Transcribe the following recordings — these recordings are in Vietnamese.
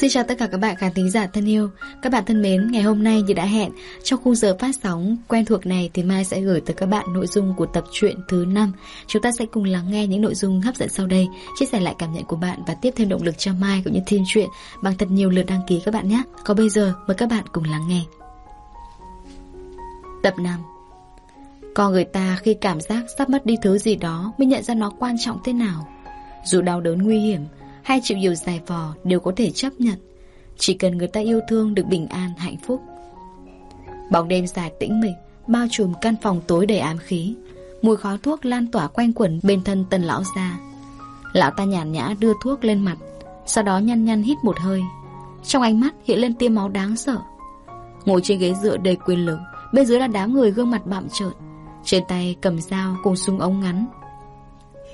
Xin chào tất cả các bạn khán thính giả thân yêu. Các bạn thân mến, ngày hôm nay như đã hẹn. Trong khung giờ phát sóng quen thuộc này Thì Mai sẽ gửi tới các bạn nội dung của tập truyện thứ 5 Chúng ta sẽ cùng lắng nghe những nội dung hấp dẫn sau đây Chia sẻ lại cảm nhận của bạn Và tiếp thêm động lực cho Mai cũng như thiên truyện Bằng thật nhiều lượt đăng ký các bạn nhé. Còn bây giờ mời các bạn cùng lắng nghe. Tập 5 Con người ta khi cảm giác sắp mất đi thứ gì đó Mới nhận ra nó quan trọng thế nào. Dù đau đớn nguy hiểm hay chịu nhiều dài vò đều có thể chấp nhận. Chỉ cần người ta yêu thương được bình an, hạnh phúc. Bóng đêm dài tĩnh mịch, bao trùm căn phòng tối đầy ám khí. Mùi khói thuốc lan tỏa quanh quẩn bên thân tần lão ra. Lão ta nhàn nhã đưa thuốc lên mặt, sau đó nhăn nhăn hít một hơi. Trong ánh mắt hiện lên tia máu đáng sợ. Ngồi trên ghế dựa đầy quyền lực, bên dưới là đám người gương mặt bạm trợn. Trên tay cầm dao cùng súng ống ngắn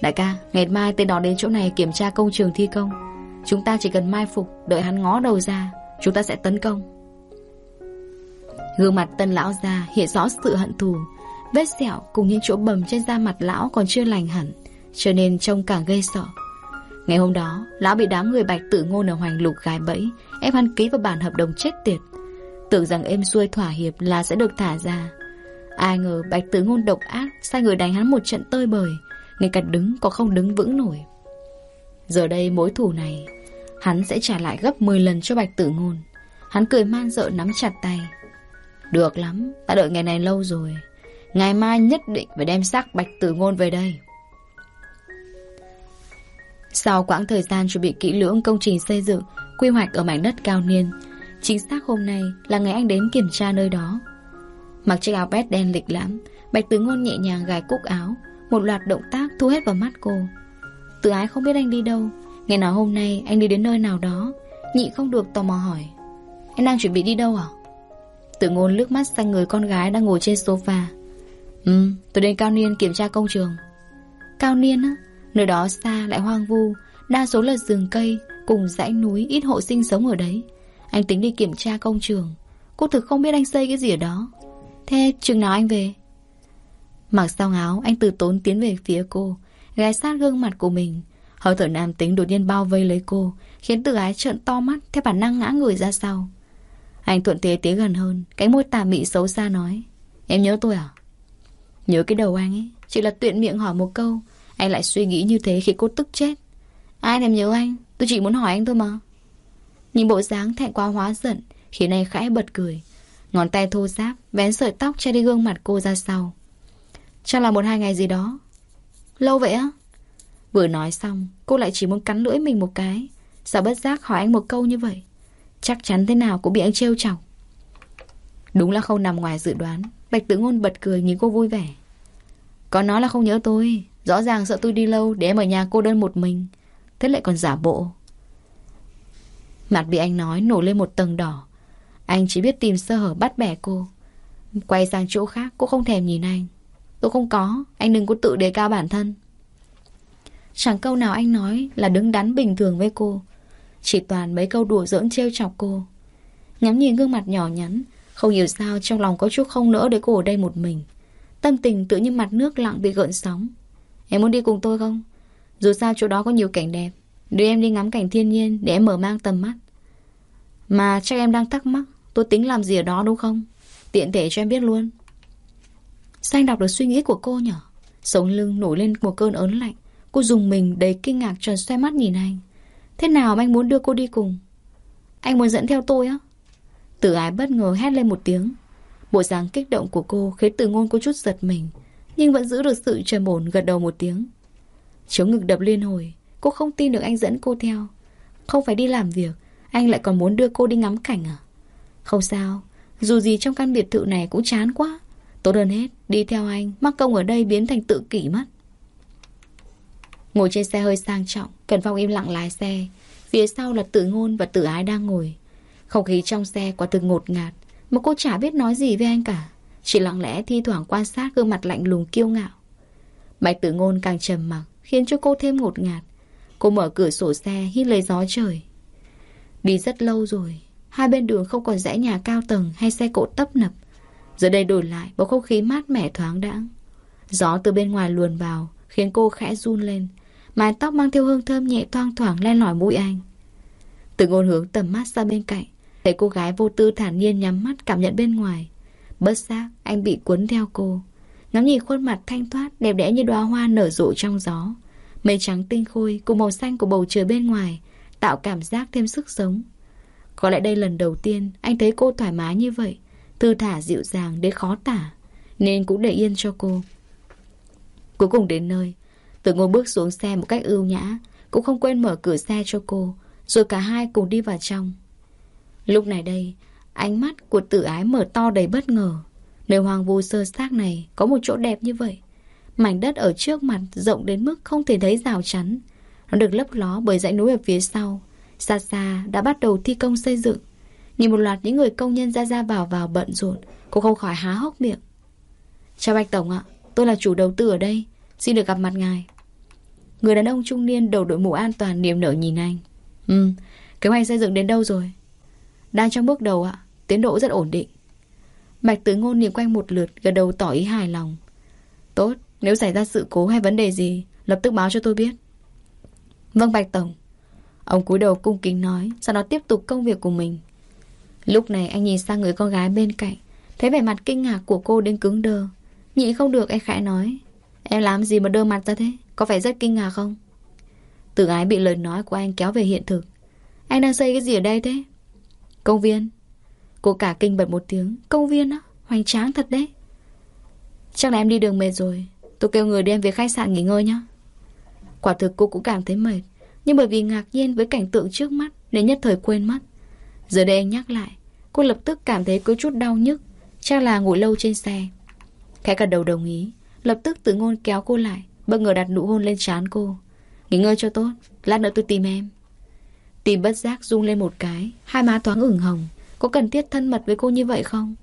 Đại ca, ngày mai tên đó đến chỗ này kiểm tra công trường thi công. Chúng ta chỉ cần mai phục Đợi hắn ngó đầu ra Chúng ta sẽ tấn công. Gương mặt tân lão ra hiện rõ sự hận thù. Vết sẹo cùng những chỗ bầm trên da mặt lão còn chưa lành hẳn Cho nên trông càng gây sợ. Ngày hôm đó Lão bị đám người bạch tự ngôn ở hoành lục gài bẫy Ép hắn ký vào bản hợp đồng chết tiệt. Tưởng rằng êm xuôi thỏa hiệp là sẽ được thả ra. Ai ngờ bạch tử ngôn độc ác Sai người đánh hắn một trận tơi bời ngay cả đứng còn không đứng vững nổi. Giờ đây mối thù này, Hắn sẽ trả lại gấp 10 lần cho Bạch Tử Ngôn. Hắn cười man dợ nắm chặt tay. Được lắm, Ta đợi ngày này lâu rồi. Ngày mai nhất định phải đem xác Bạch Tử Ngôn về đây. Sau quãng thời gian chuẩn bị kỹ lưỡng công trình xây dựng, Quy hoạch ở mảnh đất cao niên, Chính xác hôm nay là ngày anh đến kiểm tra nơi đó. Mặc chiếc áo vest đen lịch lãm, Bạch Tử Ngôn nhẹ nhàng gài cúc áo một loạt động tác thu hết vào mắt cô. Tự ái không biết anh đi đâu. Nghe nói hôm nay anh đi đến nơi nào đó. Nhị không được tò mò hỏi, Anh đang chuẩn bị đi đâu à? Tự ngôn lướt mắt sang người con gái đang ngồi trên sofa. Ừ tôi đến Cao Niên kiểm tra công trường. Cao Niên á? Nơi đó xa lại hoang vu, Đa số là rừng cây Cùng dãy núi, ít hộ sinh sống ở đấy. Anh tính đi kiểm tra công trường. Cô thực không biết anh xây cái gì ở đó. Thế chừng nào anh về? Mặc xong áo anh từ tốn tiến về phía cô, gái sát gương mặt của mình. Hơi thở nam tính đột nhiên bao vây lấy cô, Khiến tự ái trợn to mắt Theo bản năng ngã người ra sau. Anh thuận thế tiến gần hơn, Cánh môi tà mị xấu xa nói, Em nhớ tôi à? Nhớ cái đầu anh ấy. Chỉ là tuyện miệng hỏi một câu, Anh lại suy nghĩ như thế khi cô tức chết. Ai thèm nhớ anh? Tôi chỉ muốn hỏi anh thôi mà. Nhìn bộ dáng thẹn quá hóa giận, Khiến anh khẽ bật cười. Ngón tay thô ráp, Vén sợi tóc che đi gương mặt cô ra sau. Chắc là một hai ngày gì đó. Lâu vậy á? Vừa nói xong, Cô lại chỉ muốn cắn lưỡi mình một cái. Sợ bất giác hỏi anh một câu như vậy? Chắc chắn thế nào cũng bị anh trêu chọc. Đúng là không nằm ngoài dự đoán. Bạch tử ngôn bật cười nhìn cô vui vẻ. Có nói là không nhớ tôi. Rõ ràng sợ tôi đi lâu để em ở nhà cô đơn một mình. Thế lại còn giả bộ. Mặt bị anh nói nổi lên một tầng đỏ. Anh chỉ biết tìm sơ hở bắt bẻ cô. Quay sang chỗ khác, Cô không thèm nhìn anh. Tôi không có, Anh đừng có tự đề cao bản thân. Chẳng câu nào anh nói là đứng đắn bình thường với cô. Chỉ toàn mấy câu đùa giỡn trêu chọc cô. Ngắm nhìn gương mặt nhỏ nhắn, Không hiểu sao trong lòng có chút không nỡ để cô ở đây một mình. Tâm tình tự như mặt nước lặng bị gợn sóng. Em muốn đi cùng tôi không? Dù sao chỗ đó có nhiều cảnh đẹp, Đưa em đi ngắm cảnh thiên nhiên để em mở mang tầm mắt. Mà chắc em đang thắc mắc, Tôi tính làm gì ở đó đúng không? Tiện thể cho em biết luôn. Sao anh đọc được suy nghĩ của cô nhở? Sống lưng nổi lên một cơn ớn lạnh. Cô dùng mình đầy kinh ngạc tròn xoay mắt nhìn anh. Thế nào mà anh muốn đưa cô đi cùng? Anh muốn dẫn theo tôi á? Tử ái bất ngờ hét lên một tiếng. Bộ dáng kích động của cô khiến từ ngôn có chút giật mình Nhưng vẫn giữ được sự trầm ổn gật đầu một tiếng. Chống ngực đập liên hồi Cô không tin được anh dẫn cô theo. Không phải đi làm việc Anh lại còn muốn đưa cô đi ngắm cảnh à? Không sao Dù gì trong căn biệt thự này cũng chán quá. Tốt hơn hết, đi theo anh, mắc công ở đây biến thành tự kỷ mất. Ngồi trên xe hơi sang trọng, Cần Phong im lặng lái xe. Phía sau là tự ngôn và tự ái đang ngồi. Không khí trong xe quả thực ngột ngạt, mà cô chả biết nói gì với anh cả. Chỉ lặng lẽ thi thoảng quan sát gương mặt lạnh lùng kiêu ngạo. Bạch tử ngôn càng trầm mặc, khiến cho cô thêm ngột ngạt. Cô mở cửa sổ xe, hít lấy gió trời. Đi rất lâu rồi, hai bên đường không còn dãy nhà cao tầng hay xe cộ tấp nập. Giờ đây đổi lại, bầu không khí mát mẻ thoáng đãng. Gió từ bên ngoài luồn vào, Khiến cô khẽ run lên. Mái tóc mang theo hương thơm nhẹ thoang thoảng len lỏi mũi anh. Từ ngôn hướng tầm mắt ra bên cạnh, Thấy cô gái vô tư thản nhiên nhắm mắt cảm nhận bên ngoài. Bất giác anh bị cuốn theo cô. Ngắm nhìn khuôn mặt thanh thoát, Đẹp đẽ như đóa hoa nở rộ trong gió. Mây trắng tinh khôi cùng màu xanh của bầu trời bên ngoài Tạo cảm giác thêm sức sống. Có lẽ đây lần đầu tiên Anh thấy cô thoải mái như vậy. Tư thả dịu dàng đến khó tả, Nên cũng để yên cho cô. Cuối cùng đến nơi, Tử ngôn bước xuống xe một cách ưu nhã, Cũng không quên mở cửa xe cho cô, Rồi cả hai cùng đi vào trong. Lúc này đây, Ánh mắt của tử ái mở to đầy bất ngờ. Nơi hoàng vu sơ xác này Có một chỗ đẹp như vậy. Mảnh đất ở trước mặt rộng đến mức không thể thấy rào chắn. Nó được lấp ló bởi dãy núi ở phía sau. Xa xa đã bắt đầu thi công xây dựng. Nhìn một loạt những người công nhân ra ra vào vào bận rộn Cô không khỏi há hốc miệng. Chào Bạch Tổng ạ Tôi là chủ đầu tư ở đây Xin được gặp mặt ngài. Người đàn ông trung niên đầu đội mũ an toàn niềm nở nhìn anh. Ừ, kế hoạch xây dựng đến đâu rồi? Đang trong bước đầu ạ Tiến độ rất ổn định. Bạch Tứ Ngôn nhìn quanh một lượt gật đầu tỏ ý hài lòng. Tốt, nếu xảy ra sự cố hay vấn đề gì Lập tức báo cho tôi biết. Vâng Bạch Tổng. Ông cúi đầu cung kính nói Sau đó tiếp tục công việc của mình. Lúc này anh nhìn sang người con gái bên cạnh, Thấy vẻ mặt kinh ngạc của cô đến cứng đờ. Nhị không được anh khẽ nói, Em làm gì mà đơ mặt ra thế? Có phải rất kinh ngạc không? Tử ái bị lời nói của anh kéo về hiện thực. Anh đang xây cái gì ở đây thế? Công viên. Cô cả kinh bật một tiếng, Công viên á? Hoành tráng thật đấy. Chắc là em đi đường mệt rồi. Tôi kêu người đem về khách sạn nghỉ ngơi nhé Quả thực cô cũng cảm thấy mệt, Nhưng bởi vì ngạc nhiên với cảnh tượng trước mắt Nên nhất thời quên mất. Giờ đây anh nhắc lại, Cô lập tức cảm thấy có chút đau nhức, Chắc là ngủ lâu trên xe. Khẽ cả đầu đồng ý, Lập tức tự ngôn kéo cô lại, Bất ngờ đặt nụ hôn lên trán cô. Nghỉ ngơi cho tốt, Lát nữa tôi tìm em. Tìm bất giác rung lên một cái, Hai má thoáng ửng hồng. Có cần thiết thân mật với cô như vậy không?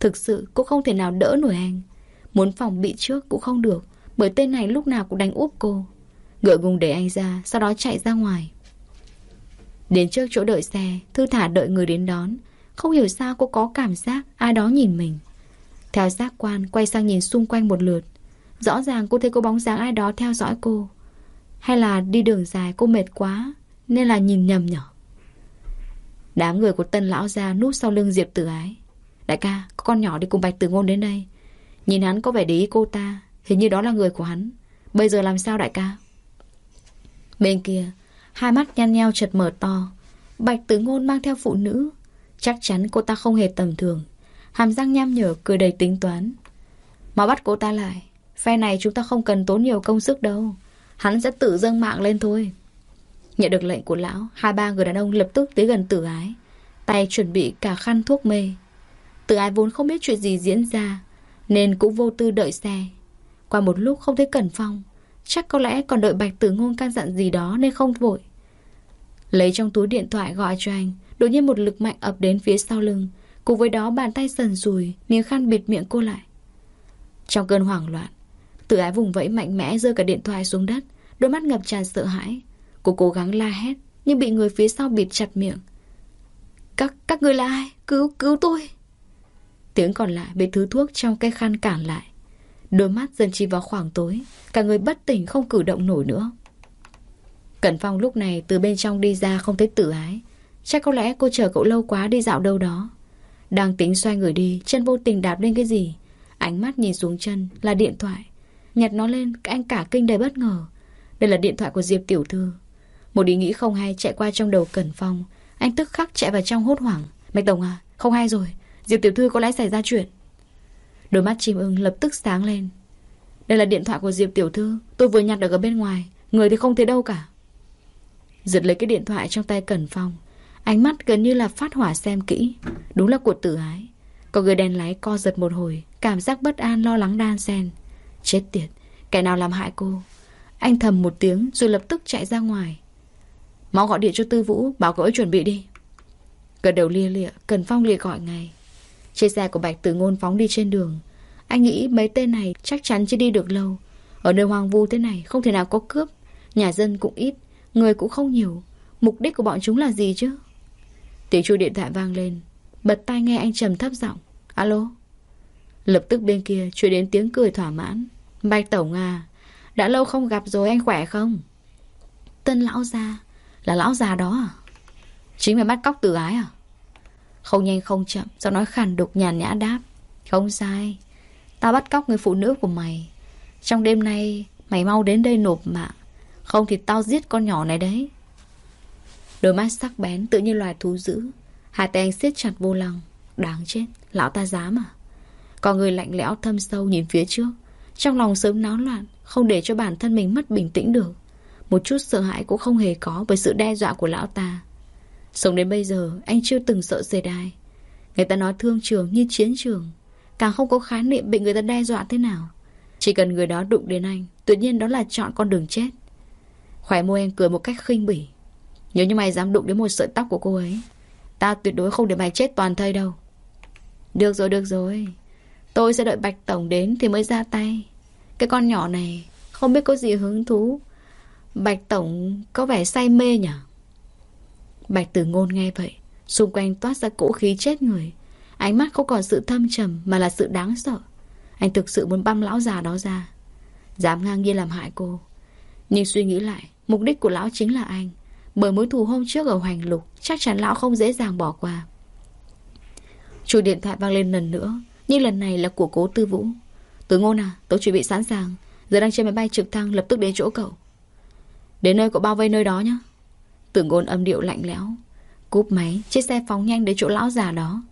Thực sự, cô không thể nào đỡ nổi anh. Muốn phòng bị trước cũng không được, Bởi tên này lúc nào cũng đánh úp cô. Ngựa ngùng để anh ra, Sau đó chạy ra ngoài. Đến trước chỗ đợi xe Thư thả đợi người đến đón. Không hiểu sao cô có cảm giác ai đó nhìn mình. Theo giác quan quay sang nhìn xung quanh một lượt. Rõ ràng cô thấy có bóng dáng ai đó theo dõi cô. Hay là đi đường dài cô mệt quá Nên là nhìn nhầm nhở? Đám người của tân lão ra núp sau lưng Diệp tử ái. Đại ca, có con nhỏ đi cùng Bạch Tử Ngôn đến đây. Nhìn hắn có vẻ để ý cô ta Hình như đó là người của hắn. Bây giờ làm sao đại ca? Bên kia Hai mắt nhăn nheo chật mở to. Bạch Tử Ngôn mang theo phụ nữ. Chắc chắn cô ta không hề tầm thường. Hàm răng nham nhở cười đầy tính toán. Mà bắt cô ta lại. Phe này chúng ta không cần tốn nhiều công sức đâu. Hắn sẽ tự dâng mạng lên thôi. Nhận được lệnh của lão, Hai ba người đàn ông lập tức tới gần tử ái. Tay chuẩn bị cả khăn thuốc mê. Tử ái vốn không biết chuyện gì diễn ra, Nên cũng vô tư đợi xe. Qua một lúc không thấy Cẩn Phong Chắc có lẽ còn đợi Bạch Tử Ngôn can dặn gì đó Nên không vội. Lấy trong túi điện thoại gọi cho anh Đột nhiên một lực mạnh ập đến phía sau lưng. Cùng với đó bàn tay sần sùi Miếng khăn bịt miệng cô lại. Trong cơn hoảng loạn Tự ái vùng vẫy mạnh mẽ rơi cả điện thoại xuống đất Đôi mắt ngập tràn sợ hãi. Cô cố gắng la hét Nhưng bị người phía sau bịt chặt miệng. Các, các người là ai? Cứu, cứu tôi! Tiếng còn lại bị thứ thuốc trong cái khăn cản lại. Đôi mắt dần chìm vào khoảng tối, Cả người bất tỉnh không cử động nổi nữa. Cẩn Phong lúc này từ bên trong đi ra không thấy tử ái. Chắc có lẽ cô chờ cậu lâu quá đi dạo đâu đó. Đang tính xoay người đi, Chân vô tình đạp lên cái gì. Ánh mắt nhìn xuống chân là điện thoại. Nhặt nó lên anh cả kinh đầy bất ngờ. Đây là điện thoại của Diệp Tiểu Thư. Một ý nghĩ không hay chạy qua trong đầu Cẩn Phong. Anh tức khắc chạy vào trong hốt hoảng. Mạch Tổng à không hay rồi. Diệp Tiểu Thư có lẽ xảy ra chuyện. Đôi mắt chim ưng lập tức sáng lên. Đây là điện thoại của Diệp Tiểu Thư, Tôi vừa nhặt được ở bên ngoài, Người thì không thấy đâu cả. Giật lấy cái điện thoại trong tay Cẩn Phong, Ánh mắt gần như là phát hỏa xem kỹ, Đúng là của tử ái. Có người đèn lái co giật một hồi, Cảm giác bất an lo lắng đan xen. Chết tiệt, Kẻ nào làm hại cô? Anh thầm một tiếng rồi lập tức chạy ra ngoài. Máu gọi điện cho Tư Vũ, Bảo cậu ấy chuẩn bị đi. Gần đầu lia lịa Cần Phong lìa gọi ngay. Chiếc xe của Bạch Tử Ngôn phóng đi trên đường. Anh nghĩ mấy tên này chắc chắn chưa đi được lâu. Ở nơi hoang vu thế này, Không thể nào có cướp. Nhà dân cũng ít, Người cũng không nhiều. Mục đích của bọn chúng là gì chứ? Tiếng chuông điện thoại vang lên. Bật tai nghe anh trầm thấp giọng. Alo? Lập tức bên kia truyền đến tiếng cười thỏa mãn. Bạch Tổng à Đã lâu không gặp rồi, anh khỏe không? Tân lão già Là lão già đó à? Chính là bắt cóc từ ái à? Không nhanh không chậm, giọng nói khàn đục nhàn nhã đáp. Không sai, tao bắt cóc người phụ nữ của mày. Trong đêm nay, mày mau đến đây nộp mạng. Không thì tao giết con nhỏ này đấy. Đôi mắt sắc bén tự như loài thú dữ. Hai tay anh siết chặt vô lăng. Đáng chết, lão ta dám à? Còn người lạnh lẽo thâm sâu nhìn phía trước. Trong lòng sớm náo loạn, không để cho bản thân mình mất bình tĩnh được. Một chút sợ hãi cũng không hề có với sự đe dọa của lão ta. Sống đến bây giờ, anh chưa từng sợ sệt ai. Người ta nói thương trường như chiến trường. Càng không có khái niệm bị người ta đe dọa thế nào. Chỉ cần người đó đụng đến anh, tự nhiên đó là chọn con đường chết. Khỏe môi anh cười một cách khinh bỉ. Nếu như mày dám đụng đến một sợi tóc của cô ấy, ta tuyệt đối không để mày chết toàn thây đâu. Được rồi, được rồi. Tôi sẽ đợi Bạch Tổng đến thì mới ra tay. Cái con nhỏ này không biết có gì hứng thú. Bạch Tổng có vẻ say mê nhỉ? Bạch Tử Ngôn nghe vậy, xung quanh toát ra cỗ khí chết người. Ánh mắt không còn sự thâm trầm mà là sự đáng sợ. Anh thực sự muốn băm lão già đó ra. Dám ngang nhiên làm hại cô. Nhưng suy nghĩ lại, mục đích của lão chính là anh. Bởi mối thù hôm trước ở Hoành Lục, chắc chắn lão không dễ dàng bỏ qua. Chuột điện thoại vang lên lần nữa, nhưng lần này là của cố tư vũ. Tử ngôn à, tôi chuẩn bị sẵn sàng. Giờ đang trên máy bay trực thăng lập tức đến chỗ cậu. Đến nơi cậu bao vây nơi đó nhé. Tử ngôn âm điệu lạnh lẽo. Cúp máy, chiếc xe phóng nhanh đến chỗ lão già đó.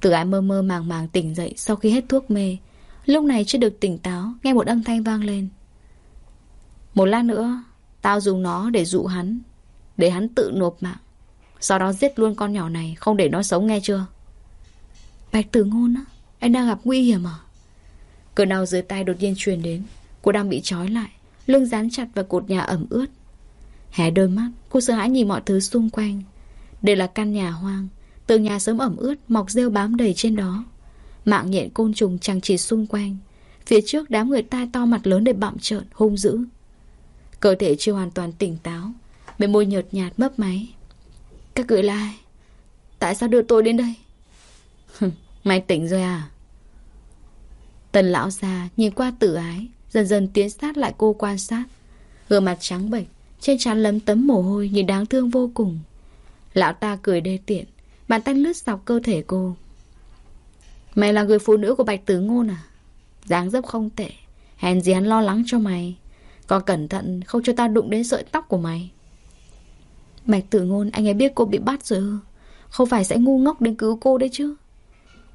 Tử ái mơ mơ màng màng tỉnh dậy sau khi hết thuốc mê. Lúc này chưa được tỉnh táo, nghe một âm thanh vang lên. Một lát nữa, tao dùng nó để dụ hắn. Để hắn tự nộp mạng. Sau đó giết luôn con nhỏ này, không để nó sống nghe chưa? Bạch tử ngôn á, anh đang gặp nguy hiểm à? Cơn đau dưới tay đột nhiên truyền đến. Cô đang bị trói lại, lưng dán chặt vào cột nhà ẩm ướt. Hé đôi mắt, cô sợ hãi nhìn mọi thứ xung quanh. Đây là căn nhà hoang, tường nhà sớm ẩm ướt, mọc rêu bám đầy trên đó. Mạng nhện côn trùng chẳng chỉ xung quanh. Phía trước đám người tai to mặt lớn để bặm trợn, hung dữ. Cơ thể chưa hoàn toàn tỉnh táo, bên môi nhợt nhạt mấp máy. Các người lại, tại sao đưa tôi đến đây? Mày tỉnh rồi à? Tần lão già nhìn qua tử ái, dần dần tiến sát lại cô quan sát. Gương mặt trắng bệch, trên trán lấm tấm mồ hôi nhìn đáng thương vô cùng. Lão ta cười đê tiện, bàn tay lướt dọc cơ thể cô. Mày là người phụ nữ của Bạch Tử Ngôn à? dáng dấp không tệ, hèn gì hắn lo lắng cho mày. Còn cẩn thận không cho ta đụng đến sợi tóc của mày. Bạch Tử Ngôn, anh ấy biết cô bị bắt rồi ư? Không phải sẽ ngu ngốc đến cứu cô đấy chứ?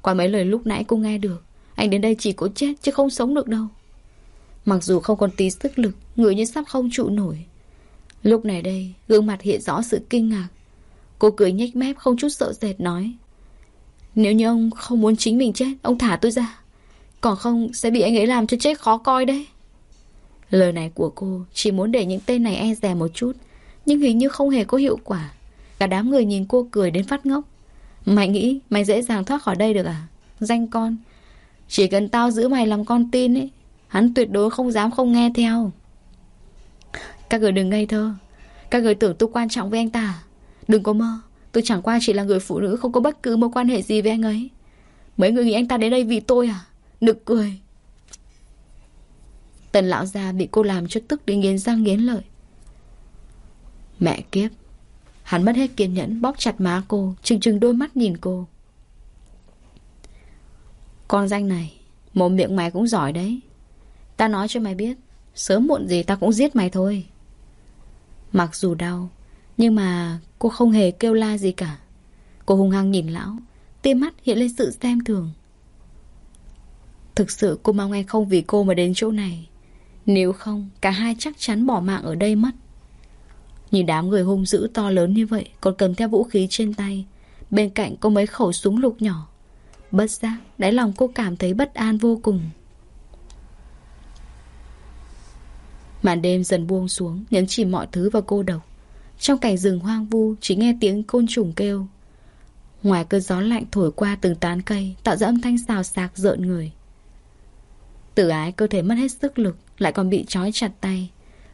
Qua mấy lời lúc nãy cô nghe được, anh đến đây chỉ có chết chứ không sống được đâu. Mặc dù không còn tí sức lực, người như sắp không trụ nổi. Lúc này đây, gương mặt hiện rõ sự kinh ngạc. Cô cười nhếch mép không chút sợ sệt nói. Nếu như ông không muốn chính mình chết, ông thả tôi ra. Còn không sẽ bị anh ấy làm cho chết khó coi đấy. Lời này của cô chỉ muốn để những tên này e dè một chút, nhưng hình như không hề có hiệu quả. Cả đám người nhìn cô cười đến phát ngốc. Mày nghĩ mày dễ dàng thoát khỏi đây được à? Danh con. Chỉ cần tao giữ mày làm con tin ấy, hắn tuyệt đối không dám không nghe theo. Các người đừng ngây thơ. Các người tưởng tôi quan trọng với anh ta Đừng có mơ. Tôi chẳng qua chỉ là người phụ nữ không có bất cứ mối quan hệ gì với anh ấy. Mấy người nghĩ anh ta đến đây vì tôi à? Nực cười. Tần lão già bị cô làm cho tức đến nghiến răng nghiến lợi. Mẹ kiếp. Hắn mất hết kiên nhẫn bóp chặt má cô, trừng trừng đôi mắt nhìn cô. Con danh này, mồm miệng mày cũng giỏi đấy. Ta nói cho mày biết, sớm muộn gì ta cũng giết mày thôi. Mặc dù đau, nhưng mà cô không hề kêu la gì cả. Cô hung hăng nhìn lão, tia mắt hiện lên sự xem thường. Thực sự cô mong anh không vì cô mà đến chỗ này. Nếu không, cả hai chắc chắn bỏ mạng ở đây mất. Nhìn đám người hung dữ to lớn như vậy Còn cầm theo vũ khí trên tay Bên cạnh có mấy khẩu súng lục nhỏ Bất giác, đáy lòng cô cảm thấy bất an vô cùng Màn đêm dần buông xuống, Nhấn chìm mọi thứ vào cô độc. Trong cảnh rừng hoang vu, Chỉ nghe tiếng côn trùng kêu. Ngoài cơn gió lạnh thổi qua từng tán cây, Tạo ra âm thanh xào xạc rợn người. Tử ái cơ thể mất hết sức lực, Lại còn bị trói chặt tay.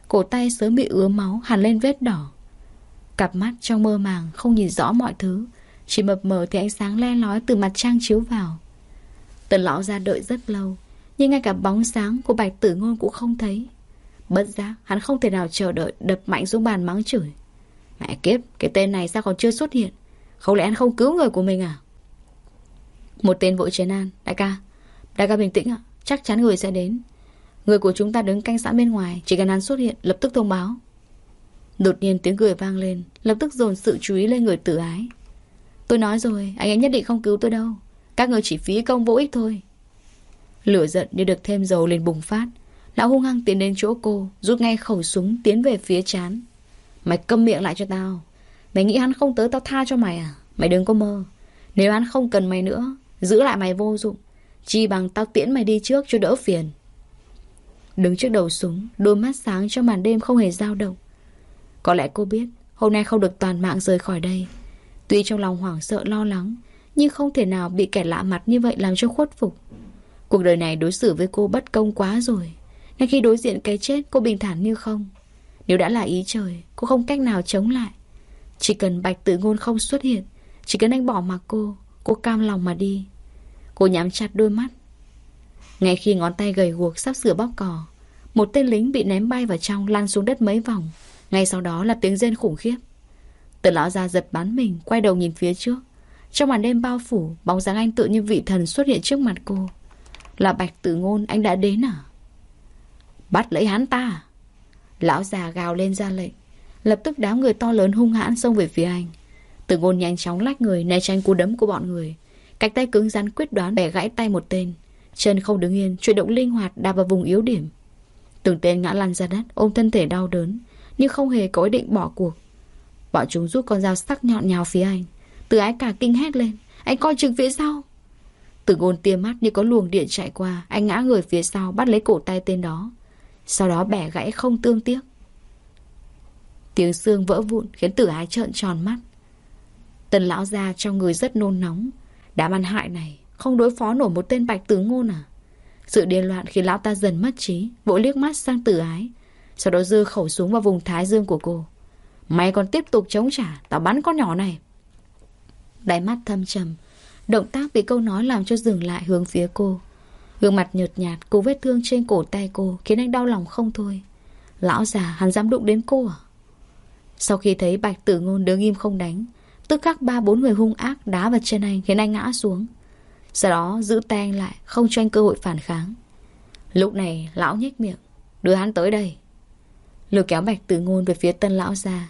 Cổ tay sớm bị ứa máu hẳn lên vết đỏ. Cặp mắt trong mơ màng, Không nhìn rõ mọi thứ. Chỉ mập mờ thì ánh sáng le lói từ mặt trăng chiếu vào. Tần lão ra đợi rất lâu, Nhưng ngay cả bóng sáng của bạch tử ngôn cũng không thấy. Bất giác hắn không thể nào chờ đợi Đập mạnh xuống bàn mắng chửi Mẹ kiếp, cái tên này sao còn chưa xuất hiện? Không lẽ anh không cứu người của mình à? Một tên vội chế an. Đại ca, đại ca bình tĩnh ạ. Chắc chắn người sẽ đến. Người của chúng ta đứng canh sẵn bên ngoài. Chỉ cần hắn xuất hiện, lập tức thông báo. Đột nhiên tiếng cười vang lên, lập tức dồn sự chú ý lên người tử ái. Tôi nói rồi, anh ấy nhất định không cứu tôi đâu. Các người chỉ phí công vô ích thôi. Lửa giận như được thêm dầu lên bùng phát. Lão hung hăng tiến đến chỗ cô, rút ngay khẩu súng tiến về phía chán. Mày câm miệng lại cho tao. Mày nghĩ hắn không tới tao tha cho mày à? Mày đừng có mơ. Nếu hắn không cần mày nữa, giữ lại mày vô dụng. Chi bằng tao tiễn mày đi trước cho đỡ phiền. Đứng trước đầu súng, đôi mắt sáng trong màn đêm không hề dao động. Có lẽ cô biết, hôm nay không được toàn mạng rời khỏi đây. Tuy trong lòng hoảng sợ lo lắng, nhưng không thể nào bị kẻ lạ mặt như vậy làm cho khuất phục. Cuộc đời này đối xử với cô bất công quá rồi. Ngay khi đối diện cái chết, cô bình thản như không. Nếu đã là ý trời, cô không cách nào chống lại. Chỉ cần bạch tự ngôn không xuất hiện, chỉ cần anh bỏ mặc cô, cô cam lòng mà đi. Cô nhắm chặt đôi mắt. Ngay khi ngón tay gầy guộc sắp sửa bóc cỏ, một tên lính bị ném bay vào trong lăn xuống đất mấy vòng. Ngay sau đó là tiếng rên khủng khiếp. Tần lão ra giật bắn mình, quay đầu nhìn phía trước. Trong màn đêm bao phủ, bóng dáng anh tự như vị thần xuất hiện trước mặt cô. Là bạch tự ngôn, anh đã đến à? Bắt lấy hắn ta. Lão già gào lên ra lệnh, Lập tức đám người to lớn hung hãn xông về phía anh. Từ ngôn nhanh chóng lách người, Né tránh cú đấm của bọn người. Cánh tay cứng rắn quyết đoán bẻ gãy tay một tên. Chân không đứng yên, Chuyển động linh hoạt đạp vào vùng yếu điểm. Từng tên ngã lăn ra đất, Ôm thân thể đau đớn, Nhưng không hề có ý định bỏ cuộc. Bọn chúng rút con dao sắc nhọn nhào phía anh. Từ ái cả kinh hét lên, Anh coi chừng phía sau. Từ ngôn tia mắt như có luồng điện chạy qua, Anh ngã người phía sau, bắt lấy cổ tay tên đó. Sau đó bẻ gãy không tương tiếc. Tiếng xương vỡ vụn Khiến tử ái trợn tròn mắt. Tần lão ra trong người rất nôn nóng. Đám ăn hại này Không đối phó nổi một tên bạch tướng ngôn à? Sự điên loạn khiến lão ta dần mất trí, Vội liếc mắt sang tử ái. Sau đó dư khẩu súng vào vùng thái dương của cô. Mày còn tiếp tục chống trả, Tao bắn con nhỏ này. Đáy mắt thâm trầm, Động tác bị câu nói làm cho dừng lại hướng phía cô. Gương mặt nhợt nhạt Cô vết thương trên cổ tay cô Khiến anh đau lòng không thôi. Lão già, hắn dám đụng đến cô à? Sau khi thấy bạch tử ngôn đứng im không đánh, Tức khắc ba bốn người hung ác Đá vào chân anh khiến anh ngã xuống. Sau đó giữ tay anh lại, Không cho anh cơ hội phản kháng. Lúc này, lão nhếch miệng, Đưa hắn tới đây. Lừa kéo bạch tử ngôn về phía tân lão già.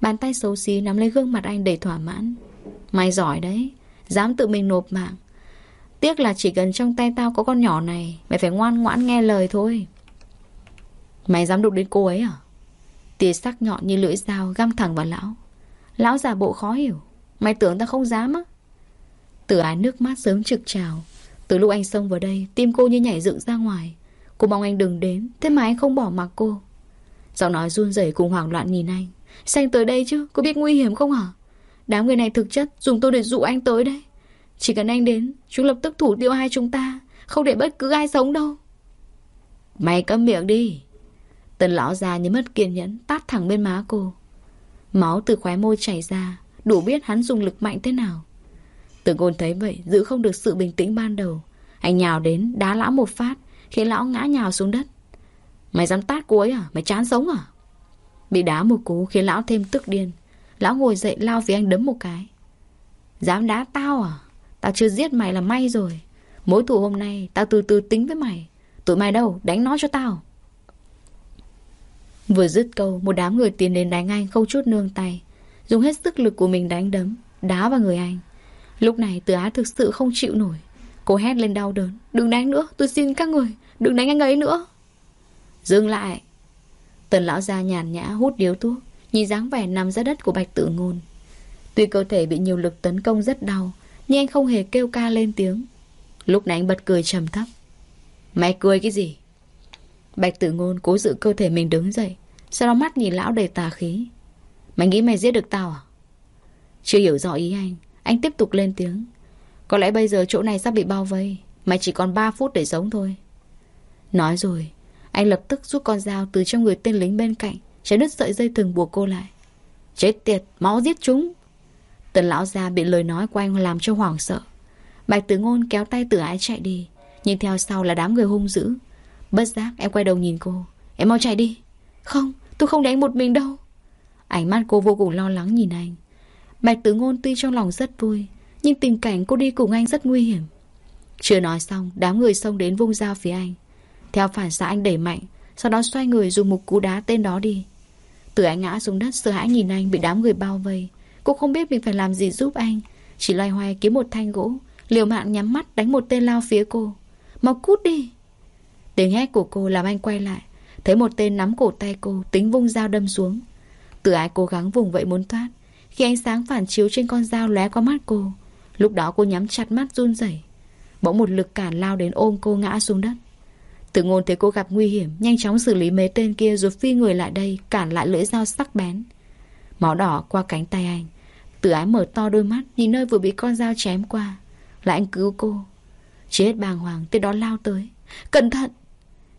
Bàn tay xấu xí nắm lấy gương mặt anh đầy thỏa mãn. Mày giỏi đấy, Dám tự mình nộp mạng Tiếc là chỉ cần trong tay tao có con nhỏ này, Mày phải ngoan ngoãn nghe lời thôi. Mày dám đụng đến cô ấy à? Tia sắc nhọn như lưỡi dao Găm thẳng vào lão. Lão giả bộ khó hiểu. Mày tưởng tao không dám á? Tử ái nước mắt sớm trực trào. Từ lúc anh xông vào đây, Tim cô như nhảy dựng ra ngoài. Cô mong anh đừng đến, Thế mà anh không bỏ mặc cô. Giọng nói run rẩy cùng hoảng loạn nhìn anh. Sao anh tới đây chứ, Có biết nguy hiểm không hả? Đám người này thực chất dùng tôi để dụ anh tới đây. Chỉ cần anh đến, Chúng lập tức thủ tiêu hai chúng ta. Không để bất cứ ai sống đâu. Mày câm miệng đi. Tần lão già như mất kiên nhẫn, Tát thẳng bên má cô. Máu từ khóe môi chảy ra, Đủ biết hắn dùng lực mạnh thế nào. Tưởng ngôn thấy vậy, Giữ không được sự bình tĩnh ban đầu. Anh nhào đến, đá lão một phát, Khiến lão ngã nhào xuống đất. Mày dám tát cô ấy à? Mày chán sống à? Bị đá một cú khiến lão thêm tức điên. Lão ngồi dậy lao vì anh đấm một cái. Dám đá tao à? Tao chưa giết mày là may rồi. Mối thù hôm nay, tao từ từ tính với mày. Tụi mày đâu, đánh nó cho tao. Vừa dứt câu, Một đám người tiến đến đánh anh không chút nương tay. Dùng hết sức lực của mình đánh đấm, Đá vào người anh. Lúc này, từ á thực sự không chịu nổi. Cô hét lên đau đớn, Đừng đánh nữa, tôi xin các người, Đừng đánh anh ấy nữa. Dừng lại. Tần lão ra nhàn nhã hút điếu thuốc, Nhìn dáng vẻ nằm ra đất của bạch tự ngôn. Tuy cơ thể bị nhiều lực tấn công rất đau nhưng anh không hề kêu ca lên tiếng. Lúc này anh bật cười trầm thấp. Mày cười cái gì? Bạch tử ngôn cố giữ cơ thể mình đứng dậy Sau đó mắt nhìn lão đầy tà khí. Mày nghĩ mày giết được tao à? Chưa hiểu rõ ý anh Anh tiếp tục lên tiếng. Có lẽ bây giờ chỗ này sắp bị bao vây Mày chỉ còn 3 phút để sống thôi. Nói rồi Anh lập tức rút con dao từ trong người tên lính bên cạnh Trái đứt sợi dây thừng buộc cô lại. Chết tiệt, máu giết chúng. Tần lão gia bị lời nói của anh làm cho hoảng sợ. Bạch tử ngôn kéo tay tử ái chạy đi Nhưng theo sau là đám người hung dữ. Bất giác em quay đầu nhìn cô Em mau chạy đi. Không, tôi không đánh một mình đâu. Ánh mắt cô vô cùng lo lắng nhìn anh. Bạch tử ngôn tuy trong lòng rất vui Nhưng tình cảnh cô đi cùng anh rất nguy hiểm. Chưa nói xong Đám người xông đến vung dao phía anh. Theo phản xạ anh đẩy mạnh Sau đó xoay người dùng một cú đá tên đó đi. Tử anh ngã xuống đất sợ hãi nhìn anh Bị đám người bao vây. Cô không biết mình phải làm gì giúp anh. Chỉ loay hoay kiếm một thanh gỗ. Liều mạng nhắm mắt đánh một tên lao phía cô. Mau cút đi. Tiếng hét của cô làm anh quay lại. Thấy một tên nắm cổ tay cô, Tính vung dao đâm xuống. Từ ái cố gắng vùng vậy muốn thoát. Khi ánh sáng phản chiếu trên con dao lóe qua mắt cô, Lúc đó cô nhắm chặt mắt run rẩy. Bỗng một lực cản lao đến ôm cô ngã xuống đất. Tử ngôn thấy cô gặp nguy hiểm, Nhanh chóng xử lý mấy tên kia rồi phi người lại đây, Cản lại lưỡi dao sắc bén. Máu đỏ qua cánh tay anh. Tử ái mở to đôi mắt, Nhìn nơi vừa bị con dao chém qua. Là anh cứu cô. Chết bàng hoàng, tên đó lao tới. Cẩn thận!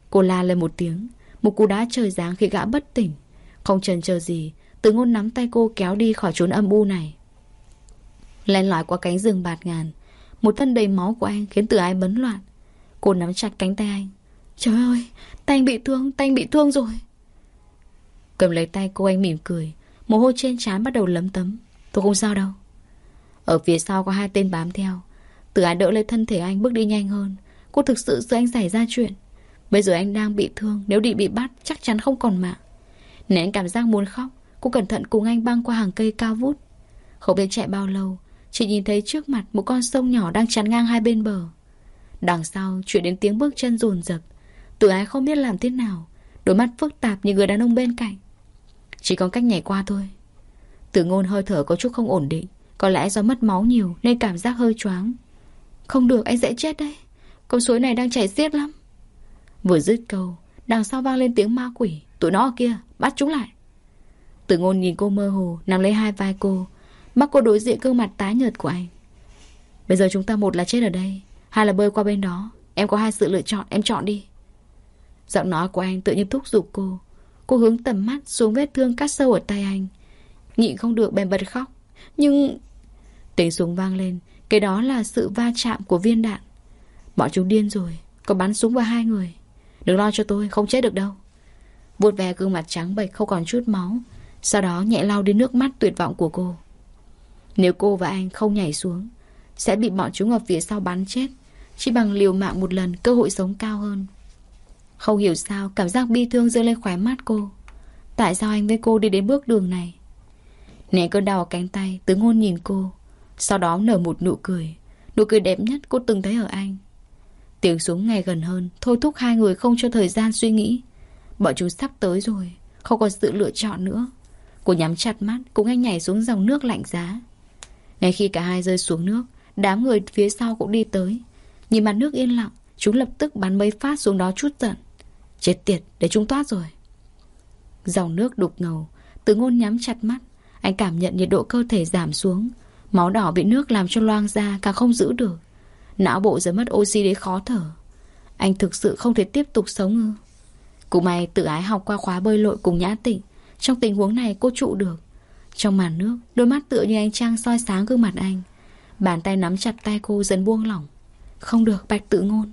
Cô la lên một tiếng. Một cú đá trời giáng khi gã bất tỉnh. Không chần chờ gì, Từ ngôn nắm tay cô kéo đi khỏi chốn âm u này. Len lỏi qua cánh rừng bạt ngàn. Một thân đầy máu của anh khiến tử ái bấn loạn. Cô nắm chặt cánh tay anh. Trời ơi! Tay anh bị thương, Tay anh bị thương rồi. Cầm lấy tay cô, anh mỉm cười. Mồ hôi trên trán bắt đầu lấm tấm. Tôi không sao đâu. Ở phía sau có hai tên bám theo. Từ ái đỡ lấy thân thể anh bước đi nhanh hơn. Cô thực sự sợ anh xảy ra chuyện. Bây giờ anh đang bị thương, Nếu đi bị bắt, chắc chắn không còn mạng. Nén cảm giác muốn khóc. Cô cẩn thận cùng anh băng qua hàng cây cao vút. Không biết chạy bao lâu Chỉ nhìn thấy trước mặt một con sông nhỏ đang chắn ngang hai bên bờ. Đằng sau, chuyển đến tiếng bước chân rồn rập. Tử ái không biết làm thế nào. Đôi mắt phức tạp như người đàn ông bên cạnh. Chỉ còn cách nhảy qua thôi. Tử ngôn hơi thở có chút không ổn định, Có lẽ do mất máu nhiều Nên cảm giác hơi choáng. Không được, anh sẽ chết đấy. Con suối này đang chảy xiết lắm. Vừa dứt câu, Đằng sau vang lên tiếng ma quỷ. Tụi nó ở kia, bắt chúng lại. Tử ngôn nhìn cô mơ hồ Nằm lấy hai vai cô, Mắt cô đối diện gương mặt tái nhợt của anh. Bây giờ chúng ta một là chết ở đây, Hai là bơi qua bên đó. Em có hai sự lựa chọn, em chọn đi. Giọng nói của anh tự nhiên thúc giục cô Cô hướng tầm mắt xuống vết thương cắt sâu ở tay anh. Nhịn không được bèn bật khóc. Nhưng Tiếng súng vang lên. Cái đó là sự va chạm của viên đạn. Bọn chúng điên rồi. Có bắn súng vào hai người. Đừng lo cho tôi, không chết được đâu. Vuốt ve gương mặt trắng bệch không còn chút máu. Sau đó nhẹ lau đi nước mắt tuyệt vọng của cô. Nếu cô và anh không nhảy xuống, Sẽ bị bọn chúng ở phía sau bắn chết. Chỉ bằng liều mạng một lần, Cơ hội sống cao hơn. Không hiểu sao cảm giác bi thương dâng lên khóe mắt cô. Tại sao anh với cô đi đến bước đường này? Nén cơn đau ở cánh tay Tứ ngôn nhìn cô. Sau đó nở một nụ cười. Nụ cười đẹp nhất cô từng thấy ở anh. Tiếng súng ngày gần hơn, Thôi thúc hai người không cho thời gian suy nghĩ. Bọn chúng sắp tới rồi, Không còn sự lựa chọn nữa. Cô nhắm chặt mắt Cùng anh nhảy xuống dòng nước lạnh giá. Ngay khi cả hai rơi xuống nước, Đám người phía sau cũng đi tới. Nhìn mặt nước yên lặng, Chúng lập tức bắn mấy phát xuống đó chút giận. Chết tiệt, để chúng thoát rồi. Dòng nước đục ngầu Từ ngôn nhắm chặt mắt. Anh cảm nhận nhiệt độ cơ thể giảm xuống. Máu đỏ bị nước làm cho loang ra, Càng không giữ được. Não bộ giờ mất oxy để khó thở. Anh thực sự không thể tiếp tục sống ư? Cũng may tự ái học qua khóa bơi lội cùng Nhã Tịnh. Trong tình huống này, cô trụ được. Trong màn nước, Đôi mắt tựa như ánh trăng soi sáng gương mặt anh. Bàn tay nắm chặt tay cô dần buông lỏng. Không được, bạch tự ngôn.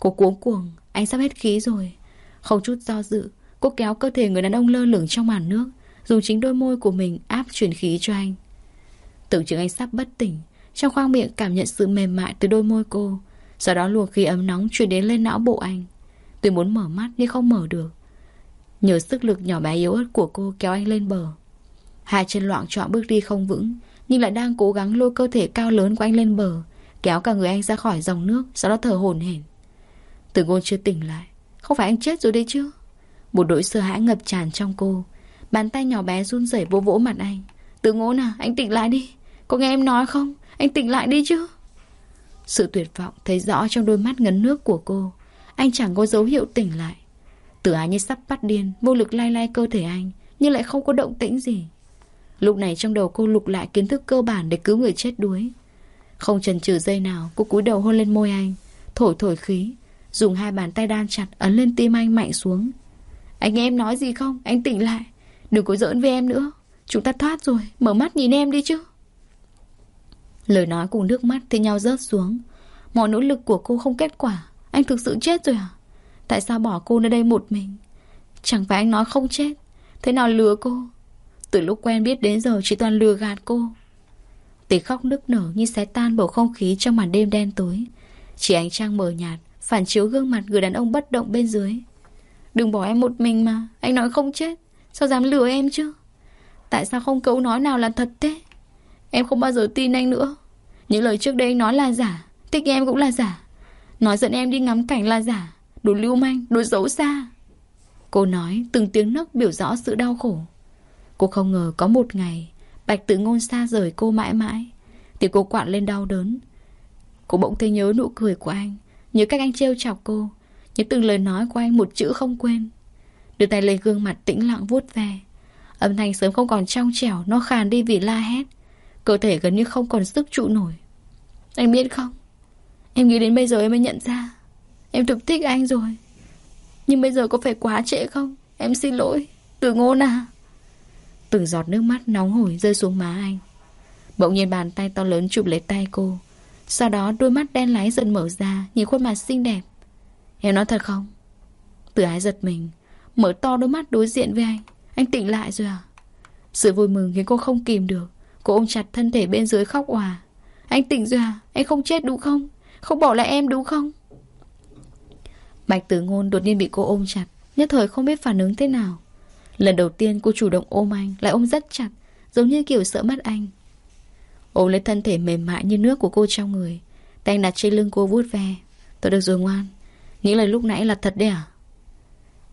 Cô cuống cuồng, Anh sắp hết khí rồi. Không chút do dự, Cô kéo cơ thể người đàn ông lơ lửng trong màn nước, Dùng chính đôi môi của mình áp truyền khí cho anh. Tưởng chừng anh sắp bất tỉnh, trong khoang miệng cảm nhận sự mềm mại từ đôi môi cô, Sau đó luồng khí ấm nóng truyền đến lên não bộ anh. Tôi muốn mở mắt nhưng không mở được. Nhờ sức lực nhỏ bé yếu ớt của cô kéo anh lên bờ. Hai chân loạn trọn bước đi không vững, Nhưng lại đang cố gắng lôi cơ thể cao lớn của anh lên bờ, Kéo cả người anh ra khỏi dòng nước, Sau đó thở hổn hển. Từ ngôn chưa tỉnh lại không phải anh chết rồi đấy chứ? Một nỗi sợ hãi ngập tràn trong cô. Bàn tay nhỏ bé run rẩy vỗ vỗ mặt anh. Từ ngôn à anh tỉnh lại đi. Có nghe em nói không? Anh tỉnh lại đi chứ. Sự tuyệt vọng thấy rõ trong đôi mắt ngấn nước của cô. Anh chẳng có dấu hiệu tỉnh lại. Tử ái như sắp bắt điên, Vô lực lay lay cơ thể anh, Nhưng lại không có động tĩnh gì. Lúc này trong đầu cô lục lại kiến thức cơ bản Để cứu người chết đuối. Không chần chừ giây nào, Cô cúi đầu hôn lên môi anh, Thổi thổi khí. Dùng hai bàn tay đan chặt, ấn lên tim anh mạnh xuống. Anh nghe em nói gì không? Anh tỉnh lại. Đừng có giỡn với em nữa. Chúng ta thoát rồi. Mở mắt nhìn em đi chứ. Lời nói cùng nước mắt thì nhau rớt xuống. Mọi nỗ lực của cô không kết quả. Anh thực sự chết rồi à Tại sao bỏ cô nơi đây một mình? Chẳng phải anh nói không chết. Thế nào lừa cô? Từ lúc quen biết đến giờ chỉ toàn lừa gạt cô. Tiếng khóc nức nở như xé tan bầu không khí trong màn đêm đen tối. Chỉ ánh trăng mờ nhạt Phản chiếu gương mặt người đàn ông bất động bên dưới. Đừng bỏ em một mình mà Anh nói không chết Sao dám lừa em chứ? Tại sao không câu nói nào là thật thế? Em không bao giờ tin anh nữa. Những lời trước đây anh nói là giả Thích em cũng là giả. Nói dẫn em đi ngắm cảnh là giả Đồ lưu manh, đồ xấu xa. Cô nói từng tiếng nấc biểu rõ sự đau khổ. Cô không ngờ có một ngày Bạch tự ngôn xa rời cô mãi mãi. Thì cô quặn lên đau đớn. Cô bỗng thấy nhớ nụ cười của anh. Nhớ cách anh trêu chọc cô. Nhớ từng lời nói của anh một chữ không quên. Đưa tay lên gương mặt tĩnh lặng vuốt ve. Âm thanh sớm không còn trong trẻo, Nó khàn đi vì la hét. Cơ thể gần như không còn sức trụ nổi. Anh biết không? Em nghĩ đến bây giờ em mới nhận ra. Em thực thích anh rồi. Nhưng bây giờ có phải quá trễ không? Em xin lỗi. Từ ngôn à Từng giọt nước mắt nóng hổi rơi xuống má anh. Bỗng nhiên bàn tay to lớn chụp lấy tay cô. Sau đó đôi mắt đen láy dần mở ra, Nhìn khuôn mặt xinh đẹp. Em nói thật không? Từ ái giật mình, Mở to đôi mắt đối diện với anh. Anh tỉnh lại rồi à? Sự vui mừng khiến cô không kìm được. Cô ôm chặt thân thể bên dưới khóc òa. Anh tỉnh rồi à? Anh không chết đúng không? Không bỏ lại em đúng không? Bạch tử ngôn đột nhiên bị cô ôm chặt, Nhất thời không biết phản ứng thế nào. Lần đầu tiên cô chủ động ôm anh, Lại ôm rất chặt, Giống như kiểu sợ mất anh. Ôm lấy thân thể mềm mại như nước của cô trong người. Tay đặt trên lưng cô vuốt ve. Tôi được rồi ngoan. Nghĩ lời lúc nãy là thật đấy à?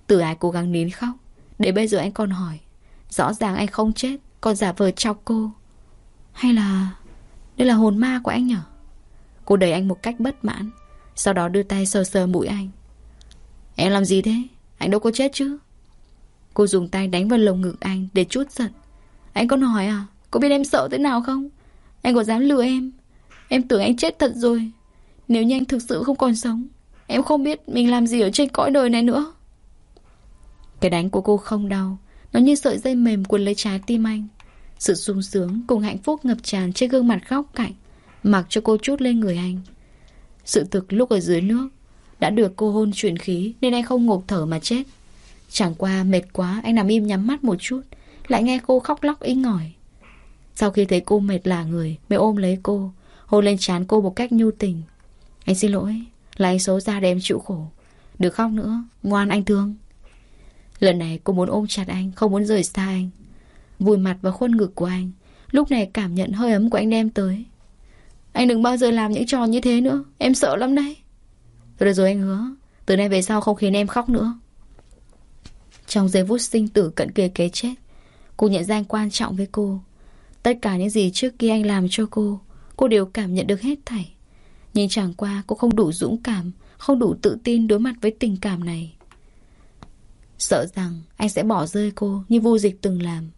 Tử ái cố gắng nín khóc. Để bây giờ anh còn hỏi, Rõ ràng anh không chết, Còn giả vờ chọc cô. Hay là, Đây là hồn ma của anh nhở? Cô đẩy anh một cách bất mãn, Sau đó đưa tay sờ sờ mũi anh. Em làm gì thế? Anh đâu có chết chứ? Cô dùng tay đánh vào lồng ngực anh để chút giận. Anh còn hỏi à? Có biết em sợ thế nào không? Anh có dám lừa em? Em tưởng anh chết thật rồi. Nếu như anh thực sự không còn sống, Em không biết mình làm gì ở trên cõi đời này nữa. Cái đánh của cô không đau. Nó như sợi dây mềm cuốn lấy trái tim anh. Sự sung sướng cùng hạnh phúc ngập tràn trên gương mặt góc cạnh, Mặc cho cô chút lên người anh. Sự thực lúc ở dưới nước Đã được cô hôn chuyển khí Nên anh không ngộp thở mà chết. Chẳng qua mệt quá, Anh nằm im nhắm mắt một chút, Lại nghe cô khóc lóc inh ngỏi sau khi thấy cô mệt lả người, Mới ôm lấy cô, Hôn lên trán cô một cách nhu tình. Anh xin lỗi, Là anh xấu ra để em chịu khổ. Đừng khóc nữa, Ngoan anh thương. Lần này cô muốn ôm chặt anh, Không muốn rời xa anh. Vùi mặt vào khuôn ngực của anh, Lúc này cảm nhận hơi ấm của anh đem tới. Anh đừng bao giờ làm những trò như thế nữa, Em sợ lắm đấy. Rồi rồi anh hứa, Từ nay về sau không khiến em khóc nữa. Trong giây phút sinh tử cận kề kế chết, Cô nhận ra anh quan trọng với cô. Tất cả những gì trước kia anh làm cho cô Cô đều cảm nhận được hết thảy. Nhưng chẳng qua cô không đủ dũng cảm, Không đủ tự tin đối mặt với tình cảm này. Sợ rằng anh sẽ bỏ rơi cô Như vô dịch từng làm.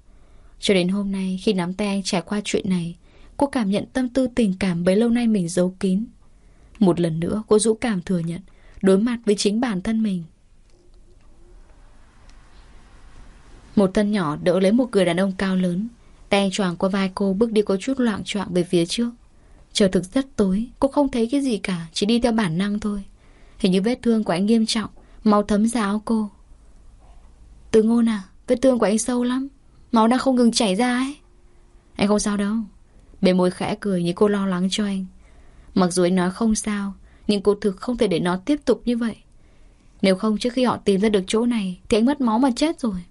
Cho đến hôm nay, khi nắm tay anh trải qua chuyện này, Cô cảm nhận tâm tư tình cảm bấy lâu nay mình giấu kín. Một lần nữa, cô dũng cảm thừa nhận, Đối mặt với chính bản thân mình. Một thân nhỏ đỡ lấy một người đàn ông cao lớn. Tay choàng qua vai cô bước đi có chút loạn choạng về phía trước. Trời thực rất tối, Cô không thấy cái gì cả, Chỉ đi theo bản năng thôi. Hình như vết thương của anh nghiêm trọng, Máu thấm ra áo cô. Từ ngôn à Vết thương của anh sâu lắm, Máu đang không ngừng chảy ra ấy. Anh không sao đâu. Bề môi khẽ cười như cô lo lắng cho anh. Mặc dù anh nói không sao, Nhưng cô thực không thể để nó tiếp tục như vậy. Nếu không trước khi họ tìm ra được chỗ này, Thì anh mất máu mà chết rồi.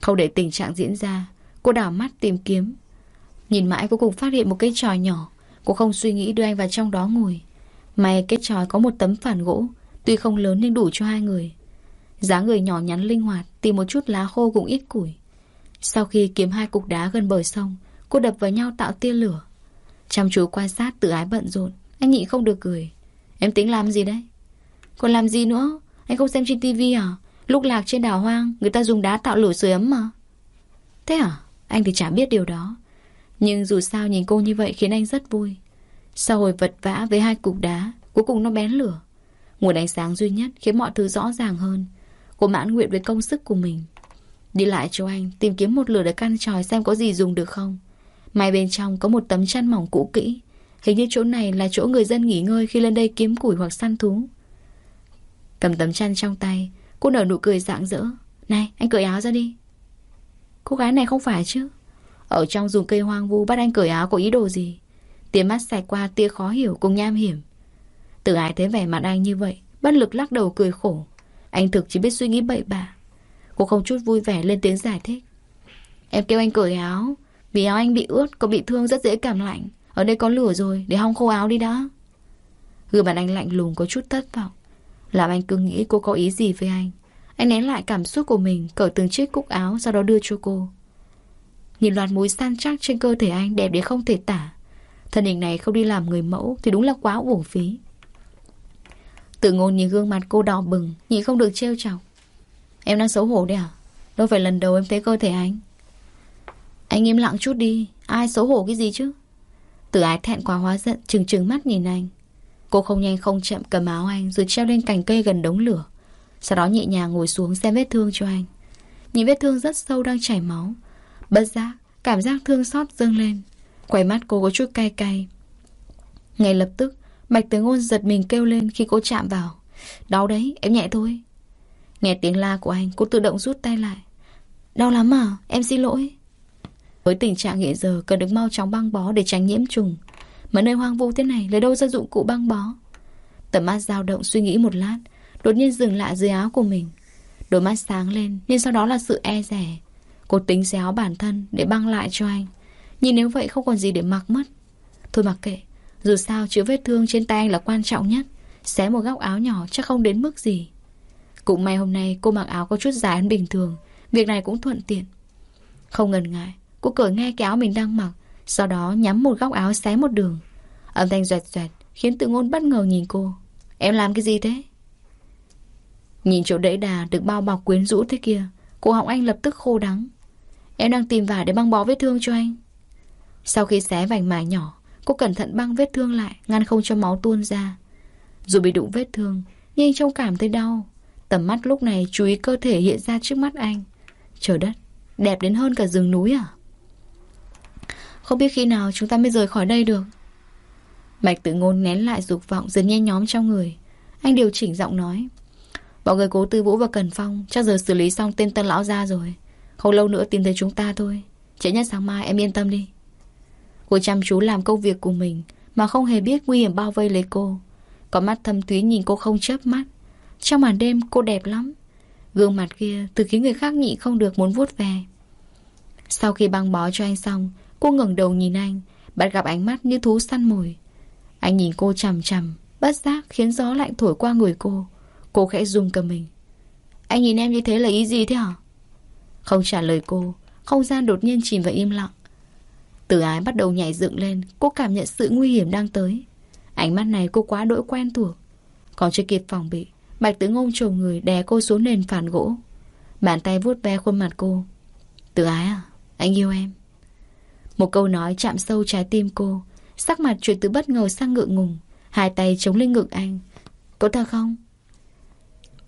Không để tình trạng diễn ra Cô đảo mắt tìm kiếm. Nhìn mãi cô cùng phát hiện một cái tròi nhỏ. Cô không suy nghĩ đưa anh vào trong đó ngồi. May cái tròi có một tấm phản gỗ, Tuy không lớn nhưng đủ cho hai người. Dáng người nhỏ nhắn linh hoạt, Tìm một chút lá khô cũng ít củi. Sau khi kiếm hai cục đá gần bờ sông, Cô đập vào nhau tạo tia lửa. Chăm chú quan sát tự ái bận rộn, Anh nhị không được cười. Em tính làm gì đấy? Còn làm gì nữa? Anh không xem trên tivi à? Lúc lạc trên đảo hoang, Người ta dùng đá tạo lửa sưởi ấm mà. Thế à? Anh thì chả biết điều đó. Nhưng dù sao nhìn cô như vậy khiến anh rất vui. Sau hồi vật vã với hai cục đá, Cuối cùng nó bén lửa. Nguồn ánh sáng duy nhất khiến mọi thứ rõ ràng hơn. Cô mãn nguyện với công sức của mình. Đi lại cho anh, Tìm kiếm một lửa để căn tròi xem có gì dùng được không. May bên trong có một tấm chăn mỏng cũ kỹ. Hình như chỗ này là chỗ người dân nghỉ ngơi Khi lên đây kiếm củi hoặc săn thú. Cầm tấm chăn trong tay, Cô nở nụ cười rạng rỡ. Này, anh cởi áo ra đi. Cô gái này không phải chứ? Ở trong dùng cây hoang vu bắt anh cởi áo có ý đồ gì? Tiếng mắt xẹt qua tia khó hiểu cùng nham hiểm. Từ ai thấy vẻ mặt anh như vậy Bất lực lắc đầu cười khổ. Anh thực chỉ biết suy nghĩ bậy bạ. Cô không chút vui vẻ lên tiếng giải thích. Em kêu anh cởi áo Vì áo anh bị ướt, có bị thương rất dễ cảm lạnh. Ở đây có lửa rồi, để hong khô áo đi đó. Gương mặt anh lạnh lùng có chút thất vọng. Làm anh cứ nghĩ cô có ý gì với anh. Anh nén lại cảm xúc của mình, Cởi từng chiếc cúc áo, Sau đó đưa cho cô. Nhìn loạt múi san chắc trên cơ thể anh Đẹp đến không thể tả. Thân hình này không đi làm người mẫu Thì đúng là quá uổng phí. Tự ngôn nhìn gương mặt cô đỏ bừng Nhị không được trêu chọc. Em đang xấu hổ đấy à? Đâu phải lần đầu em thấy cơ thể anh. Anh im lặng chút đi, Ai xấu hổ cái gì chứ? Từ ái thẹn quá hóa giận, Trừng trừng mắt nhìn anh. Cô không nhanh không chậm cầm áo anh Rồi treo lên cành cây gần đống lửa. Sau đó nhẹ nhàng ngồi xuống xem vết thương cho anh. Nhìn vết thương rất sâu đang chảy máu. Bất giác Cảm giác thương xót dâng lên. Quay mắt cô có chút cay cay. Ngay lập tức Bạch Tử Ngôn giật mình kêu lên khi cô chạm vào. Đau đấy, em nhẹ thôi. Nghe tiếng la của anh Cô tự động rút tay lại. Đau lắm à, em xin lỗi. Với tình trạng hiện giờ cần được mau chóng băng bó Để tránh nhiễm trùng. Mà nơi hoang vu thế này lấy đâu ra dụng cụ băng bó? Tầm mắt dao động suy nghĩ một lát Đột nhiên dừng lại dưới áo của mình. Đôi mắt sáng lên, Nhưng sau đó là sự e rẻ Cô tính xéo bản thân để băng lại cho anh. Nhưng nếu vậy không còn gì để mặc mất. Thôi mặc kệ, Dù sao chữa vết thương trên tay anh là quan trọng nhất. Xé một góc áo nhỏ chắc không đến mức gì. Cũng may hôm nay cô mặc áo có chút dài hơn bình thường, Việc này cũng thuận tiện. Không ngần ngại, Cô cởi ngay cái áo mình đang mặc, Sau đó nhắm một góc áo xé một đường. Âm thanh doẹt doẹt Khiến tự ngôn bất ngờ nhìn cô. Em làm cái gì thế? Nhìn chỗ đẫy đà được bao bọc quyến rũ thế kia Cô họng anh lập tức khô đắng. Em đang tìm vải để băng bó vết thương cho anh. Sau khi xé vành mài nhỏ, Cô cẩn thận băng vết thương lại, Ngăn không cho máu tuôn ra. Dù bị đụng vết thương, Nhưng anh trông cảm thấy đau. Tầm mắt lúc này chú ý cơ thể hiện ra trước mắt anh. Trời đất, Đẹp đến hơn cả rừng núi à? Không biết khi nào chúng ta mới rời khỏi đây được. Bạch tự ngôn nén lại dục vọng Dần nhen nhóm trong người. Anh điều chỉnh giọng nói. Bọn người cố tư vũ và Cần Phong Chắc giờ xử lý xong tên tân lão ra rồi. Không lâu nữa tìm thấy chúng ta thôi. Trễ nhất sáng mai, em yên tâm đi. Cô chăm chú làm công việc của mình Mà không hề biết nguy hiểm bao vây lấy cô. Có mắt thâm thúy nhìn cô không chớp mắt. Trong màn đêm, cô đẹp lắm. Gương mặt kia từ khiến người khác nhị không được muốn vuốt về Sau khi băng bó cho anh xong, Cô ngẩng đầu nhìn anh, Bắt gặp ánh mắt như thú săn mồi. Anh nhìn cô chằm chằm, Bất giác khiến gió lạnh thổi qua người cô. Cô khẽ rung cầm mình. Anh nhìn em như thế là ý gì thế hả? Không trả lời cô, Không gian đột nhiên chìm vào im lặng. Từ ái bắt đầu nhảy dựng lên, Cô cảm nhận sự nguy hiểm đang tới. Ánh mắt này cô quá đỗi quen thuộc. Còn chưa kịp phòng bị, Bạch tử ngôn trồm người đè cô xuống nền phản gỗ. Bàn tay vuốt ve khuôn mặt cô. Từ ái à Anh yêu em. Một câu nói chạm sâu trái tim cô. Sắc mặt chuyển từ bất ngờ sang ngượng ngùng. Hai tay chống lên ngực anh. Có thật không?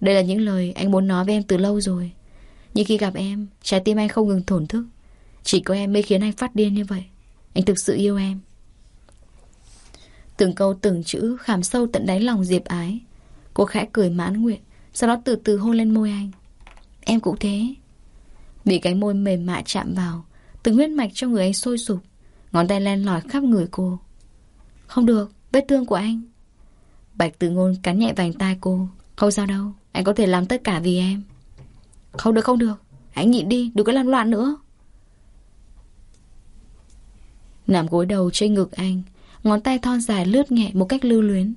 Đây là những lời anh muốn nói với em từ lâu rồi. Nhưng khi gặp em Trái tim anh không ngừng thổn thức. Chỉ có em mới khiến anh phát điên như vậy. Anh thực sự yêu em. Từng câu từng chữ khảm sâu tận đáy lòng Diệp Ái. Cô khẽ cười mãn nguyện Sau đó từ từ hôn lên môi anh. Em cũng thế. Bị cái môi mềm mại chạm vào Từng huyết mạch trong người anh sôi sục Ngón tay len lỏi khắp người cô. Không được, vết thương của anh. Bạch tử ngôn cắn nhẹ vành tai cô. Không sao đâu, anh có thể làm tất cả vì em. Không được, không được. Anh nhịn đi, đừng có làm loạn nữa. Nằm gối đầu trên ngực anh Ngón tay thon dài lướt nhẹ một cách lưu luyến.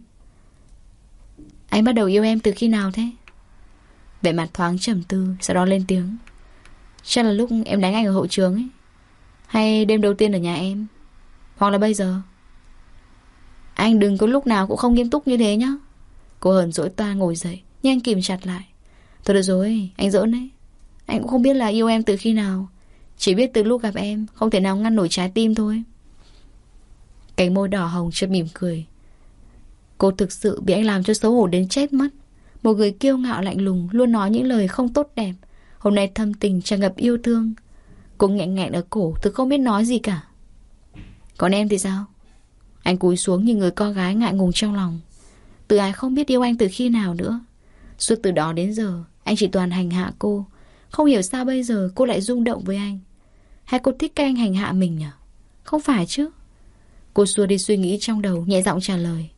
Anh bắt đầu yêu em từ khi nào thế? Vẻ mặt thoáng trầm tư Sau đó lên tiếng. Chắc là lúc em đánh anh ở hậu trường ấy. Hay đêm đầu tiên ở nhà em. Hoặc là bây giờ. Anh đừng có lúc nào cũng không nghiêm túc như thế nhá. Cô hờn dỗi toa ngồi dậy. Nhưng anh kìm chặt lại. Thôi được rồi, anh giỡn đấy. Anh cũng không biết là yêu em từ khi nào. Chỉ biết từ lúc gặp em Không thể nào ngăn nổi trái tim thôi. Cánh môi đỏ hồng chợt mỉm cười. Cô thực sự bị anh làm cho xấu hổ đến chết mất. Một người kiêu ngạo lạnh lùng Luôn nói những lời không tốt đẹp. Hôm nay thâm tình tràn ngập yêu thương. Cô nghẹn nghẹn ở cổ Thực không biết nói gì cả. Còn em thì sao? Anh cúi xuống như người con gái ngại ngùng trong lòng. Từ ai không biết yêu anh từ khi nào nữa? Suốt từ đó đến giờ, Anh chỉ toàn hành hạ cô. Không hiểu sao bây giờ cô lại rung động với anh. Hay cô thích cái anh hành hạ mình nhỉ? Không phải chứ. Cô xua đi suy nghĩ trong đầu, Nhẹ giọng trả lời.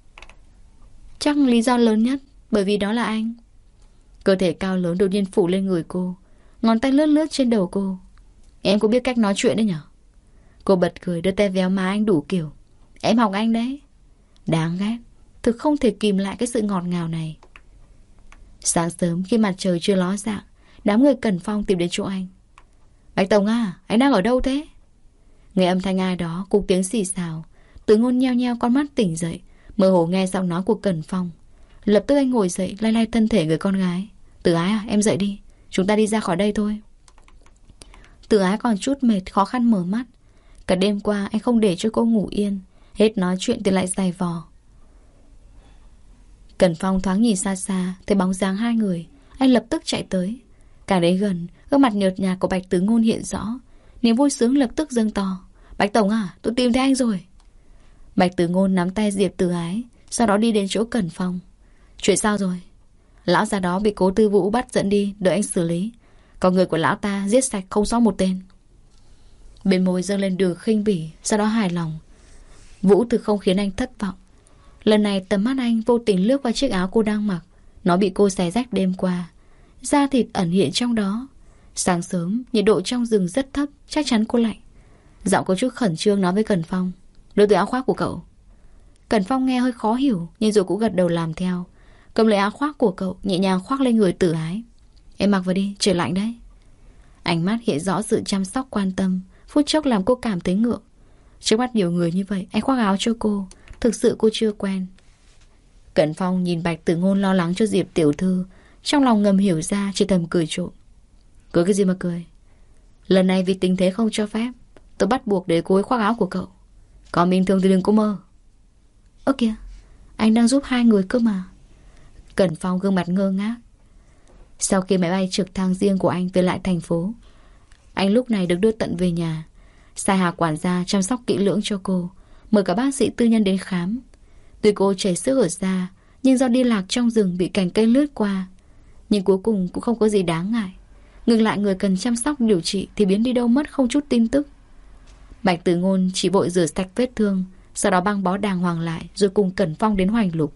Chắc lý do lớn nhất, Bởi vì đó là anh. Cơ thể cao lớn đột nhiên phủ lên người cô. Ngón tay lướt lướt trên đầu cô. Em có biết cách nói chuyện đấy nhở Cô bật cười, đưa tay véo má anh đủ kiểu. Em học anh đấy. Đáng ghét. Thực không thể kìm lại cái sự ngọt ngào này. Sáng sớm khi mặt trời chưa ló dạng, Đám người Cần Phong tìm đến chỗ anh. Bạch Tổng à Anh đang ở đâu thế? Nghe âm thanh ai đó, Cục tiếng xì xào. Từ ngôn nheo nheo con mắt tỉnh dậy, Mơ hồ nghe giọng nói của Cần Phong. Lập tức anh ngồi dậy, lay lay thân thể người con gái. Từ ái à em dậy đi, Chúng ta đi ra khỏi đây thôi. Từ ái còn chút mệt, khó khăn mở mắt. Cả đêm qua, anh không để cho cô ngủ yên. Hết nói chuyện thì lại dài vò. Cần Phong thoáng nhìn xa xa, Thấy bóng dáng hai người, Anh lập tức chạy tới. Càng đến gần, Gương mặt nhợt nhạt của Bạch Tứ Ngôn hiện rõ, Niềm vui sướng lập tức dâng to. Bạch Tổng à tôi tìm thấy anh rồi. Bạch Tứ Ngôn nắm tay Diệp tử Ái, Sau đó đi đến chỗ cẩn Phong. Chuyện sao rồi? Lão già đó bị cố tư vũ bắt dẫn đi, Đợi anh xử lý. Còn người của lão ta giết sạch không sót một tên. Bên môi dâng lên đường khinh bỉ, Sau đó hài lòng. Vũ thực không khiến anh thất vọng. Lần này tầm mắt anh vô tình lướt qua chiếc áo cô đang mặc. Nó bị cô xé rách đêm qua. Da thịt ẩn hiện trong đó. Sáng sớm, nhiệt độ trong rừng rất thấp, Chắc chắn cô lạnh. Giọng có chút khẩn trương nói với Cần Phong. Đưa từ áo khoác của cậu. Cần Phong nghe hơi khó hiểu, Nhưng rồi cũng gật đầu làm theo. Cầm lấy áo khoác của cậu, Nhẹ nhàng khoác lên người tử ái. Em mặc vào đi, trời lạnh đấy. Ánh mắt hiện rõ sự chăm sóc quan tâm, Phút chốc làm cô cảm thấy ngượng. Trước mắt nhiều người như vậy, Anh khoác áo cho cô. Thực sự cô chưa quen. Cẩn Phong nhìn Bạch Tử Ngôn lo lắng cho Diệp Tiểu Thư. Trong lòng ngầm hiểu ra Chỉ thầm cười trộm. Cười cái gì mà cười? Lần này vì tình thế không cho phép, Tôi bắt buộc để cô ấy khoác áo của cậu. Còn bình thường thì đừng có mơ. Ơ kìa, Anh đang giúp hai người cơ mà. Cẩn Phong gương mặt ngơ ngác. Sau khi máy bay trực thăng riêng của anh về lại thành phố, Anh lúc này được đưa tận về nhà, Sai Hà quản gia chăm sóc kỹ lưỡng cho cô. Mời cả bác sĩ tư nhân đến khám. Tuy cô chảy sức ở da, Nhưng do đi lạc trong rừng bị cành cây lướt qua, Nhưng cuối cùng cũng không có gì đáng ngại. Ngừng lại, người cần chăm sóc, điều trị Thì biến đi đâu mất không chút tin tức. Bạch tử ngôn chỉ vội rửa sạch vết thương, Sau đó băng bó đàng hoàng lại, Rồi cùng Cẩn Phong đến hoành lục.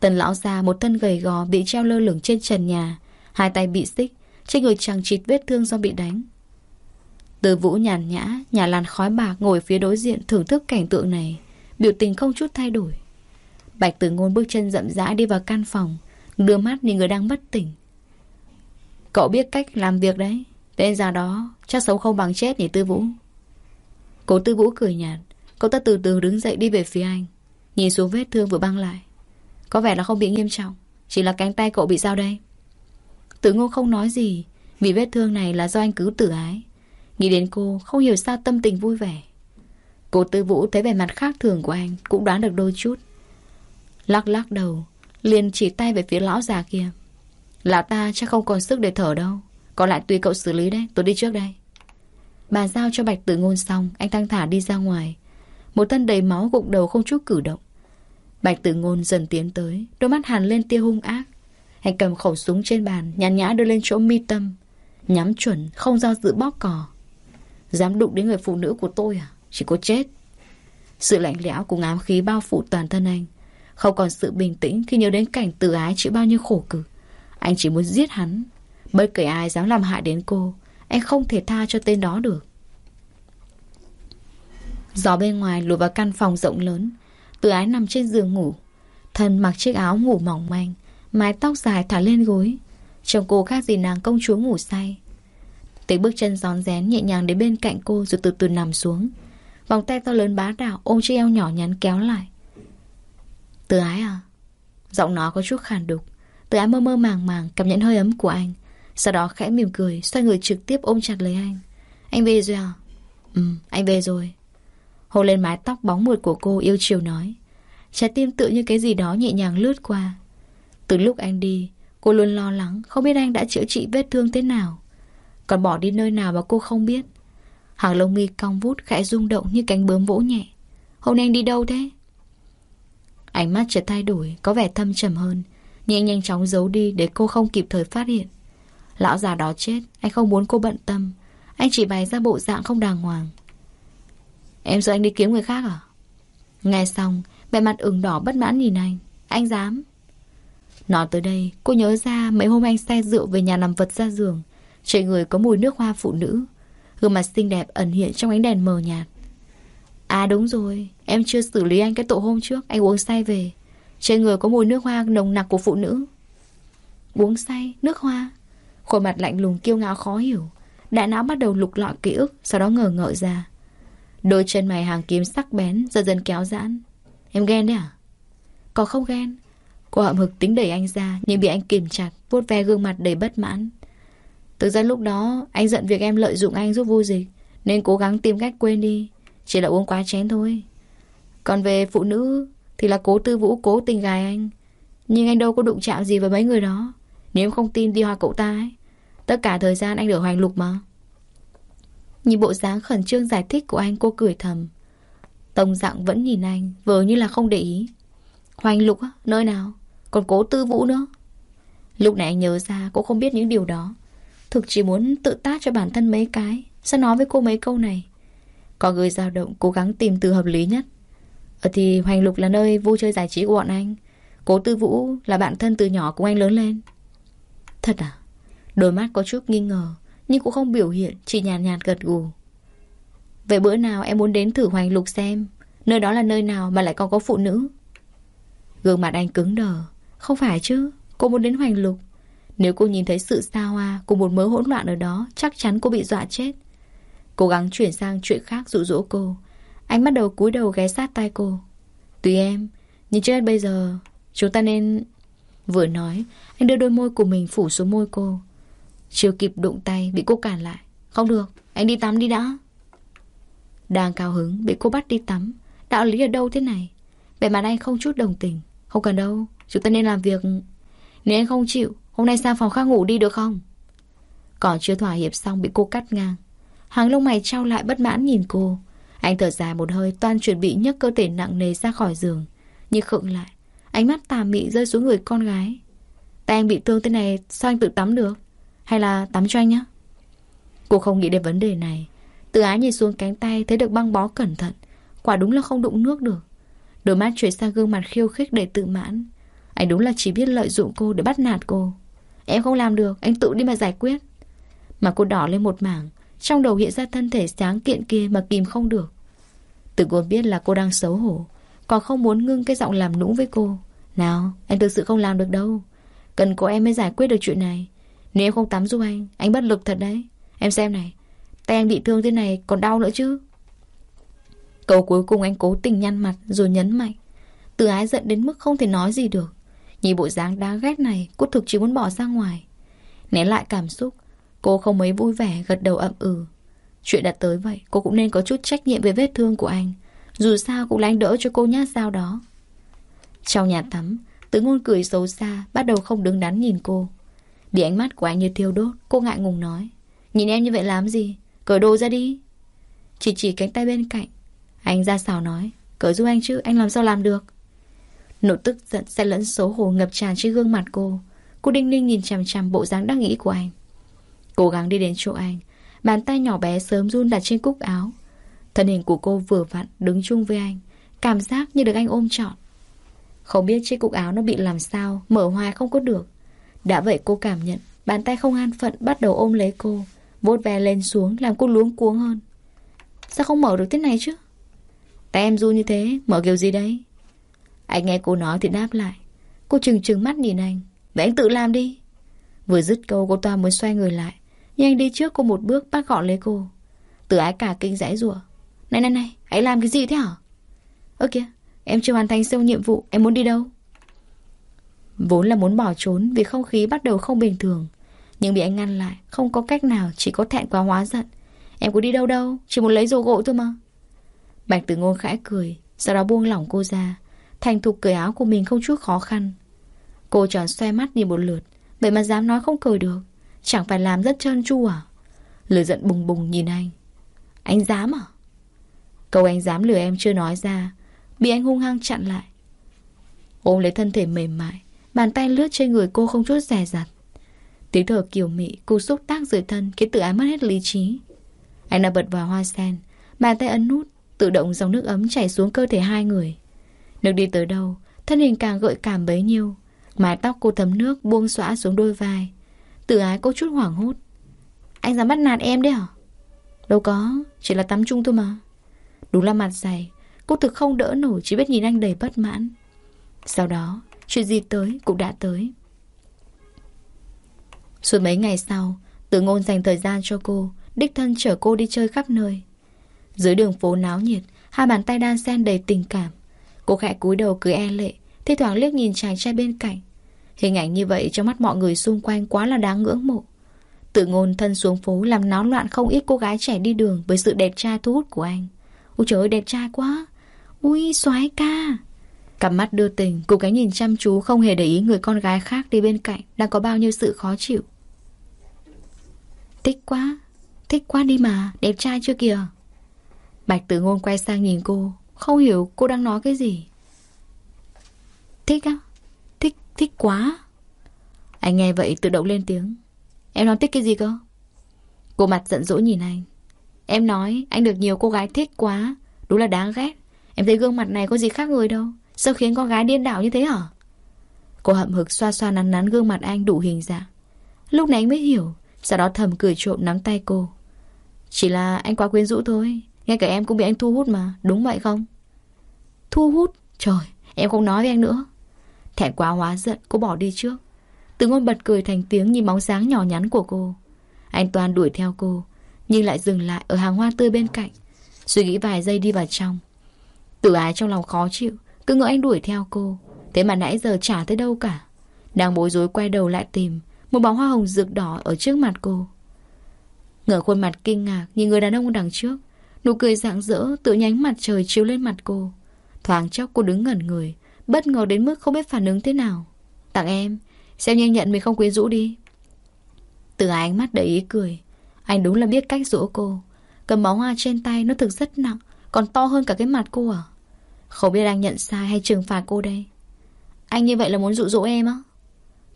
Tần lão già, một thân gầy gò Bị treo lơ lửng trên trần nhà, Hai tay bị xích, Trên người chàng chịt vết thương do bị đánh từ vũ nhàn nhã, Nhà làn khói bạc ngồi phía đối diện Thưởng thức cảnh tượng này. Biểu tình không chút thay đổi. Bạch tử ngôn bước chân rậm rãi đi vào căn phòng, Đưa mắt nhìn người đang bất tỉnh. Cậu biết cách làm việc đấy Đến giờ đó chắc sống không bằng chết nhỉ Tư Vũ. Cố Tư Vũ cười nhạt, Cậu ta từ từ đứng dậy đi về phía anh, Nhìn xuống vết thương vừa băng lại. Có vẻ là không bị nghiêm trọng, Chỉ là cánh tay cậu bị sao đây? Tử ngôn không nói gì, Vì vết thương này là do anh cứu tử ái. Nghĩ đến cô, không hiểu sao tâm tình vui vẻ. Cô Tư Vũ thấy vẻ mặt khác thường của anh Cũng đoán được đôi chút. Lắc lắc đầu, liền chỉ tay về phía lão già kia. Lão ta chắc không còn sức để thở đâu. Còn lại tùy cậu xử lý đấy, Tôi đi trước đây. Bà giao cho Bạch Tử Ngôn xong, Anh thăng thả đi ra ngoài. Một thân đầy máu gục đầu không chút cử động. Bạch Tử Ngôn dần tiến tới, Đôi mắt hàn lên tia hung ác. Anh cầm khẩu súng trên bàn, Nhàn nhã đưa lên chỗ mi tâm. Nhắm chuẩn, không do dự bóp cò. Dám đụng đến người phụ nữ của tôi à? Chỉ có chết. Sự lạnh lẽo cùng ám khí bao phủ toàn thân anh. Không còn sự bình tĩnh Khi nhớ đến cảnh tự ái chịu bao nhiêu khổ cực. Anh chỉ muốn giết hắn. Bất kể ai dám làm hại đến cô, Anh không thể tha cho tên đó được. Gió bên ngoài lùa vào căn phòng rộng lớn. Tự ái nằm trên giường ngủ. Thân mặc chiếc áo ngủ mỏng manh, Mái tóc dài thả lên gối. Trông cô khác gì nàng công chúa ngủ say. Tiếng bước chân gión rén nhẹ nhàng đến bên cạnh cô rồi từ từ nằm xuống. Vòng tay to lớn bá đạo ôm chiếc eo nhỏ nhắn kéo lại. Từ ái à? Giọng nó có chút khàn đục. Từ ái mơ mơ màng màng cảm nhận hơi ấm của anh. Sau đó khẽ mỉm cười, xoay người trực tiếp ôm chặt lấy anh. Anh về rồi à? Ừ, anh về rồi. Hồ lên mái tóc bóng mượt của cô yêu chiều nói. Trái tim tự như cái gì đó nhẹ nhàng lướt qua. Từ lúc anh đi, cô luôn lo lắng không biết anh đã chữa trị vết thương thế nào. Còn bỏ đi nơi nào mà cô không biết? Hàng lông mi cong vút khẽ rung động như cánh bướm vỗ nhẹ. Hôm nay anh đi đâu thế? Ánh mắt chợt thay đổi, Có vẻ thâm trầm hơn. Nhưng nhanh chóng giấu đi để cô không kịp thời phát hiện. Lão già đó chết, Anh không muốn cô bận tâm. Anh chỉ bày ra bộ dạng không đàng hoàng. Em sợ anh đi kiếm người khác à? Nghe xong, Vẻ mặt ửng đỏ bất mãn nhìn anh. Anh dám? Nói tới đây, cô nhớ ra mấy hôm anh xe rượu về nhà làm vật ra giường. Trên người có mùi nước hoa phụ nữ. Gương mặt xinh đẹp ẩn hiện trong ánh đèn mờ nhạt. À đúng rồi Em chưa xử lý anh cái tội hôm trước Anh uống say về. Trên người có mùi nước hoa nồng nặc của phụ nữ. Uống say, nước hoa. Khuôn mặt lạnh lùng kiêu ngạo khó hiểu. Đại não bắt đầu lục lọi ký ức Sau đó ngờ ngợi ra. Đôi chân mày hàng kiếm sắc bén Dần dần kéo giãn. Em ghen đấy à? Có không ghen? Cô hậm hực tính đẩy anh ra Nhưng bị anh kìm chặt vuốt ve gương mặt đầy bất mãn. Thực ra lúc đó Anh giận việc em lợi dụng anh giúp vui dịch Nên cố gắng tìm cách quên đi Chỉ là uống quá chén thôi. Còn về phụ nữ Thì là cố tư vũ cố tình gài anh. Nhưng anh đâu có đụng chạm gì với mấy người đó. Nếu em không tin đi hoa cậu ta ấy Tất cả thời gian anh được hoành lục mà. Nhìn bộ dáng khẩn trương giải thích của anh cô cười thầm. Tông dạng vẫn nhìn anh Vờ như là không để ý. Hoành lục á, nơi nào? Còn cố tư vũ nữa. Lúc này anh nhớ ra cô không biết những điều đó. Thực chỉ muốn tự tác cho bản thân mấy cái. Sao nói với cô mấy câu này? Có người dao động cố gắng tìm từ hợp lý nhất. Ở thì Hoành Lục là nơi vui chơi giải trí của bọn anh. Cố Tư Vũ là bạn thân từ nhỏ cùng anh lớn lên. Thật à? Đôi mắt có chút nghi ngờ Nhưng cũng không biểu hiện Chỉ nhàn nhạt, nhạt gật gù. Vậy bữa nào em muốn đến thử Hoành Lục xem Nơi đó là nơi nào mà lại còn có phụ nữ? Gương mặt anh cứng đờ. Không phải chứ Cô muốn đến Hoành Lục. Nếu cô nhìn thấy sự xa hoa Cùng một mớ hỗn loạn ở đó, Chắc chắn cô bị dọa chết. Cố gắng chuyển sang chuyện khác dụ dỗ cô. Anh bắt đầu cúi đầu ghé sát tai cô. Tùy em, Nhưng trước bây giờ, Chúng ta nên, Vừa nói, Anh đưa đôi môi của mình phủ xuống môi cô. Chưa kịp đụng tay, Bị cô cản lại. Không được, Anh đi tắm đi đã. Đang cao hứng, Bị cô bắt đi tắm. Đạo lý ở đâu thế này? Vẻ mặt anh không chút đồng tình. Không cần đâu, Chúng ta nên làm việc. Nếu anh không chịu Hôm nay sang phòng khác ngủ đi được không? Còn chưa thỏa hiệp xong Bị cô cắt ngang. Hàng lông mày trao lại bất mãn nhìn cô. Anh thở dài một hơi, Toan chuẩn bị nhấc cơ thể nặng nề ra khỏi giường. Nhưng khựng lại, Ánh mắt tà mị rơi xuống người con gái. Tay anh bị thương thế này, Sao anh tự tắm được? Hay là tắm cho anh nhé Cô không nghĩ đến vấn đề này. Tự ái nhìn xuống cánh tay, Thấy được băng bó cẩn thận. Quả đúng là không đụng nước được. Đôi mắt chuyển sang gương mặt khiêu khích để tự mãn. Anh đúng là chỉ biết lợi dụng cô để bắt nạt cô. Em không làm được, Anh tự đi mà giải quyết. Mà cô đỏ lên một mảng, Trong đầu hiện ra thân thể sáng kiện kia mà kìm không được. Từ cô biết là cô đang xấu hổ, Còn không muốn ngưng cái giọng làm nũng với cô. Nào, anh thực sự không làm được đâu. Cần cô em mới giải quyết được chuyện này. Nếu em không tắm giúp anh Anh bất lực thật đấy. Em xem này, Tay anh bị thương thế này còn đau nữa chứ. Câu cuối cùng anh cố tình nhăn mặt Rồi nhấn mạnh. Từ ái giận đến mức không thể nói gì được. Nhìn bộ dáng đáng ghét này Cô thực chỉ muốn bỏ ra ngoài. Nén lại cảm xúc, Cô không mấy vui vẻ, gật đầu ậm ừ. Chuyện đã tới vậy, Cô cũng nên có chút trách nhiệm về vết thương của anh. Dù sao cũng là anh đỡ cho cô nhát dao đó. Trong nhà tắm Tứ ngôn cười xấu xa Bắt đầu không đứng đắn nhìn cô. Bị ánh mắt của anh như thiêu đốt, Cô ngại ngùng nói. Nhìn em như vậy làm gì? Cởi đồ ra đi. Chỉ chỉ cánh tay bên cạnh. Anh ra xào nói. Cởi giúp anh chứ, anh làm sao làm được? Nỗi tức giận sẽ lẫn xấu hổ ngập tràn trên gương mặt cô. Cô đinh ninh nhìn chằm chằm bộ dáng đắc nghĩ của anh. Cố gắng đi đến chỗ anh. Bàn tay nhỏ bé sớm run đặt trên cúc áo. Thân hình của cô vừa vặn đứng chung với anh. Cảm giác như được anh ôm trọn. Không biết chiếc cúc áo nó bị làm sao, Mở hoài không có được. Đã vậy cô cảm nhận, Bàn tay không an phận bắt đầu ôm lấy cô Vốt ve lên xuống làm cô luống cuống hơn. Sao không mở được thế này chứ? Tay em du như thế, Mở kiểu gì đấy? Anh nghe cô nói thì đáp lại. Cô chừng chừng mắt nhìn anh. Vậy anh tự làm đi. Vừa dứt câu, cô toa muốn xoay người lại. Nhưng anh đi trước, cô một bước bắt gọn lấy cô. Từ ái cả kinh rãi rủa. Này này này, Anh làm cái gì thế hả? Ơ kìa, Em chưa hoàn thành xong nhiệm vụ, Em muốn đi đâu? Vốn là muốn bỏ trốn vì không khí bắt đầu không bình thường. Nhưng bị anh ngăn lại, Không có cách nào, chỉ có thẹn quá hóa giận. Em có đi đâu đâu, Chỉ muốn lấy dầu gỗ thôi mà. Bạch tử ngôn khẽ cười, Sau đó buông lỏng cô ra. Thành thục cởi áo của mình không chút khó khăn. Cô tròn xoay mắt nhìn một lượt, Vậy mà dám nói không cười được. Chẳng phải làm rất trơn tru à? Lửa giận bùng bùng nhìn anh. Anh dám à? Câu anh dám lừa em chưa nói ra, Bị anh hung hăng chặn lại. Ôm lấy thân thể mềm mại, Bàn tay lướt trên người cô không chút rè rặt Tiếng thở kiều mị Cô xúc tác dưới thân Khiến tự ái mất hết lý trí. Anh đã bật vào hoa sen, Bàn tay ấn nút, Tự động dòng nước ấm chảy xuống cơ thể hai người. Nước đi tới đâu, Thân hình càng gợi cảm bấy nhiêu, Mái tóc cô thấm nước buông xõa xuống đôi vai. Tự ái có chút hoảng hốt. Anh dám bắt nạt em đấy hả? Đâu có, Chỉ là tắm chung thôi mà. Đúng là mặt dày, Cô thực không đỡ nổi Chỉ biết nhìn anh đầy bất mãn. Sau đó, Chuyện gì tới cũng đã tới. Suốt mấy ngày sau Tử ngôn dành thời gian cho cô, Đích thân chở cô đi chơi khắp nơi. Dưới đường phố náo nhiệt, Hai bàn tay đan sen đầy tình cảm. Cô khẽ cúi đầu cười e lệ, Thi thoảng liếc nhìn chàng trai bên cạnh. Hình ảnh như vậy trong mắt mọi người xung quanh Quá là đáng ngưỡng mộ. Tự ngôn thân xuống phố làm náo loạn không ít cô gái trẻ đi đường Với sự đẹp trai thu hút của anh. Ôi trời ơi, đẹp trai quá! Ui, soái ca! Cặp mắt đưa tình Cô gái nhìn chăm chú không hề để ý người con gái khác đi bên cạnh Đang có bao nhiêu sự khó chịu. Thích quá Thích quá đi mà, Đẹp trai chưa kìa. Bạch tử ngôn quay sang nhìn cô không hiểu cô đang nói cái gì. Thích á? Thích, thích quá. Anh nghe vậy tự động lên tiếng. Em nói thích cái gì cơ? Cô mặt giận dỗi nhìn anh. Em nói anh được nhiều cô gái thích quá. Đúng là đáng ghét. Em thấy gương mặt này có gì khác người đâu. Sao khiến con gái điên đảo như thế hả? Cô hậm hực xoa xoa nắn nắn gương mặt anh đủ hình dạng. Lúc này anh mới hiểu. Sau đó thầm cười trộm nắm tay cô. Chỉ là anh quá quyến rũ thôi. Ngay cả em cũng bị anh thu hút mà. Đúng vậy không? Thu hút. Trời, em không nói với anh nữa. Thẹn quá hóa giận, cô bỏ đi trước. Từ ngôn bật cười thành tiếng nhìn bóng dáng nhỏ nhắn của cô. Anh toàn đuổi theo cô, Nhưng lại dừng lại ở hàng hoa tươi bên cạnh. Suy nghĩ vài giây đi vào trong. Tự ái trong lòng khó chịu, Cứ ngỡ anh đuổi theo cô. Thế mà nãy giờ chả tới đâu cả. Đang bối rối quay đầu lại tìm Một bóng hoa hồng rực đỏ ở trước mặt cô. Ngửa khuôn mặt kinh ngạc Nhìn người đàn ông đằng trước. Nụ cười rạng rỡ tự nhánh mặt trời chiếu lên mặt cô. Thoáng chốc cô đứng ngẩn người, Bất ngờ đến mức không biết phản ứng thế nào. Tặng em, Xem nhanh nhận mình không quyến rũ đi. Từ ánh mắt đầy ý cười, Anh đúng là biết cách rũ cô. Cầm bó hoa trên tay nó thực rất nặng, Còn to hơn cả cái mặt cô à? Không biết anh nhận sai hay trừng phạt cô đây. Anh như vậy là muốn dụ dỗ em á?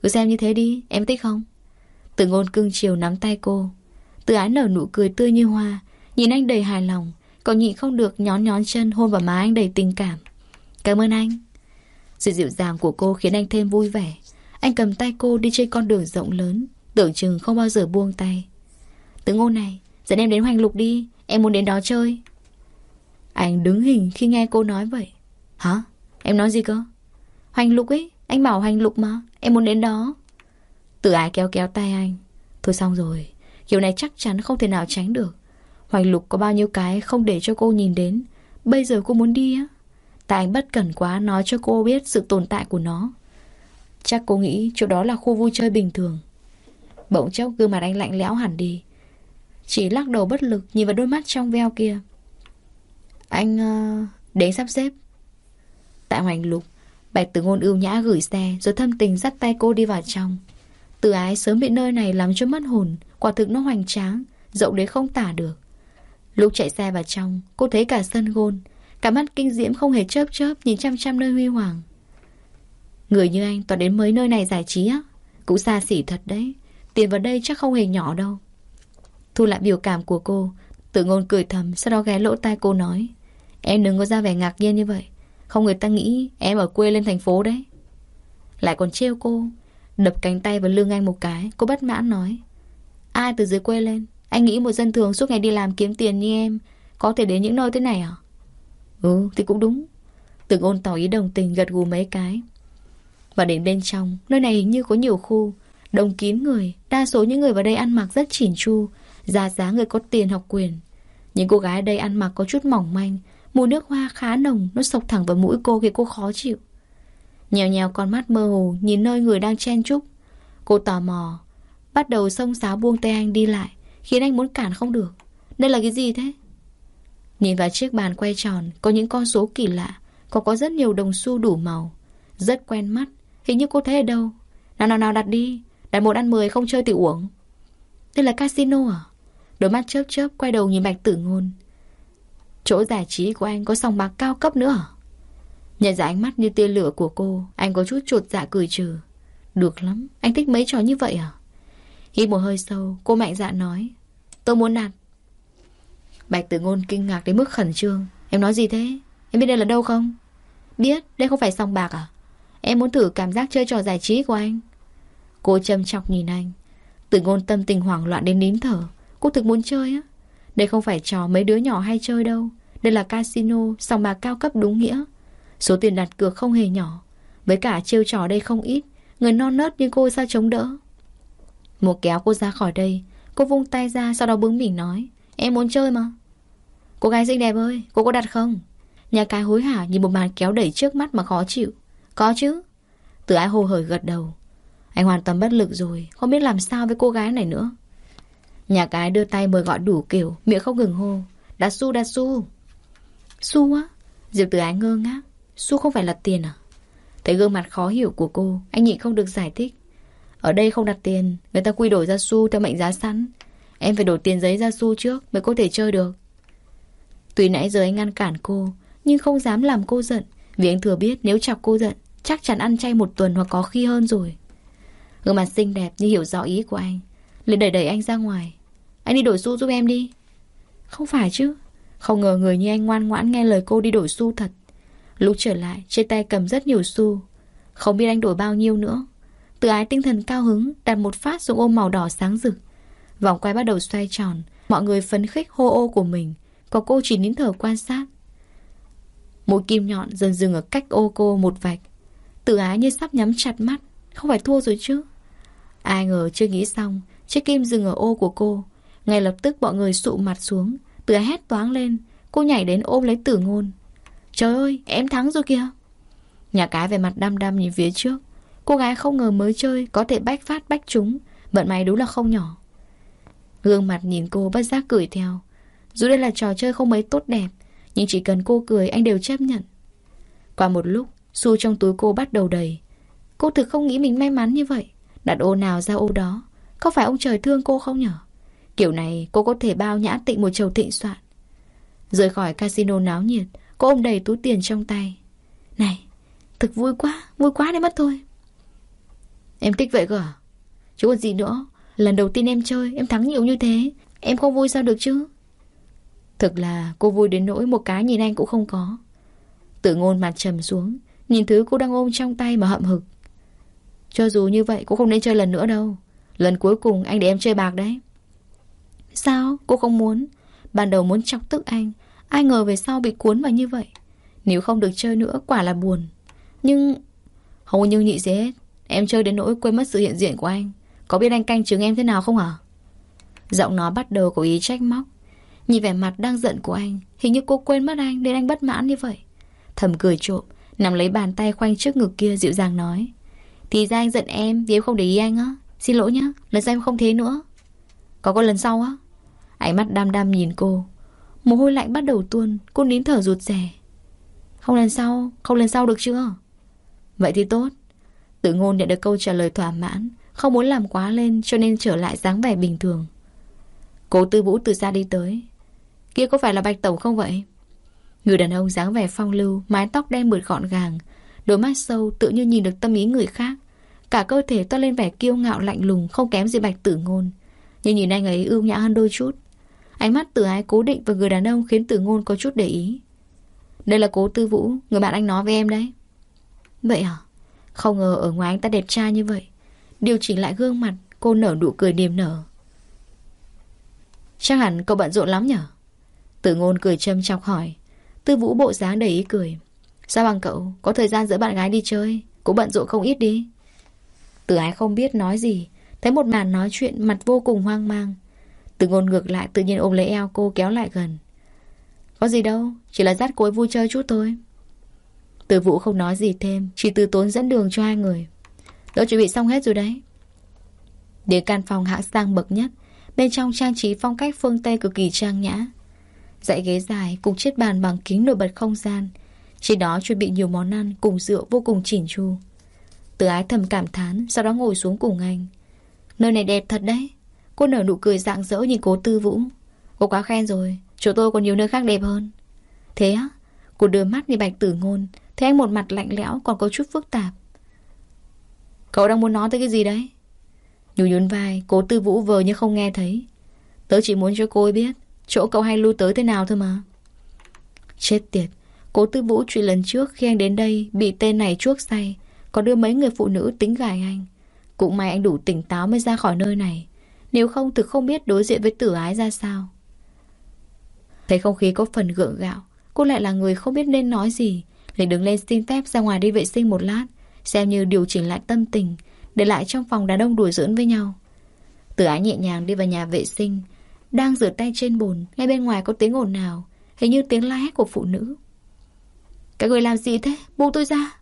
Cứ xem như thế đi, Em thích không? Từ ngôn cưng chiều nắm tay cô, Từ ái nở nụ cười tươi như hoa, Nhìn anh đầy hài lòng. Còn nhịn không được nhón nhón chân hôn vào má anh đầy tình cảm. Cảm ơn anh. Sự dịu dàng của cô khiến anh thêm vui vẻ. Anh cầm tay cô đi trên con đường rộng lớn, Tưởng chừng không bao giờ buông tay. Từ ngôn này, Dẫn em đến hoành lục đi, Em muốn đến đó chơi. Anh đứng hình khi nghe cô nói vậy. Hả? Em nói gì cơ? Hoành lục ấy, Anh bảo hoành lục mà, Em muốn đến đó. Tự ái kéo kéo tay anh. Thôi xong rồi, Kiểu này chắc chắn không thể nào tránh được. Hoành lục có bao nhiêu cái không để cho cô nhìn đến. Bây giờ cô muốn đi á. Tại anh bất cẩn quá nói cho cô biết sự tồn tại của nó. Chắc cô nghĩ chỗ đó là khu vui chơi bình thường. Bỗng chốc gương mặt anh lạnh lẽo hẳn đi. Chỉ lắc đầu bất lực Nhìn vào đôi mắt trong veo kia. Anh uh, đến sắp xếp. Tại hoành lục Bạch tử ngôn ưu nhã gửi xe Rồi thâm tình dắt tay cô đi vào trong. Từ ái sớm bị nơi này làm cho mất hồn Quả thực nó hoành tráng Rộng đến không tả được. Lúc chạy xe vào trong, Cô thấy cả sân gôn, Cả mắt kinh diễm không hề chớp chớp Nhìn chăm chăm nơi huy hoàng. Người như anh toàn đến mấy nơi này giải trí á, Cũng xa xỉ thật đấy, Tiền vào đây chắc không hề nhỏ đâu. Thu lại biểu cảm của cô, Tự ngôn cười thầm, Sau đó ghé lỗ tai cô nói, Em đừng có ra vẻ ngạc nhiên như vậy, Không người ta nghĩ em ở quê lên thành phố đấy. Lại còn trêu cô, Đập cánh tay vào lưng anh một cái, Cô bất mãn nói, Ai từ dưới quê lên? Anh nghĩ một dân thường suốt ngày đi làm kiếm tiền như em, Có thể đến những nơi thế này à? Ừ thì cũng đúng. Tự ngôn tỏ ý đồng tình gật gù mấy cái. Và đến bên trong, Nơi này hình như có nhiều khu. Đông kín người, Đa số những người vào đây ăn mặc rất chỉn chu, Giá giá người có tiền học quyền. Những cô gái đây ăn mặc có chút mỏng manh, Mùi nước hoa khá nồng, Nó sộc thẳng vào mũi cô khiến cô khó chịu. Nhèo nhèo con mắt mơ hồ, Nhìn nơi người đang chen chúc. Cô tò mò, Bắt đầu xông xáo buông tay anh đi lại. Khiến anh muốn cản không được. Đây là cái gì thế? Nhìn vào chiếc bàn quay tròn Có những con số kỳ lạ Còn có rất nhiều đồng xu đủ màu Rất quen mắt. Hình như cô thấy ở đâu? Nào nào nào đặt đi Đặt một ăn mười không chơi thì uống. Đây là casino à? Đôi mắt chớp chớp quay đầu nhìn Bạch Tử Ngôn. Chỗ giải trí của anh có sòng bạc cao cấp nữa à? Nhận ra ánh mắt như tia lửa của cô Anh có chút chuột dạ cười trừ. Được lắm, anh thích mấy trò như vậy à? Hít một hơi sâu, cô mạnh dạn nói. Tôi muốn đặt Bạch tử ngôn kinh ngạc đến mức khẩn trương. Em nói gì thế? Em biết đây là đâu không? Biết, đây không phải sòng bạc à? Em muốn thử cảm giác chơi trò giải trí của anh. Cô châm chọc nhìn anh. Tử ngôn tâm tình hoảng loạn đến nín thở. Cô thực muốn chơi á. Đây không phải trò mấy đứa nhỏ hay chơi đâu. Đây là casino, sòng bạc cao cấp đúng nghĩa. Số tiền đặt cược không hề nhỏ. Với cả chiêu trò đây không ít. Người non nớt như cô sao chống đỡ? Một kéo cô ra khỏi đây. Cô vung tay ra sau đó bướng bỉnh nói Em muốn chơi mà. Cô gái xinh đẹp ơi, cô có đặt không? Nhà cái hối hả nhìn một màn kéo đẩy trước mắt mà khó chịu. Có chứ. Từ ái hồ hởi gật đầu. Anh hoàn toàn bất lực rồi Không biết làm sao với cô gái này nữa. Nhà cái đưa tay mời gọi đủ kiểu Miệng không ngừng hô Đặt su đặt su Su á? Diệp từ ái ngơ ngác. Su không phải là tiền à? Thấy gương mặt khó hiểu của cô Anh nhịn không được giải thích. Ở đây không đặt tiền, Người ta quy đổi ra su theo mệnh giá sẵn. Em phải đổi tiền giấy ra su trước Mới có thể chơi được. Tuy nãy giờ anh ngăn cản cô, Nhưng không dám làm cô giận, Vì anh thừa biết nếu chọc cô giận, Chắc chắn ăn chay một tuần hoặc có khi hơn rồi. Gương mặt xinh đẹp như hiểu rõ ý của anh, liền đẩy đẩy anh ra ngoài. Anh đi đổi xu giúp em đi. Không phải chứ, Không ngờ người như anh ngoan ngoãn nghe lời cô đi đổi xu thật. Lúc trở lại, Trên tay cầm rất nhiều xu Không biết anh đổi bao nhiêu nữa. Tự ái tinh thần cao hứng, Đặt một phát xuống ôm màu đỏ sáng rực. Vòng quay bắt đầu xoay tròn, Mọi người phấn khích hô ô của mình. Có cô chỉ nín thở quan sát. Mũi kim nhọn dần dừng ở cách ô cô một vạch. Tự ái như sắp nhắm chặt mắt, Không phải thua rồi chứ? Ai ngờ chưa nghĩ xong, Chiếc kim dừng ở ô của cô. Ngay lập tức mọi người sụ mặt xuống. Tự ái hét toáng lên, Cô nhảy đến ôm lấy tử ngôn. Trời ơi, em thắng rồi kìa. Nhà cái về mặt đăm đăm nhìn phía trước. Cô gái không ngờ mới chơi, Có thể bách phát bách trúng, Vận may đúng là không nhỏ. Gương mặt nhìn cô bất giác cười theo. Dù đây là trò chơi không mấy tốt đẹp, Nhưng chỉ cần cô cười, anh đều chấp nhận. Qua một lúc, Xu trong túi cô bắt đầu đầy. Cô thực không nghĩ mình may mắn như vậy. Đặt ô nào ra ô đó, Có phải ông trời thương cô không nhở? Kiểu này, cô có thể bao nhã tịnh một chầu thịnh soạn. Rời khỏi casino náo nhiệt, Cô ôm đầy túi tiền trong tay. Này, Thực vui quá Vui quá đến mất thôi. Em thích vậy cơ à? Chứ còn gì nữa, Lần đầu tiên em chơi, Em thắng nhiều như thế. Em không vui sao được chứ? Thực là cô vui đến nỗi một cái nhìn anh cũng không có. Tử ngôn mặt trầm xuống, Nhìn thứ cô đang ôm trong tay mà hậm hực. Cho dù như vậy, Cô không nên chơi lần nữa đâu. Lần cuối cùng anh để em chơi bạc đấy. Sao? Cô không muốn. Ban đầu muốn chọc tức anh. Ai ngờ về sau bị cuốn vào như vậy. Nếu không được chơi nữa, quả là buồn. Nhưng Không có như nhị gì hết. Em chơi đến nỗi quên mất sự hiện diện của anh. Có biết anh canh chứng em thế nào không hả? Giọng nó bắt đầu có ý trách móc. Nhìn vẻ mặt đang giận của anh, Hình như cô quên mất anh nên anh bất mãn như vậy. Thầm cười trộm Nằm lấy bàn tay khoanh trước ngực kia dịu dàng nói, Thì ra anh giận em Vì em không để ý anh á. Xin lỗi nhá, Lần sau em không thế nữa. Có có lần sau á? Ánh mắt đam đam nhìn cô. Mồ hôi lạnh bắt đầu tuôn, Cô nín thở rụt rè. Không lần sau, Không lần sau được chưa? Vậy thì tốt. Tự ngôn nhận được câu trả lời thỏa mãn, Không muốn làm quá lên cho nên trở lại dáng vẻ bình thường. Cố tư vũ từ xa đi tới. Kia có phải là bạch tổng không vậy? Người đàn ông dáng vẻ phong lưu, Mái tóc đen mượt gọn gàng, Đôi mắt sâu tự như nhìn được tâm ý người khác. Cả cơ thể toát lên vẻ kiêu ngạo lạnh lùng, Không kém gì bạch tử ngôn. Nhưng nhìn anh ấy ưu nhã hơn đôi chút. Ánh mắt tử ái cố định vào người đàn ông Khiến tử ngôn có chút để ý. Đây là cố tư vũ, Người bạn anh nói với em đấy. Vậy à? Không ngờ ở ngoài anh ta đẹp trai như vậy. Điều chỉnh lại gương mặt, Cô nở nụ cười niềm nở. Chắc hẳn cậu bận rộn lắm nhở? Tử ngôn cười châm chọc hỏi. Tư vũ bộ dáng đầy ý cười. Sao bằng cậu? Có thời gian dẫn bạn gái đi chơi? Cũng bận rộn không ít đi. Tử ái không biết nói gì. Thấy một màn nói chuyện mặt vô cùng hoang mang. Tử ngôn ngược lại tự nhiên ôm lấy eo cô kéo lại gần. Có gì đâu, Chỉ là dắt cô ấy vui chơi chút thôi. Từ vũ không nói gì thêm, Chỉ từ tốn dẫn đường cho hai người. Tôi chuẩn bị xong hết rồi đấy. Đến căn phòng hạng sang bậc nhất, Bên trong trang trí phong cách phương Tây cực kỳ trang nhã. Dãy ghế dài cùng chiếc bàn bằng kính nổi bật không gian. Trên đó chuẩn bị nhiều món ăn cùng rượu vô cùng chỉnh chu. Từ ái thầm cảm thán, Sau đó ngồi xuống cùng anh. Nơi này đẹp thật đấy. Cô nở nụ cười rạng rỡ nhìn cố tư vũ. Cô quá khen rồi, Chỗ tôi còn nhiều nơi khác đẹp hơn. Thế á, Cô đưa mắt nhìn bạch tử ngôn thế anh một mặt lạnh lẽo, còn có chút phức tạp. Cậu đang muốn nói tới cái gì đấy? Nhún nhún vai, Cố tư vũ vờ như không nghe thấy. Tớ chỉ muốn cho cô ấy biết, Chỗ cậu hay lưu tới thế nào thôi mà. Chết tiệt, Cố tư vũ chuyện lần trước khi anh đến đây Bị tên này chuốc say Còn đưa mấy người phụ nữ tính gài anh. Cũng may anh đủ tỉnh táo mới ra khỏi nơi này. Nếu không, thực không biết đối diện với tử ái ra sao. Thấy không khí có phần gượng gạo, Cô lại là người không biết nên nói gì liền đứng lên xin phép ra ngoài đi vệ sinh một lát, Xem như điều chỉnh lại tâm tình, Để lại trong phòng đàn ông đùa dưỡng với nhau. Tử ái nhẹ nhàng đi vào nhà vệ sinh, Đang rửa tay trên bồn, Ngay bên ngoài có tiếng ồn nào Hình như tiếng la hét của phụ nữ. Các người làm gì thế? Buông tôi ra!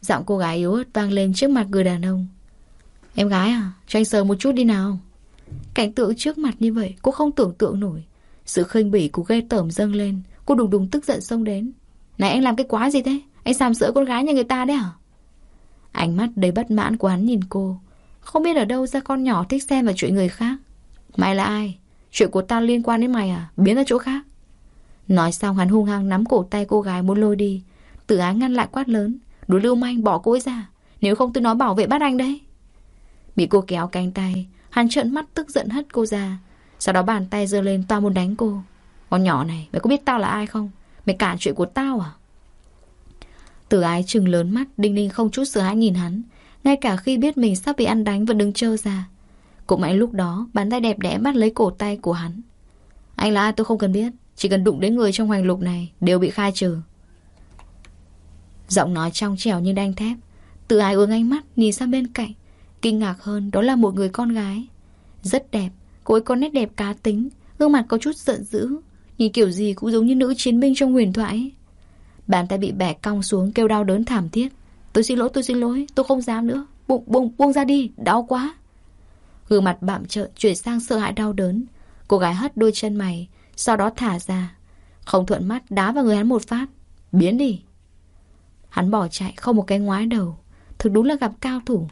Giọng cô gái yếu ớt vang lên trước mặt người đàn ông. Em gái à? Cho anh sờ một chút đi nào. Cảnh tượng trước mặt như vậy, Cô không tưởng tượng nổi. Sự khinh bỉ của ghê tởm dâng lên, Cô đùng đùng tức giận xông đến. Này, anh làm cái quá gì thế? Anh sàm sỡ con gái nhà người ta đấy à? Ánh mắt đầy bất mãn của hắn nhìn cô. Không biết ở đâu ra con nhỏ thích xem vào chuyện người khác. Mày là ai? Chuyện của tao liên quan đến mày à? Biến ra chỗ khác. Nói xong, hắn hung hăng nắm cổ tay cô gái muốn lôi đi. Tử ái ngăn lại quát lớn. Đối lưu manh, bỏ cô ấy ra. Nếu không tôi nói bảo vệ bắt anh đấy. Bị cô kéo cánh tay, Hắn trợn mắt tức giận hất cô ra. Sau đó bàn tay giơ lên tao muốn đánh cô. Con nhỏ này, mày có biết tao là ai không? Mày cản chuyện của tao à? Tử ái trừng lớn mắt, Đinh ninh không chút sợ hãi nhìn hắn. Ngay cả khi biết mình sắp bị ăn đánh vẫn đứng trơ ra. Cũng mạnh lúc đó, Bàn tay đẹp đẽ bắt lấy cổ tay của hắn. Anh là ai tôi không cần biết. Chỉ cần đụng đến người trong hoành lục này, Đều bị khai trừ. Giọng nói trong trẻo như đanh thép. Tự ái ướng ánh mắt, nhìn sang bên cạnh. Kinh ngạc hơn, đó là một người con gái. Rất đẹp, Cô ấy có nét đẹp cá tính. Gương mặt có chút giận dữ. Nhìn kiểu gì cũng giống như nữ chiến binh trong huyền thoại Bàn tay bị bẻ cong xuống kêu đau đớn thảm thiết. Tôi xin lỗi, tôi xin lỗi, Tôi không dám nữa. Buông buông buông ra đi, Đau quá. Gương mặt bạm trợn chuyển sang sợ hãi đau đớn. Cô gái hất đôi chân mày, Sau đó thả ra. Không thuận mắt, đá vào người hắn một phát. Biến đi. Hắn bỏ chạy không một cái ngoái đầu. Thực đúng là gặp cao thủ.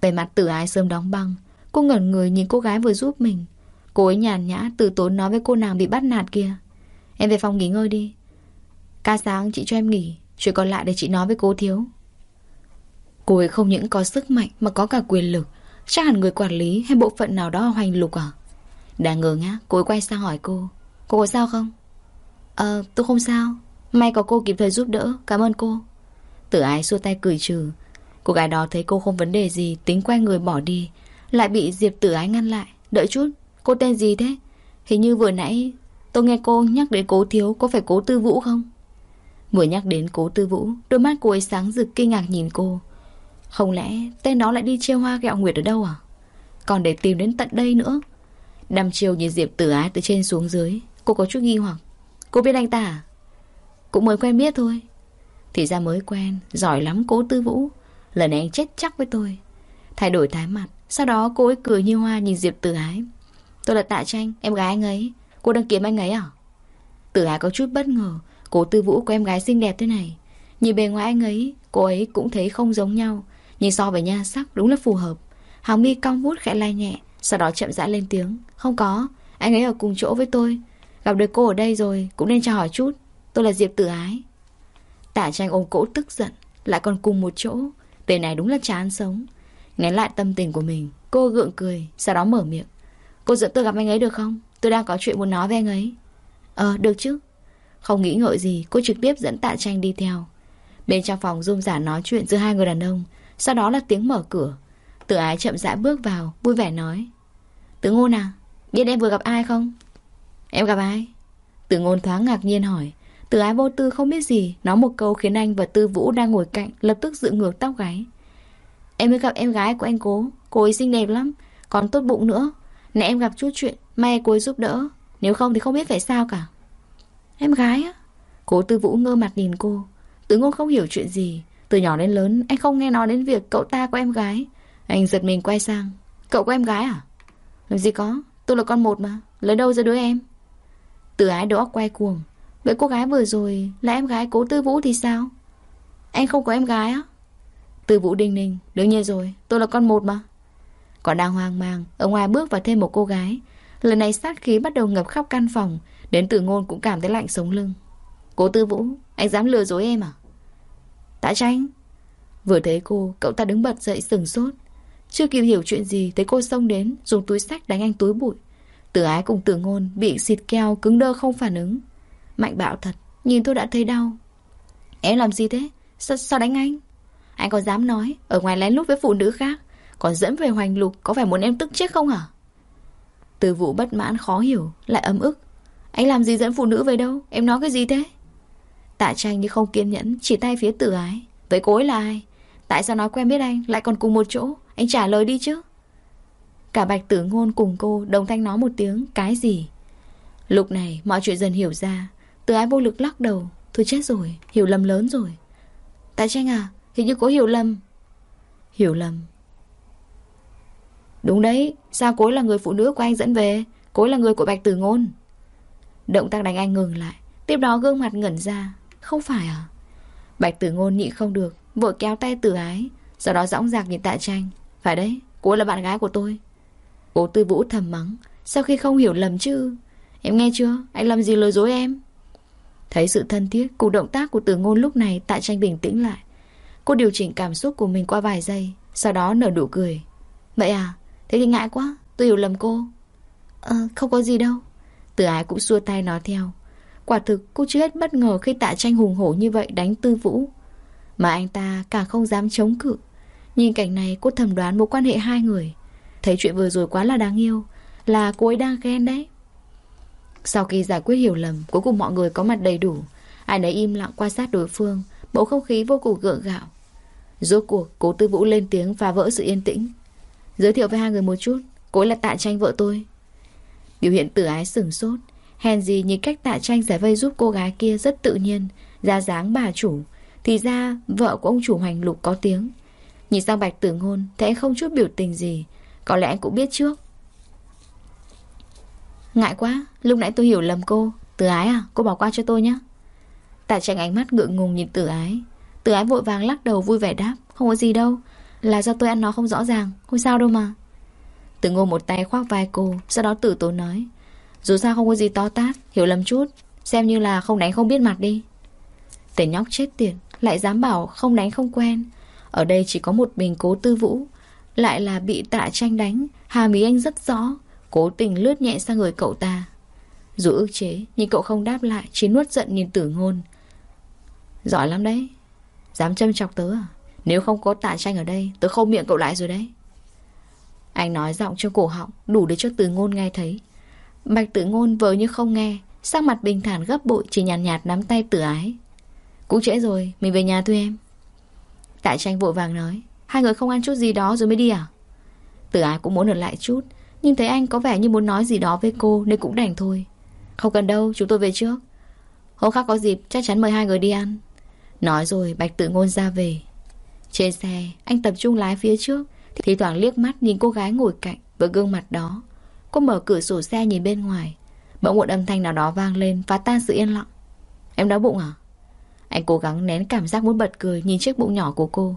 Về mặt tử ái sớm đóng băng. Cô ngẩn người nhìn cô gái vừa giúp mình. Cô ấy nhàn nhã, từ tốn nói với cô nàng bị bắt nạt kia. Em về phòng nghỉ ngơi đi. Ca sáng chị cho em nghỉ, Chuyện còn lại để chị nói với cô thiếu. Cô ấy không những có sức mạnh Mà có cả quyền lực. Chắc hẳn người quản lý hay bộ phận nào đó hoành lục à? Đang ngờ ngác, Cô ấy quay sang hỏi cô. Cô có sao không? Ờ tôi không sao. May có cô kịp thời giúp đỡ. Cảm ơn cô. Tử ái xua tay cười trừ. Cô gái đó thấy cô không vấn đề gì, Tính quay người bỏ đi. Lại bị Diệp tử ái ngăn lại. Đợi chút. Cô tên gì thế? Hình như vừa nãy Tôi nghe cô nhắc đến cố thiếu, Có phải cố tư vũ không? Vừa nhắc đến cố tư vũ, Đôi mắt cô ấy sáng rực kinh ngạc nhìn cô. Không lẽ tên đó lại đi treo hoa gẹo nguyệt ở đâu à? Còn để tìm đến tận đây nữa. Đăm chiều nhìn Diệp tử ái từ trên xuống dưới, Cô có chút nghi hoặc. Cô biết anh ta à? Cũng mới quen biết thôi. Thì ra mới quen, Giỏi lắm cố tư vũ. Lần này anh chết chắc với tôi. Thay đổi thái mặt, Sau đó cô ấy cười như hoa nhìn Diệp Tử Ái. Tôi là Tạ Tranh Em gái anh ấy. Cô đang kiếm anh ấy à? Tử Hà có chút bất ngờ, Cố tư vũ của em gái xinh đẹp thế này. Nhìn bề ngoài anh ấy, Cô ấy cũng thấy không giống nhau. Nhưng so với nha sắc đúng là phù hợp. Hàng mi cong vút khẽ lai nhẹ, Sau đó chậm rãi lên tiếng. Không có, Anh ấy ở cùng chỗ với tôi. Gặp được cô ở đây rồi, Cũng nên chào hỏi chút. Tôi là Diệp Tử Ái. Tả tranh ôm cỗ tức giận, Lại còn cùng một chỗ. Tên này đúng là chán sống. Nghe lại tâm tình của mình, Cô gượng cười, Sau đó mở miệng. Cô dẫn tôi gặp anh ấy được không? Tôi đang có chuyện muốn nói với anh ấy. Ờ được chứ. Không nghĩ ngợi gì, Cô trực tiếp dẫn tạ tranh đi theo. Bên trong phòng rôm giả nói chuyện giữa hai người đàn ông, Sau đó là tiếng mở cửa. Tử ái chậm rãi bước vào, Vui vẻ nói. Tử ngôn à Biết em vừa gặp ai không? Em gặp ai? Tử ngôn thoáng ngạc nhiên hỏi. Tử ái vô tư không biết gì, Nói một câu khiến anh và Tư Vũ đang ngồi cạnh, Lập tức dựng ngược tóc gáy. Em mới gặp em gái của anh cố, Cô ấy xinh đẹp lắm, Còn tốt bụng nữa. Nè em gặp chút chuyện May cô ấy giúp đỡ. Nếu không thì không biết phải sao cả. Em gái á? Cố Tư Vũ ngơ mặt nhìn cô. Tứ ngôn không hiểu chuyện gì. Từ nhỏ đến lớn anh không nghe nói đến việc cậu ta có em gái. Anh giật mình quay sang. Cậu có em gái à? Làm gì có Tôi là con một mà. Lấy đâu ra đứa em? Từ ái đó quay cuồng. Vậy cô gái vừa rồi là em gái cố Tư Vũ thì sao? Anh không có em gái á? Tư Vũ đinh ninh, đương nhiên rồi, tôi là con một mà. Còn đang hoang mang, ở ngoài bước vào thêm một cô gái. Lần này sát khí bắt đầu ngập khắp căn phòng, đến từ ngôn cũng cảm thấy lạnh sống lưng. Cố Tư Vũ, anh dám lừa dối em à? Tạ tranh. Vừa thấy cô, cậu ta đứng bật dậy sừng sốt. Chưa kịp hiểu chuyện gì, thấy cô xông đến, dùng túi sách đánh anh túi bụi. Tử ái cùng tử ngôn bị xịt keo cứng đơ không phản ứng. Mạnh bạo thật, nhìn tôi đã thấy đau. Em làm gì thế? Sao, sao đánh anh? Anh có dám nói, ở ngoài lén lút với phụ nữ khác, còn dẫn về hoành lục có phải muốn em tức chết không hả? Từ vụ bất mãn khó hiểu, lại ấm ức. Anh làm gì dẫn phụ nữ về đâu? Em nói cái gì thế? Tạ tranh như không kiên nhẫn, chỉ tay phía tử ái. Vậy cô ấy là ai? Tại sao nói quen biết anh, lại còn cùng một chỗ? Anh trả lời đi chứ. Cả bạch tử ngôn cùng cô đồng thanh nói một tiếng Cái gì Lúc này mọi chuyện dần hiểu ra Từ ái vô lực lắc đầu Thôi chết rồi, hiểu lầm lớn rồi tạ tranh à, hình như có hiểu lầm Hiểu lầm Đúng đấy, sao cô ấy là người phụ nữ của anh dẫn về? Cô ấy là người của bạch tử ngôn. Động tác đánh anh ngừng lại Tiếp đó gương mặt ngẩn ra. Không phải à? Bạch tử ngôn nhị không được Vội kéo tay tử ái Sau đó dõng dạc nhìn tạ tranh. Phải đấy, cô ấy là bạn gái của tôi. Cố tư vũ thầm mắng Sau khi không hiểu lầm chứ? Em nghe chưa? Anh làm gì lừa dối em? Thấy sự thân thiết Cùng động tác của tử ngôn lúc này Tạ tranh bình tĩnh lại. Cô điều chỉnh cảm xúc của mình qua vài giây Sau đó nở nụ cười. Vậy à? Thế thì ngại quá, Tôi hiểu lầm cô. Ờ không có gì đâu. Từ ái cũng xua tay nói theo. Quả thực, cô chưa hết bất ngờ khi tạ tranh hùng hổ như vậy đánh tư vũ. Mà anh ta càng không dám chống cự. Nhìn cảnh này, cô thầm đoán mối quan hệ hai người. Thấy chuyện vừa rồi quá là đáng yêu, Là cô ấy đang ghen đấy. Sau khi giải quyết hiểu lầm, Cuối cùng mọi người có mặt đầy đủ. Ai nấy im lặng quan sát đối phương, Bầu không khí vô cùng gượng gạo. Rốt cuộc, cố tư vũ lên tiếng phá vỡ sự yên tĩnh. Giới thiệu với hai người một chút. Cô ấy là tạ tranh vợ tôi. Biểu hiện tử ái sửng sốt. Hèn gì nhìn cách tạ tranh giải vây giúp cô gái kia rất tự nhiên, Ra dáng bà chủ. Thì ra, vợ của ông chủ hoành lục có tiếng. Nhìn sang bạch tử ngôn, Thấy anh không chút biểu tình gì. Có lẽ anh cũng biết trước. Ngại quá, Lúc nãy tôi hiểu lầm cô. Tử ái à? Cô bỏ qua cho tôi nhé. Tạ tranh ánh mắt ngượng ngùng nhìn tử ái. Tử ái vội vàng lắc đầu vui vẻ đáp. Không có gì đâu. Là do tôi ăn nó không rõ ràng, Không sao đâu mà. Tử ngô một tay khoác vai cô, Sau đó tử tố nói. Dù sao không có gì to tát, Hiểu lầm chút, Xem như là không đánh không biết mặt đi. Tên nhóc chết tiệt, Lại dám bảo không đánh không quen. Ở đây chỉ có một mình cố tư vũ, lại là bị tạ tranh đánh Hàm ý anh rất rõ, Cố tình lướt nhẹ sang người cậu ta. Dù ước chế, Nhưng cậu không đáp lại, Chỉ nuốt giận nhìn tử ngôn. Giỏi lắm đấy, Dám châm chọc tớ à? Nếu không có tạ tranh ở đây Tớ không miệng cậu lại rồi đấy. Anh nói giọng trong cổ họng Đủ để cho tử ngôn nghe thấy. Bạch tử ngôn vờ như không nghe Sắc mặt bình thản gấp bội Chỉ nhàn nhạt, nhạt nắm tay tử ái. Cũng trễ rồi Mình về nhà thôi em. Tạ tranh vội vàng nói Hai người không ăn chút gì đó rồi mới đi à? Tử ái cũng muốn ở lại chút Nhưng thấy anh có vẻ như muốn nói gì đó với cô Nên cũng đành thôi. Không cần đâu chúng tôi về trước. Hôm khác có dịp chắc chắn mời hai người đi ăn. Nói rồi Bạch Tử Ngôn ra về. Trên xe, anh tập trung lái phía trước Thì thoảng liếc mắt nhìn cô gái ngồi cạnh Với gương mặt đó. Cô mở cửa sổ xe nhìn bên ngoài. Bỗng một âm thanh nào đó vang lên, Phá tan sự yên lặng. Em đau bụng à? Anh cố gắng nén cảm giác muốn bật cười Nhìn chiếc bụng nhỏ của cô.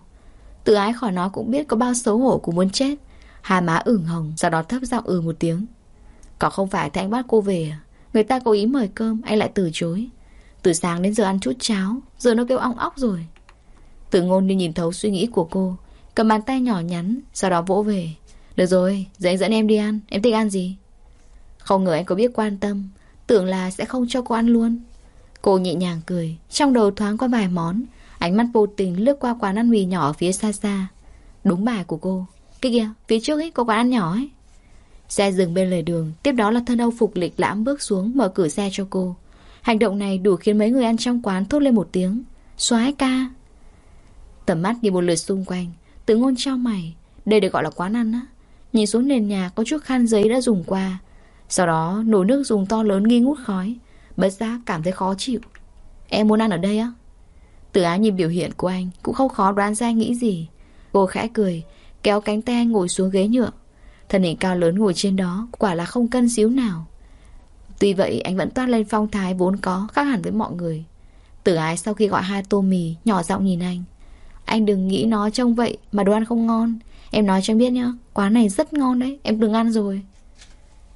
Tự ái khỏi nó cũng biết có bao xấu hổ của muốn chết. Hai má ửng hồng, Sau đó thấp giọng ừ một tiếng. Có không phải thì anh bắt cô về à? Người ta có ý mời cơm, Anh lại từ chối. Từ sáng đến giờ ăn chút cháo, Giờ nó kêu ong óc rồi. Tử ngôn như nhìn thấu suy nghĩ của cô Cầm bàn tay nhỏ nhắn Sau đó vỗ về. Được rồi, giờ anh dẫn em đi ăn. Em thích ăn gì? Không ngờ anh có biết quan tâm Tưởng là sẽ không cho cô ăn luôn. Cô nhẹ nhàng cười Trong đầu thoáng qua vài món. Ánh mắt vô tình lướt qua quán ăn mì nhỏ ở phía xa xa. Đúng bài của cô. Cái kia, phía trước ấy có quán ăn nhỏ ấy. Xe dừng bên lề đường Tiếp đó là thân âu phục lịch lãm bước xuống Mở cửa xe cho cô. Hành động này đủ khiến mấy người ăn trong quán thốt lên một tiếng. Xoái ca. Tầm mắt đi một lượt xung quanh Tự ngôn trao mày. Đây được gọi là quán ăn á. Nhìn xuống nền nhà, có chút khăn giấy đã dùng qua. Sau đó nồi nước dùng to lớn nghi ngút khói. Bất giác cảm thấy khó chịu. Em muốn ăn ở đây á? Từ ái nhìn biểu hiện của anh, Cũng không khó đoán ra nghĩ gì. Cô khẽ cười, Kéo cánh tay anh ngồi xuống ghế nhựa. Thân hình cao lớn ngồi trên đó, Quả là không cân xíu nào. Tuy vậy, anh vẫn toát lên phong thái vốn có, Khác hẳn với mọi người. Tử ái sau khi gọi hai tô mì, Nhỏ giọng nhìn anh. Anh đừng nghĩ nó trông vậy mà đồ ăn không ngon. Em nói cho em biết nhá, Quán này rất ngon đấy, Em đừng ăn rồi.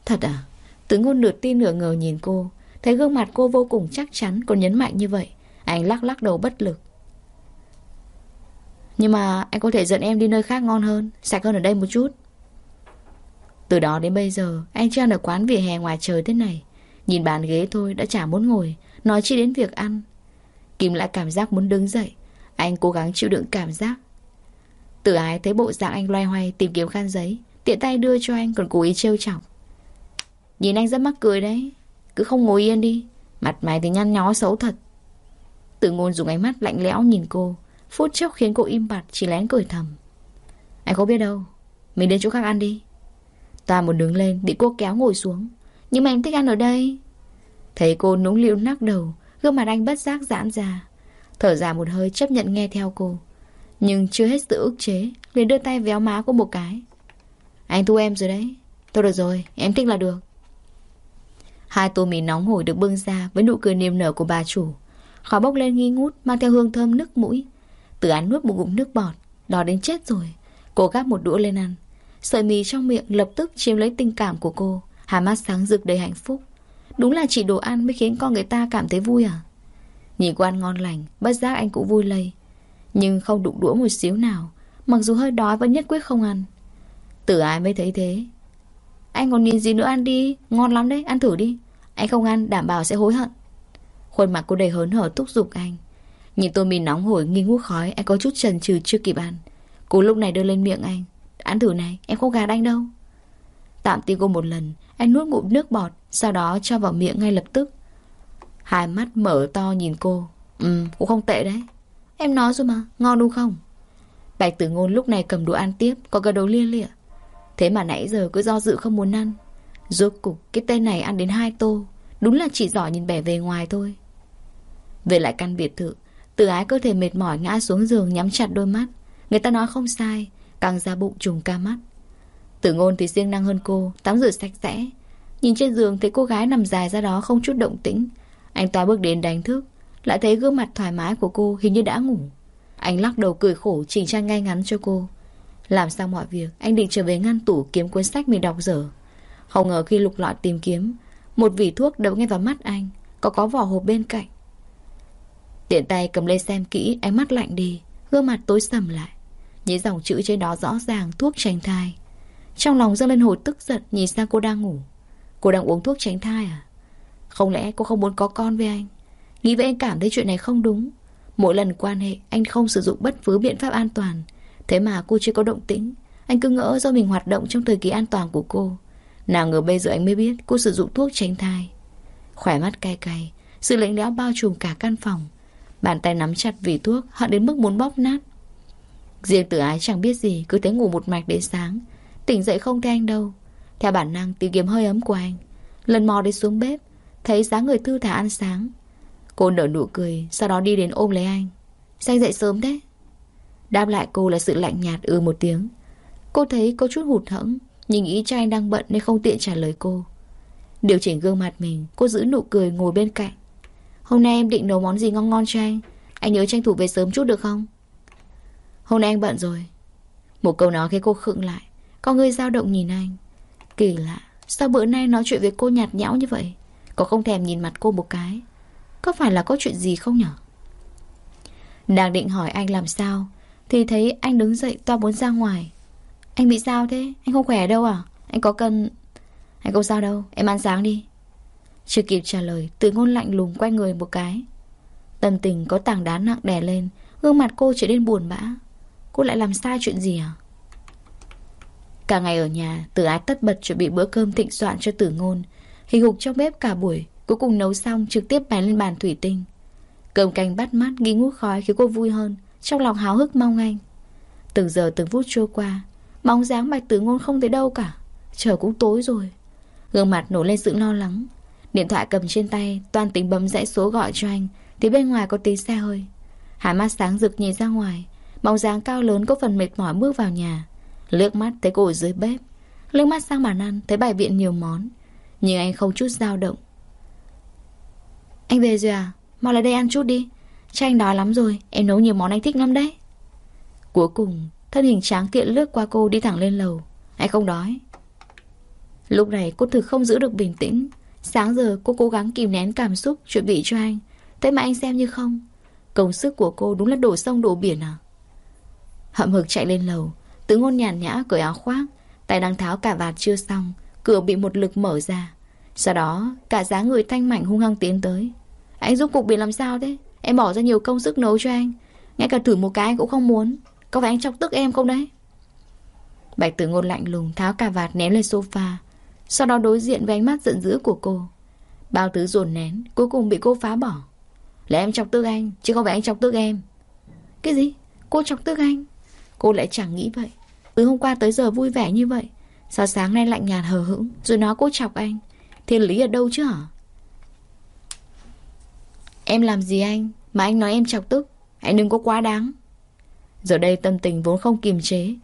Thật à? Tử ngôn nửa tin nửa ngờ nhìn cô, Thấy gương mặt cô vô cùng chắc chắn Còn nhấn mạnh như vậy. Anh lắc lắc đầu bất lực. Nhưng mà anh có thể dẫn em đi nơi khác ngon hơn, Sạch hơn ở đây một chút. Từ đó đến bây giờ, Anh chưa ăn ở quán vỉa hè ngoài trời thế này. Nhìn bàn ghế thôi, đã chả muốn ngồi, Nói chi đến việc ăn. Kim lại cảm giác muốn đứng dậy anh cố gắng chịu đựng cảm giác. Tử ái thấy bộ dạng anh loay hoay Tìm kiếm khăn giấy, Tiện tay đưa cho anh còn cố ý trêu chọc. Nhìn anh rất mắc cười đấy, Cứ không ngồi yên đi, Mặt mày thì nhăn nhó xấu thật. Tử ngôn dùng ánh mắt lạnh lẽo nhìn cô, Phút chốc khiến cô im bặt Chỉ lén cười thầm. Anh có biết đâu, Mình đến chỗ khác ăn đi. Ta muốn đứng lên, Bị cô kéo ngồi xuống. Nhưng mà em thích ăn ở đây. Thấy cô nũng liễu nắc đầu, Gương mặt anh bất giác giãn ra. Thở ra một hơi chấp nhận nghe theo cô. Nhưng chưa hết sự ức chế liền đưa tay véo má cô một cái. Anh thu em rồi đấy. Thôi được rồi, em thích là được. Hai tô mì nóng hổi được bưng ra Với nụ cười niềm nở của bà chủ. Khói bốc lên nghi ngút Mang theo hương thơm nước mũi. Tự án nuốt một ngụm nước bọt Đỏ đến chết rồi Cô gắp một đũa lên ăn. Sợi mì trong miệng lập tức chiếm lấy tình cảm của cô. Hà mắt sáng rực đầy hạnh phúc. Đúng là chỉ đồ ăn mới khiến con người ta cảm thấy vui à? Nhìn cô ăn ngon lành, Bất giác anh cũng vui lây. Nhưng không đụng đũa một xíu nào, Mặc dù hơi đói vẫn nhất quyết không ăn. Tử ai mới thấy thế. Anh còn nhìn gì nữa ăn đi, Ngon lắm đấy, ăn thử đi. Anh không ăn, đảm bảo sẽ hối hận. Khuôn mặt cô đầy hớn hở thúc giục anh. Nhìn tô mì nóng hổi, nghi ngút khói, Anh có chút chần chừ chưa kịp ăn. Cô lúc này đưa lên miệng anh. Ăn thử này, em không gạt anh đâu. Tạm tin cô một lần, Anh nuốt ngụm nước bọt, Sau đó cho vào miệng ngay lập tức. Hai mắt mở to nhìn cô. Ừ cũng không tệ đấy. Em nói rồi mà, ngon đúng không? Bạch tử ngôn lúc này cầm đũa ăn tiếp, Có gật đầu lia lịa. Thế mà nãy giờ cứ do dự không muốn ăn. Rốt cục, cái tên này ăn đến hai tô. Đúng là chỉ giỏi nhìn bẻ về ngoài thôi. Về lại căn biệt thự, Tự ái cơ thể mệt mỏi ngã xuống giường Nhắm chặt đôi mắt. Người ta nói không sai Căng ra bụng trùng ca mắt. Tử ngôn thì siêng năng hơn cô, Tắm rửa sạch sẽ. Nhìn trên giường thấy cô gái nằm dài ra đó không chút động tĩnh. Anh ta bước đến đánh thức Lại thấy gương mặt thoải mái của cô hình như đã ngủ. Anh lắc đầu cười khổ, chỉnh trang ngay ngắn cho cô. Làm xong mọi việc, Anh định trở về ngăn tủ kiếm cuốn sách mình đọc dở. Không ngờ khi lục lọi tìm kiếm, Một vỉ thuốc đập ngay vào mắt anh, Có có vỏ hộp bên cạnh. Tiện tay cầm lên xem kỹ, Ánh mắt lạnh đi, Gương mặt tối sầm lại. Những dòng chữ trên đó rõ ràng thuốc tránh thai. Trong lòng dâng lên hồi tức giận, Nhìn sang cô đang ngủ. Cô đang uống thuốc tránh thai à? Không lẽ cô không muốn có con với anh? Nghĩ vậy anh cảm thấy chuyện này không đúng. Mỗi lần quan hệ, anh không sử dụng bất cứ biện pháp an toàn. Thế mà cô chưa có động tĩnh. Anh cứ ngỡ do mình hoạt động trong thời kỳ an toàn của cô. Nào ngờ bây giờ anh mới biết Cô sử dụng thuốc tránh thai. Khỏe mắt cay cay, Sự lạnh lẽo bao trùm cả căn phòng. Bàn tay nắm chặt vì thuốc, Hận đến mức muốn bóp nát. Riêng tử ái chẳng biết gì, Cứ thế ngủ một mạch đến sáng. Tỉnh dậy không thấy anh đâu. Theo bản năng, tìm kiếm hơi ấm của anh. Lần mò đi xuống bếp Thấy dáng người thư thả ăn sáng. Cô nở nụ cười, Sau đó đi đến ôm lấy anh. Sao dậy sớm thế Đáp lại cô là sự lạnh nhạt ư một tiếng. Cô thấy có chút hụt hẫng nhìn nghĩ cho anh đang bận nên không tiện trả lời cô. Điều chỉnh gương mặt mình, Cô giữ nụ cười ngồi bên cạnh. Hôm nay em định nấu món gì ngon ngon cho anh? Anh nhớ tranh thủ về sớm chút được không? Hôm nay anh bận rồi. Một câu nói khiến cô khựng lại. Có người dao động nhìn anh. Kỳ lạ, Sao bữa nay nói chuyện với cô nhạt nhẽo như vậy? Có không thèm nhìn mặt cô một cái. Có phải là có chuyện gì không nhở? Đang định hỏi anh làm sao, Thì thấy anh đứng dậy toa muốn ra ngoài. Anh bị sao thế? Anh không khỏe đâu à? Anh có cần Anh không sao đâu, Em ăn sáng đi. Chưa kịp trả lời Từ ngôn lạnh lùng quay người một cái. Tâm tình có tảng đá nặng đè lên, Gương mặt cô trở nên buồn bã. Cô lại làm sai chuyện gì à? Cả ngày ở nhà, từ ái tất bật chuẩn bị bữa cơm thịnh soạn cho tử ngôn. Hình hục trong bếp cả buổi, Cuối cùng nấu xong, trực tiếp bày lên bàn thủy tinh. Cơm canh bắt mắt, nghi ngút khói khiến cô vui hơn, Trong lòng háo hức mong anh. Từng giờ từng phút trôi qua, Bóng dáng bạch tử ngôn không thấy đâu cả, Trời cũng tối rồi. Gương mặt nổi lên sự lo lắng. Điện thoại cầm trên tay, Toàn tính bấm dãy số gọi cho anh, Thì bên ngoài có tiếng xe hơi. Hai mắt sáng rực nhìn ra ngoài, Bóng dáng cao lớn có phần mệt mỏi bước vào nhà. Lướt mắt thấy cô ở dưới bếp. Lướt mắt sang bàn ăn, Thấy bài biện nhiều món. Nhưng anh không chút dao động. Anh về rồi à? Mau lại đây ăn chút đi. Cha anh đói lắm rồi, Em nấu nhiều món anh thích lắm đấy. Cuối cùng, Thân hình tráng kiện lướt qua cô đi thẳng lên lầu. Anh không đói. Lúc này cô thực không giữ được bình tĩnh. Sáng giờ cô cố gắng kìm nén cảm xúc Chuẩn bị cho anh. Thế mà anh xem như không. Công sức của cô đúng là đổ sông đổ biển à. Hậm hực chạy lên lầu Tứ ngôn nhàn nhã cởi áo khoác, Tay đang tháo cả vạt chưa xong Cửa bị một lực mở ra. Sau đó, cả dáng người thanh mảnh hung hăng tiến tới. Anh giúp cục bị làm sao thế? Em bỏ ra nhiều công sức nấu cho anh. Ngay cả thử một cái anh cũng không muốn. Có phải anh chọc tức em không đấy? Bạch tử ngôn lạnh lùng tháo cà vạt ném lên sofa, Sau đó đối diện với ánh mắt giận dữ của cô. Bao thứ dồn nén, Cuối cùng bị cô phá bỏ. Là em chọc tức anh, Chứ không phải anh chọc tức em. Cái gì? Cô chọc tức anh? Cô lại chẳng nghĩ vậy. Từ hôm qua tới giờ vui vẻ như vậy Sao sáng nay lạnh nhạt hờ hững? Rồi nó cố chọc anh. Thiên lý ở đâu chứ hả? Em làm gì anh? Mà anh nói em chọc tức. Anh đừng có quá đáng. Giờ đây tâm tình vốn không kiềm chế.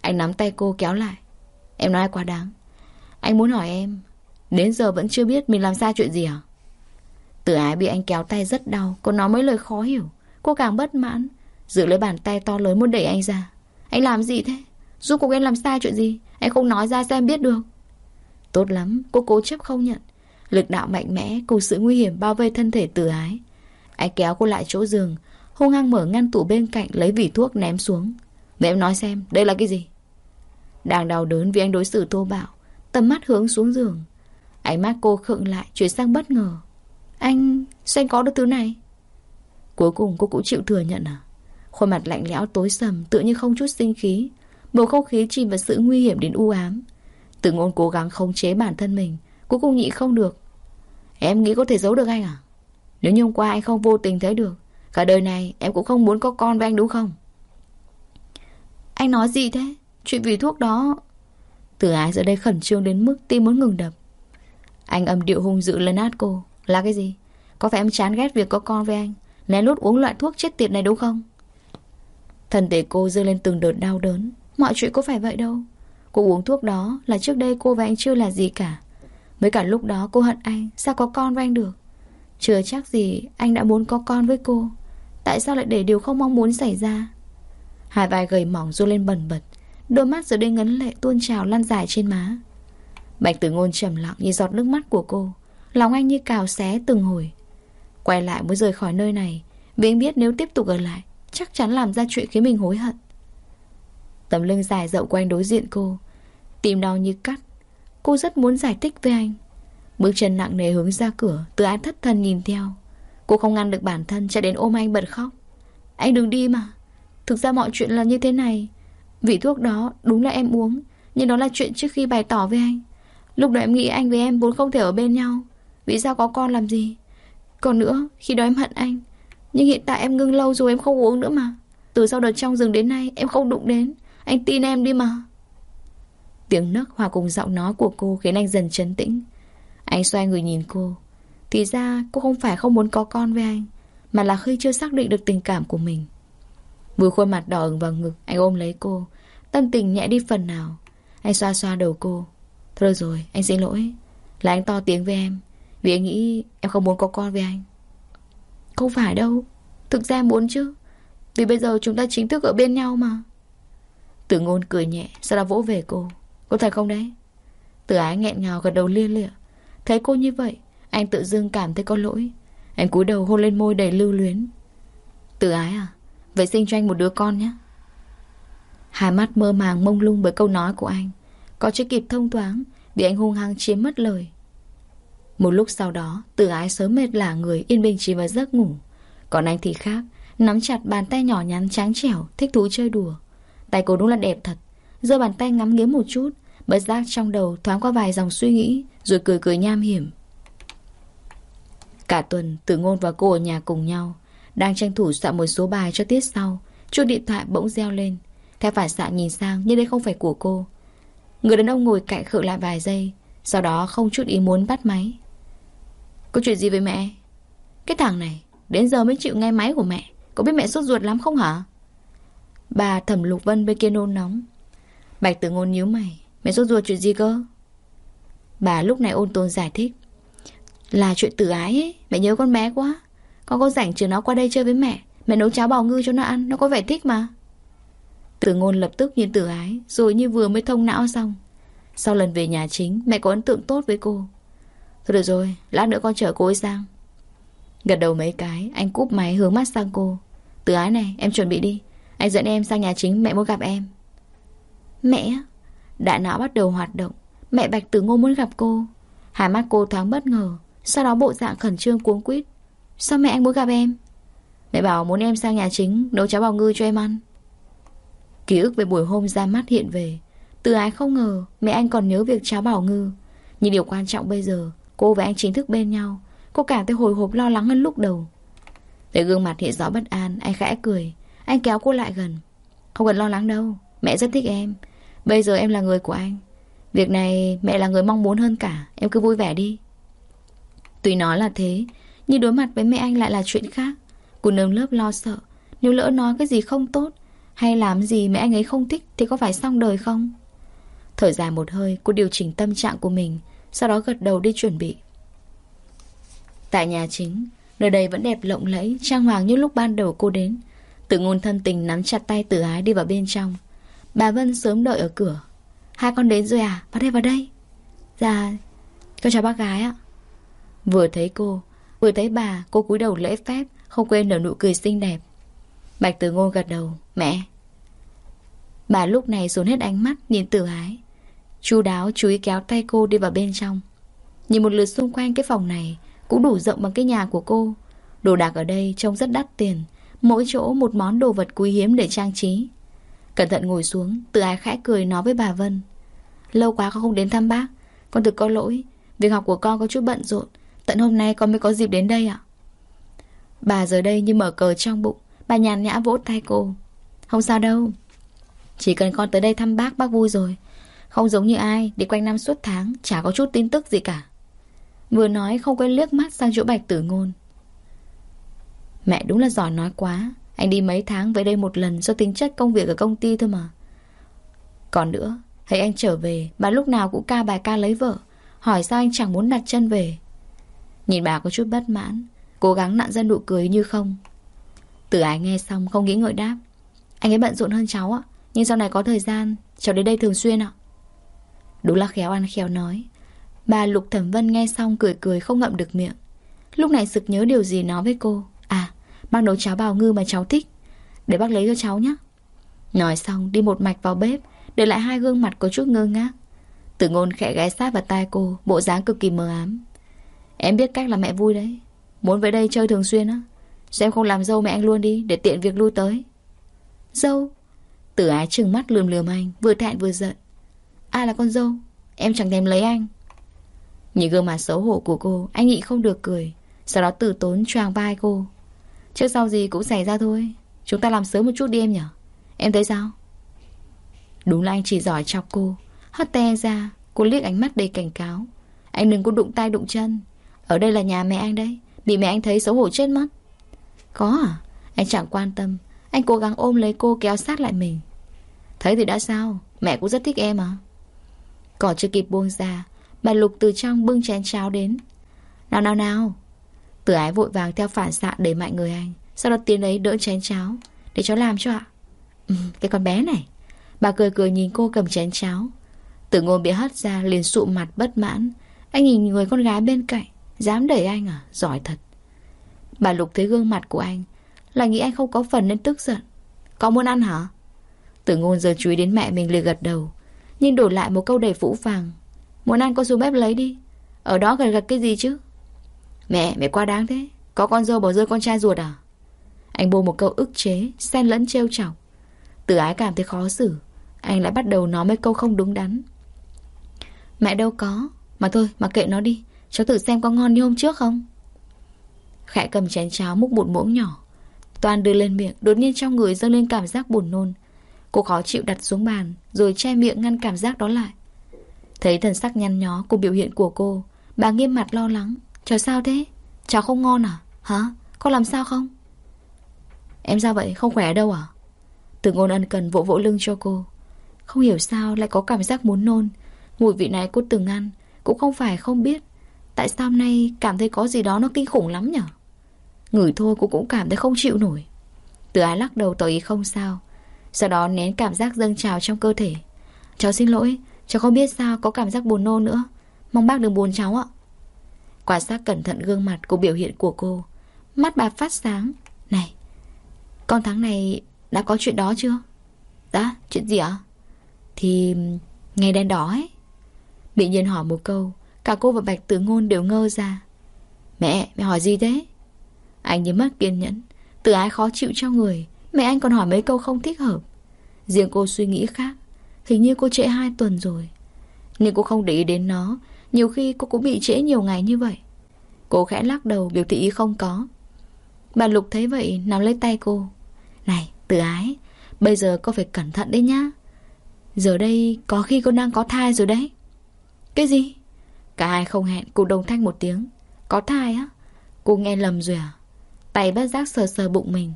Anh nắm tay cô kéo lại. Em nói quá đáng? Anh muốn hỏi em. Đến giờ vẫn chưa biết mình làm sai chuyện gì hả? Từ ái bị anh kéo tay rất đau. Cô nói mấy lời khó hiểu. Cô càng bất mãn. Giữ lấy bàn tay to lớn muốn đẩy anh ra. Anh làm gì thế? Giúp cô em làm sai chuyện gì? Anh không nói ra sao em biết được. Tốt lắm, Cô cố chấp không nhận. Lực đạo mạnh mẽ cùng sự nguy hiểm bao vây thân thể tử ái. Anh kéo cô lại chỗ giường, Hung hăng mở ngăn tủ bên cạnh Lấy vỉ thuốc ném xuống. Mẹ em nói xem, đây là cái gì? Đang đau đớn vì anh đối xử thô bạo, Tầm mắt hướng xuống giường. Ánh mắt cô khựng lại, chuyển sang bất ngờ. Anh... sao anh có được thứ này? Cuối cùng cô cũng chịu thừa nhận à? Khuôn mặt lạnh lẽo tối sầm Tự như không chút sinh khí. Bầu không khí chìm vào sự nguy hiểm đến u ám. Từ ngôn cố gắng khống chế bản thân mình, Cuối cùng nhị không được. Em nghĩ có thể giấu được anh à? Nếu như hôm qua anh không vô tình thấy được, Cả đời này em cũng không muốn có con với anh đúng không? Anh nói gì thế? Chuyện vì thuốc đó. Từ ái giờ đây khẩn trương đến mức tim muốn ngừng đập. Anh âm điệu hung dữ lên át cô. Là cái gì? Có phải em chán ghét việc có con với anh, Lén lút uống loại thuốc chết tiệt này đúng không? Thân thể cô dơ lên từng đợt đau đớn. Mọi chuyện có phải vậy đâu. Cô uống thuốc đó là trước đây cô và anh chưa là gì cả. Mới cả lúc đó cô hận anh, Sao có con với anh được? Chưa chắc gì anh đã muốn có con với cô. Tại sao lại để điều không mong muốn xảy ra? Hai vai gầy mỏng run lên bần bật, Đôi mắt giờ đây ngấn lệ tuôn trào lăn dài trên má. Bạch tử ngôn trầm lặng như giọt nước mắt của cô, Lòng anh như cào xé từng hồi. Quay lại muốn rời khỏi nơi này, Vì anh biết nếu tiếp tục ở lại, Chắc chắn làm ra chuyện khiến mình hối hận. Tấm lưng dài rộng quanh đối diện cô. Tim đau như cắt. Cô rất muốn giải thích với anh. Bước chân nặng nề hướng ra cửa Từ ái thất thần nhìn theo. Cô không ngăn được bản thân chạy đến ôm anh bật khóc. Anh đừng đi mà. Thực ra mọi chuyện là như thế này. Vị thuốc đó đúng là em uống, Nhưng đó là chuyện trước khi bày tỏ với anh. Lúc đó em nghĩ anh với em vốn không thể ở bên nhau. Vì sao có con làm gì? Còn nữa, khi đó em hận anh. Nhưng hiện tại em ngưng lâu rồi, em không uống nữa mà. Từ sau đợt trong rừng đến nay, em không đụng đến. Anh tin em đi mà. Tiếng nấc hòa cùng giọng nói của cô Khiến anh dần chấn tĩnh. Anh xoay người nhìn cô. Thì ra cô không phải không muốn có con với anh, Mà là khi chưa xác định được tình cảm của mình. Vừa khuôn mặt đỏ ửng vào ngực, Anh ôm lấy cô. Tâm tình nhẹ đi phần nào. Anh xoa xoa đầu cô. Thôi rồi, anh xin lỗi. Là anh to tiếng với em, Vì anh nghĩ em không muốn có con với anh. Không phải đâu. Thực ra muốn chứ. Vì bây giờ chúng ta chính thức ở bên nhau mà. Tử ngôn cười nhẹ, Sau đó vỗ về cô. Cô thật không đấy? Tử ái nghẹn ngào gật đầu lia lịa. Thấy cô như vậy, Anh tự dưng cảm thấy có lỗi. Anh cúi đầu hôn lên môi đầy lưu luyến. Tử ái à Vậy sinh cho anh một đứa con nhé. Hai mắt mơ màng mông lung bởi câu nói của anh. Có chưa kịp thông thoáng, Bị anh hung hăng chiếm mất lời. Một lúc sau đó, Tử ái sớm mệt lả người, yên bình chỉ vào giấc ngủ. Còn anh thì khác, Nắm chặt bàn tay nhỏ nhắn trắng trẻo, Thích thú chơi đùa. Tay cô đúng là đẹp thật. Giơ bàn tay ngắm nghía một chút, Bất giác trong đầu thoáng qua vài dòng suy nghĩ, Rồi cười cười nham hiểm. Cả tuần, Tử Ngôn và cô ở nhà cùng nhau, Đang tranh thủ soạn một số bài cho tiết sau. Chuông điện thoại bỗng reo lên. Theo phản xạ nhìn sang, nhưng đây không phải của cô. Người đàn ông ngồi cạnh khựng lại vài giây, Sau đó không chút ý muốn bắt máy. Có chuyện gì với mẹ? Cái thằng này, Đến giờ mới chịu nghe máy của mẹ. Có biết mẹ sốt ruột lắm không hả? Bà thẩm lục vân bên kia nôn nóng. Bạch tử ngôn nhíu mày. Mẹ rốt ruột chuyện gì cơ? Bà lúc này ôn tồn giải thích. Là chuyện tử ái ấy. Mẹ nhớ con bé quá. Con có rảnh chờ nó qua đây chơi với mẹ. Mẹ nấu cháo bào ngư cho nó ăn. Nó có vẻ thích mà. Tử ngôn lập tức nhìn tử ái, Rồi như vừa mới thông não xong. Sau lần về nhà chính, Mẹ có ấn tượng tốt với cô. Thôi được rồi, Lát nữa con chở cô ấy sang. Gật đầu mấy cái, Anh cúp máy hướng mắt sang cô. Tử ái này, em chuẩn bị đi. Anh dẫn em sang nhà chính, mẹ muốn gặp em. Mẹ Đại não bắt đầu hoạt động. Mẹ Bạch Tử Ngô muốn gặp cô. Hai mắt cô thoáng bất ngờ, Sau đó bộ dạng khẩn trương cuống quýt. Sao mẹ anh muốn gặp em? Mẹ bảo muốn em sang nhà chính, Nấu cháo bào ngư cho em ăn. Ký ức về buổi hôm ra mắt hiện về, Từ ái không ngờ mẹ anh còn nhớ việc cháo bảo ngư. Nhưng điều quan trọng bây giờ, Cô và anh chính thức bên nhau. Cô cảm thấy hồi hộp lo lắng hơn lúc đầu. Để gương mặt hiện rõ bất an, Anh khẽ cười. Anh kéo cô lại gần. Không cần lo lắng đâu, Mẹ rất thích em. Bây giờ em là người của anh. Việc này mẹ là người mong muốn hơn cả, Em cứ vui vẻ đi. Tuy nói là thế, Nhưng đối mặt với mẹ anh lại là chuyện khác. Cô nơm lớp lo sợ, Nếu lỡ nói cái gì không tốt Hay làm gì mẹ anh ấy không thích Thì có phải xong đời không? Thở dài một hơi, Cô điều chỉnh tâm trạng của mình, Sau đó gật đầu đi chuẩn bị. Tại nhà chính, Nơi đây vẫn đẹp lộng lẫy, Trang hoàng như lúc ban đầu cô đến. Tự ngôn thân tình nắm chặt tay tử ái đi vào bên trong. Bà Vân sớm đợi ở cửa. Hai con đến rồi à? Vào đây vào đây. Dạ Con chào bác gái ạ. Vừa thấy cô, Vừa thấy bà, Cô cúi đầu lễ phép, Không quên nở nụ cười xinh đẹp. Bạch Tử Ngôn gật đầu, Mẹ. Bà lúc này dồn hết ánh mắt Nhìn tử ái. Chú đáo chú ý kéo tay cô đi vào bên trong. Nhìn một lượt xung quanh cái phòng này, Cũng đủ rộng bằng cái nhà của cô. Đồ đạc ở đây trông rất đắt tiền. Mỗi chỗ một món đồ vật quý hiếm để trang trí. Cẩn thận ngồi xuống, Tự ái khẽ cười nói với bà Vân. Lâu quá con không đến thăm bác, Con thực có lỗi. Việc học của con có chút bận rộn, Tận hôm nay con mới có dịp đến đây ạ. Bà giờ đây như mở cờ trong bụng, Bà nhàn nhã vỗ tay cô. Không sao đâu. Chỉ cần con tới đây thăm bác bác vui rồi. Không giống như ai, Đi quanh năm suốt tháng, Chả có chút tin tức gì cả. Vừa nói không quên liếc mắt sang chỗ bạch tử ngôn. Mẹ đúng là giỏi nói quá. Anh đi mấy tháng về đây một lần Do tính chất công việc ở công ty thôi mà. Còn nữa Thấy anh trở về, Bà lúc nào cũng ca bài ca lấy vợ. Hỏi sao anh chẳng muốn đặt chân về. Nhìn bà có chút bất mãn, Cố gắng nặn ra nụ cười như không. Tử ái nghe xong không nghĩ ngợi đáp. Anh ấy bận rộn hơn cháu ạ, Nhưng sau này có thời gian, Cháu đến đây thường xuyên ạ. Đúng là khéo ăn khéo nói. Bà Lục Thẩm Vân nghe xong cười cười không ngậm được miệng. Lúc này sực nhớ điều gì nói với cô bác nấu cháo bào ngư mà cháu thích. Để bác lấy cho cháu nhé Nói xong, đi một mạch vào bếp, Để lại hai gương mặt có chút ngơ ngác. Tử ngôn khẽ ghé sát vào tai cô, Bộ dáng cực kỳ mờ ám. Em biết cách là mẹ vui đấy. Muốn về đây chơi thường xuyên á. Sao em không làm dâu mẹ anh luôn đi, Để tiện việc lui tới? Dâu? Tử ái trừng mắt lườm lườm anh, Vừa thẹn vừa giận. Ai là con dâu? Em chẳng thèm lấy anh. Nhìn gương mặt xấu hổ của cô, Anh nhị không được cười. Sau đó tử tốn choàng vai cô. Trước sau gì cũng xảy ra thôi. Chúng ta làm sớm một chút đi em nhở Em thấy sao? Đúng là anh chỉ giỏi chọc cô. Hất te ra, Cô liếc ánh mắt đầy cảnh cáo. Anh đừng có đụng tay đụng chân. Ở đây là nhà mẹ anh đấy. Bị mẹ anh thấy xấu hổ chết mất. Có à? Anh chẳng quan tâm. Anh cố gắng ôm lấy cô kéo sát lại mình. Thấy thì đã sao? Mẹ cũng rất thích em à? Còn chưa kịp buông ra, Bà Lục từ trong bưng chén cháo đến. Nào nào nào. Tử ái vội vàng theo phản xạ đẩy mạnh người anh. Sau đó tiến ấy đỡ chén cháo. Để cháu làm cho ạ. Ừ, Cái con bé này. Bà cười cười nhìn cô cầm chén cháo. Tử ngôn bị hất ra liền sụ mặt bất mãn. Anh nhìn người con gái bên cạnh. Dám đẩy anh à? Giỏi thật. Bà Lục thấy gương mặt của anh. Là nghĩ anh không có phần nên tức giận. Có muốn ăn hả? Tử ngôn giờ chú ý đến mẹ mình liền gật đầu. Nhưng đổi lại một câu đầy phũ phàng. Muốn ăn con xuống bếp lấy đi. Ở đó gần gật cái gì chứ? Mẹ, mẹ quá đáng thế. Có con dâu bỏ rơi con trai ruột à? Anh bô một câu ức chế Xen lẫn trêu chọc. Từ ái cảm thấy khó xử Anh lại bắt đầu nói mấy câu không đúng đắn. Mẹ đâu có Mà thôi, mà kệ nó đi. Cháu thử xem có ngon như hôm trước không? Khẽ cầm chén cháo múc một muỗng nhỏ. Toàn đưa lên miệng Đột nhiên trong người dâng lên cảm giác buồn nôn. Cô khó chịu đặt xuống bàn Rồi che miệng ngăn cảm giác đó lại. Thấy thần sắc nhăn nhó cùng biểu hiện của cô Bà nghiêm mặt lo lắng. Cháu sao thế? Cháu không ngon à? Hả? Con làm sao không? Em sao vậy? Không khỏe đâu à? Từ ngôn ân cần vỗ vỗ lưng cho cô Không hiểu sao lại có cảm giác muốn nôn Mùi vị này cô từng ăn, Cũng không phải không biết Tại sao hôm nay cảm thấy có gì đó nó kinh khủng lắm nhở Ngửi thôi cô cũng cảm thấy không chịu nổi Từ ái lắc đầu tỏ ý không sao Sau đó nén cảm giác dâng trào trong cơ thể Cháu xin lỗi, Cháu không biết sao có cảm giác buồn nôn nữa Mong bác đừng buồn cháu ạ Quan sát cẩn thận gương mặt của biểu hiện của cô. Mắt bà phát sáng. Này Con tháng này đã có chuyện đó chưa? Đã chuyện gì ạ? Thì Ngày đen đỏ ấy. Bị nhiên hỏi một câu Cả cô và Bạch Tử Ngôn đều ngơ ra. Mẹ, mẹ hỏi gì thế? Anh như mất kiên nhẫn. Từ ái khó chịu cho người Mẹ anh còn hỏi mấy câu không thích hợp. Riêng cô suy nghĩ khác. Hình như cô trễ hai tuần rồi. Nhưng cô không để ý đến nó nhiều khi cô cũng bị trễ nhiều ngày như vậy. Cô khẽ lắc đầu biểu thị ý không có. Bà Lục thấy vậy, nắm lấy tay cô. Này, tự ái, Bây giờ cô phải cẩn thận đấy nhá. Giờ đây có khi cô đang có thai rồi đấy. Cái gì? Cả hai không hẹn cùng đồng thanh một tiếng. Có thai á? Cô nghe lầm rồi à? Tay bất giác sờ sờ bụng mình.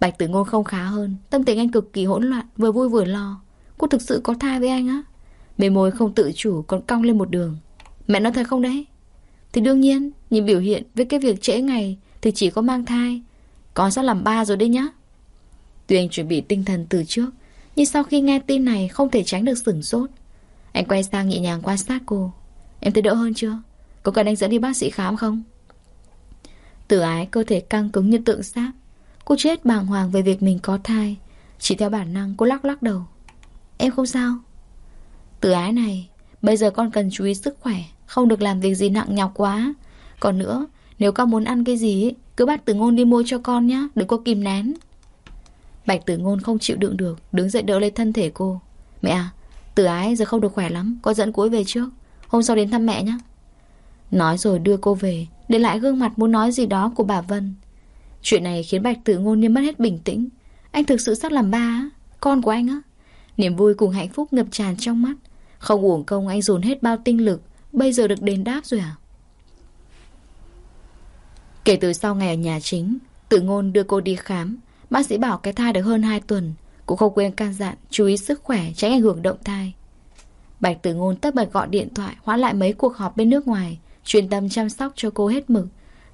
Bạch tử ngôn không khá hơn, Tâm tình anh cực kỳ hỗn loạn, Vừa vui vừa lo. Cô thực sự có thai với anh á? Bề môi không tự chủ, còn cong lên một đường. Mẹ nói thật không đấy? Thì đương nhiên, Nhìn biểu hiện với cái việc trễ ngày Thì chỉ có mang thai. Con sắp làm ba rồi đấy nhá. Tuy anh chuẩn bị tinh thần từ trước, Nhưng sau khi nghe tin này Không thể tránh được sửng sốt. Anh quay sang nhẹ nhàng quan sát cô. Em thấy đỡ hơn chưa? Có cần anh dẫn đi bác sĩ khám không? Tử ái cơ thể căng cứng như tượng sáp Cô chết bàng hoàng về việc mình có thai. Chỉ theo bản năng cô lắc lắc đầu. Em không sao. Tử ái này Bây giờ con cần chú ý sức khỏe, Không được làm việc gì nặng nhọc quá. Còn nữa, Nếu con muốn ăn cái gì Cứ bắt tử ngôn đi mua cho con nhé Đừng có kìm nén. Bạch tử ngôn không chịu đựng được, Đứng dậy đỡ lấy thân thể cô. Mẹ à Tử ái giờ không được khỏe lắm Con dẫn cuối về trước. Hôm sau đến thăm mẹ nhé Nói rồi đưa cô về, Để lại gương mặt muốn nói gì đó của bà Vân. Chuyện này khiến Bạch Tử Ngôn như mất hết bình tĩnh. Anh thực sự sắp làm ba á, Con của anh á. Niềm vui cùng hạnh phúc ngập tràn trong mắt. Không uổng công anh dồn hết bao tinh lực, Bây giờ được đền đáp rồi à? Kể từ sau ngày ở nhà chính tự Ngôn đưa cô đi khám. Bác sĩ bảo cái thai được hơn 2 tuần, Cũng không quên can dặn Chú ý sức khỏe, tránh ảnh hưởng động thai. Bạch Tử Ngôn tất bật gọi điện thoại Hoãn lại mấy cuộc họp bên nước ngoài Chuyên tâm chăm sóc cho cô hết mực.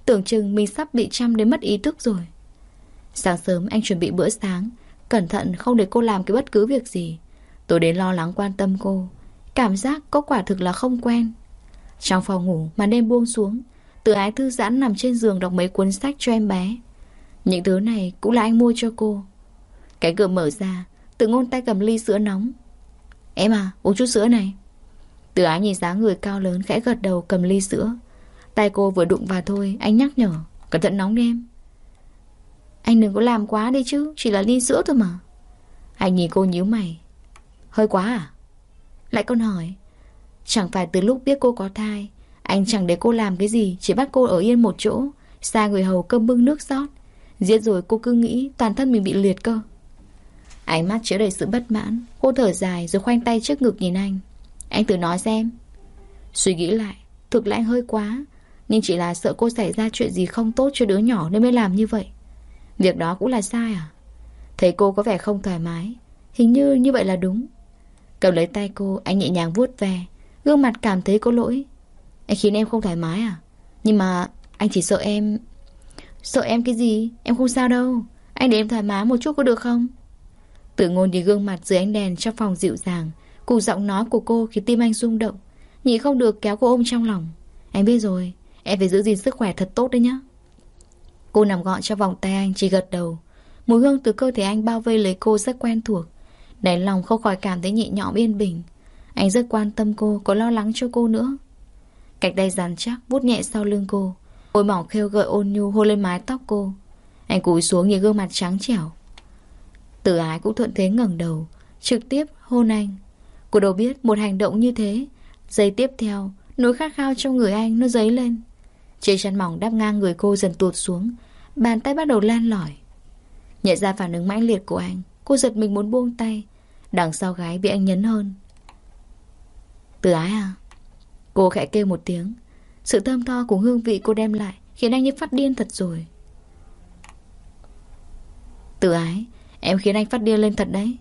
Tưởng chừng mình sắp bị chăm đến mất ý thức rồi. Sáng sớm anh chuẩn bị bữa sáng, Cẩn thận không để cô làm cái bất cứ việc gì. Tôi đến lo lắng quan tâm cô Cảm giác có quả thực là không quen. Trong phòng ngủ mà đêm buông xuống, Từ ái thư giãn nằm trên giường đọc mấy cuốn sách cho em bé. Những thứ này cũng là anh mua cho cô. Cái cửa mở ra Tự ngôn tay cầm ly sữa nóng. Em à uống chút sữa này. Từ ái nhìn dáng người cao lớn khẽ gật đầu cầm ly sữa. Tay cô vừa đụng vào thôi, Anh nhắc nhở, Cẩn thận nóng đi em. Anh đừng có làm quá đi chứ, Chỉ là ly sữa thôi mà. Anh nhìn cô nhíu mày. Hơi quá à? Lại còn hỏi, Chẳng phải từ lúc biết cô có thai, Anh chẳng để cô làm cái gì, Chỉ bắt cô ở yên một chỗ, Xa người hầu cơm bưng nước rót. Giết rồi cô cứ nghĩ toàn thân mình bị liệt cơ. Ánh mắt chứa đầy sự bất mãn, Cô thở dài rồi khoanh tay trước ngực nhìn anh. Anh tự nói xem. Suy nghĩ lại, Thực là anh hơi quá, Nhưng chỉ là sợ cô xảy ra chuyện gì không tốt cho đứa nhỏ Nên mới làm như vậy. Việc đó cũng là sai à? Thấy cô có vẻ không thoải mái, Hình như như vậy là đúng. Cầm lấy tay cô, Anh nhẹ nhàng vuốt ve. Gương mặt cảm thấy có lỗi. Anh khiến em không thoải mái à? Nhưng mà anh chỉ sợ em Sợ em cái gì? Em không sao đâu. Anh để em thoải mái một chút có được không? Tử ngôn nhìn gương mặt dưới ánh đèn trong phòng dịu dàng. Cụ giọng nói của cô khiến tim anh rung động. Nhị không được kéo cô ôm trong lòng. Anh biết rồi. Em phải giữ gìn sức khỏe thật tốt đấy nhá. Cô nằm gọn trong vòng tay anh, chỉ gật đầu. Mùi hương từ cơ thể anh bao vây lấy cô rất quen thuộc. Đáy lòng không khỏi cảm thấy nhẹ nhõm yên bình. Anh rất quan tâm cô, Có lo lắng cho cô nữa. Cạch tay rắn chắc vuốt nhẹ sau lưng cô. Môi mỏng khêu gợi ôn nhu, hôn lên mái tóc cô. Anh cúi xuống nhìn gương mặt trắng trẻo. Tử ái cũng thuận thế ngẩng đầu, Trực tiếp hôn anh. Cô đâu biết một hành động như thế. Giây tiếp theo, Nỗi khát khao trong người anh nó dấy lên. Chiếc chăn mỏng đắp ngang người cô dần tuột xuống, Bàn tay bắt đầu len lỏi. Nhận ra phản ứng mãnh liệt của anh, Cô giật mình muốn buông tay. Đằng sau gái bị anh nhấn hơn. Từ ái à? Cô khẽ kêu một tiếng. Sự thơm tho của hương vị cô đem lại Khiến anh như phát điên thật rồi. Từ ái, Em khiến anh phát điên lên thật đấy.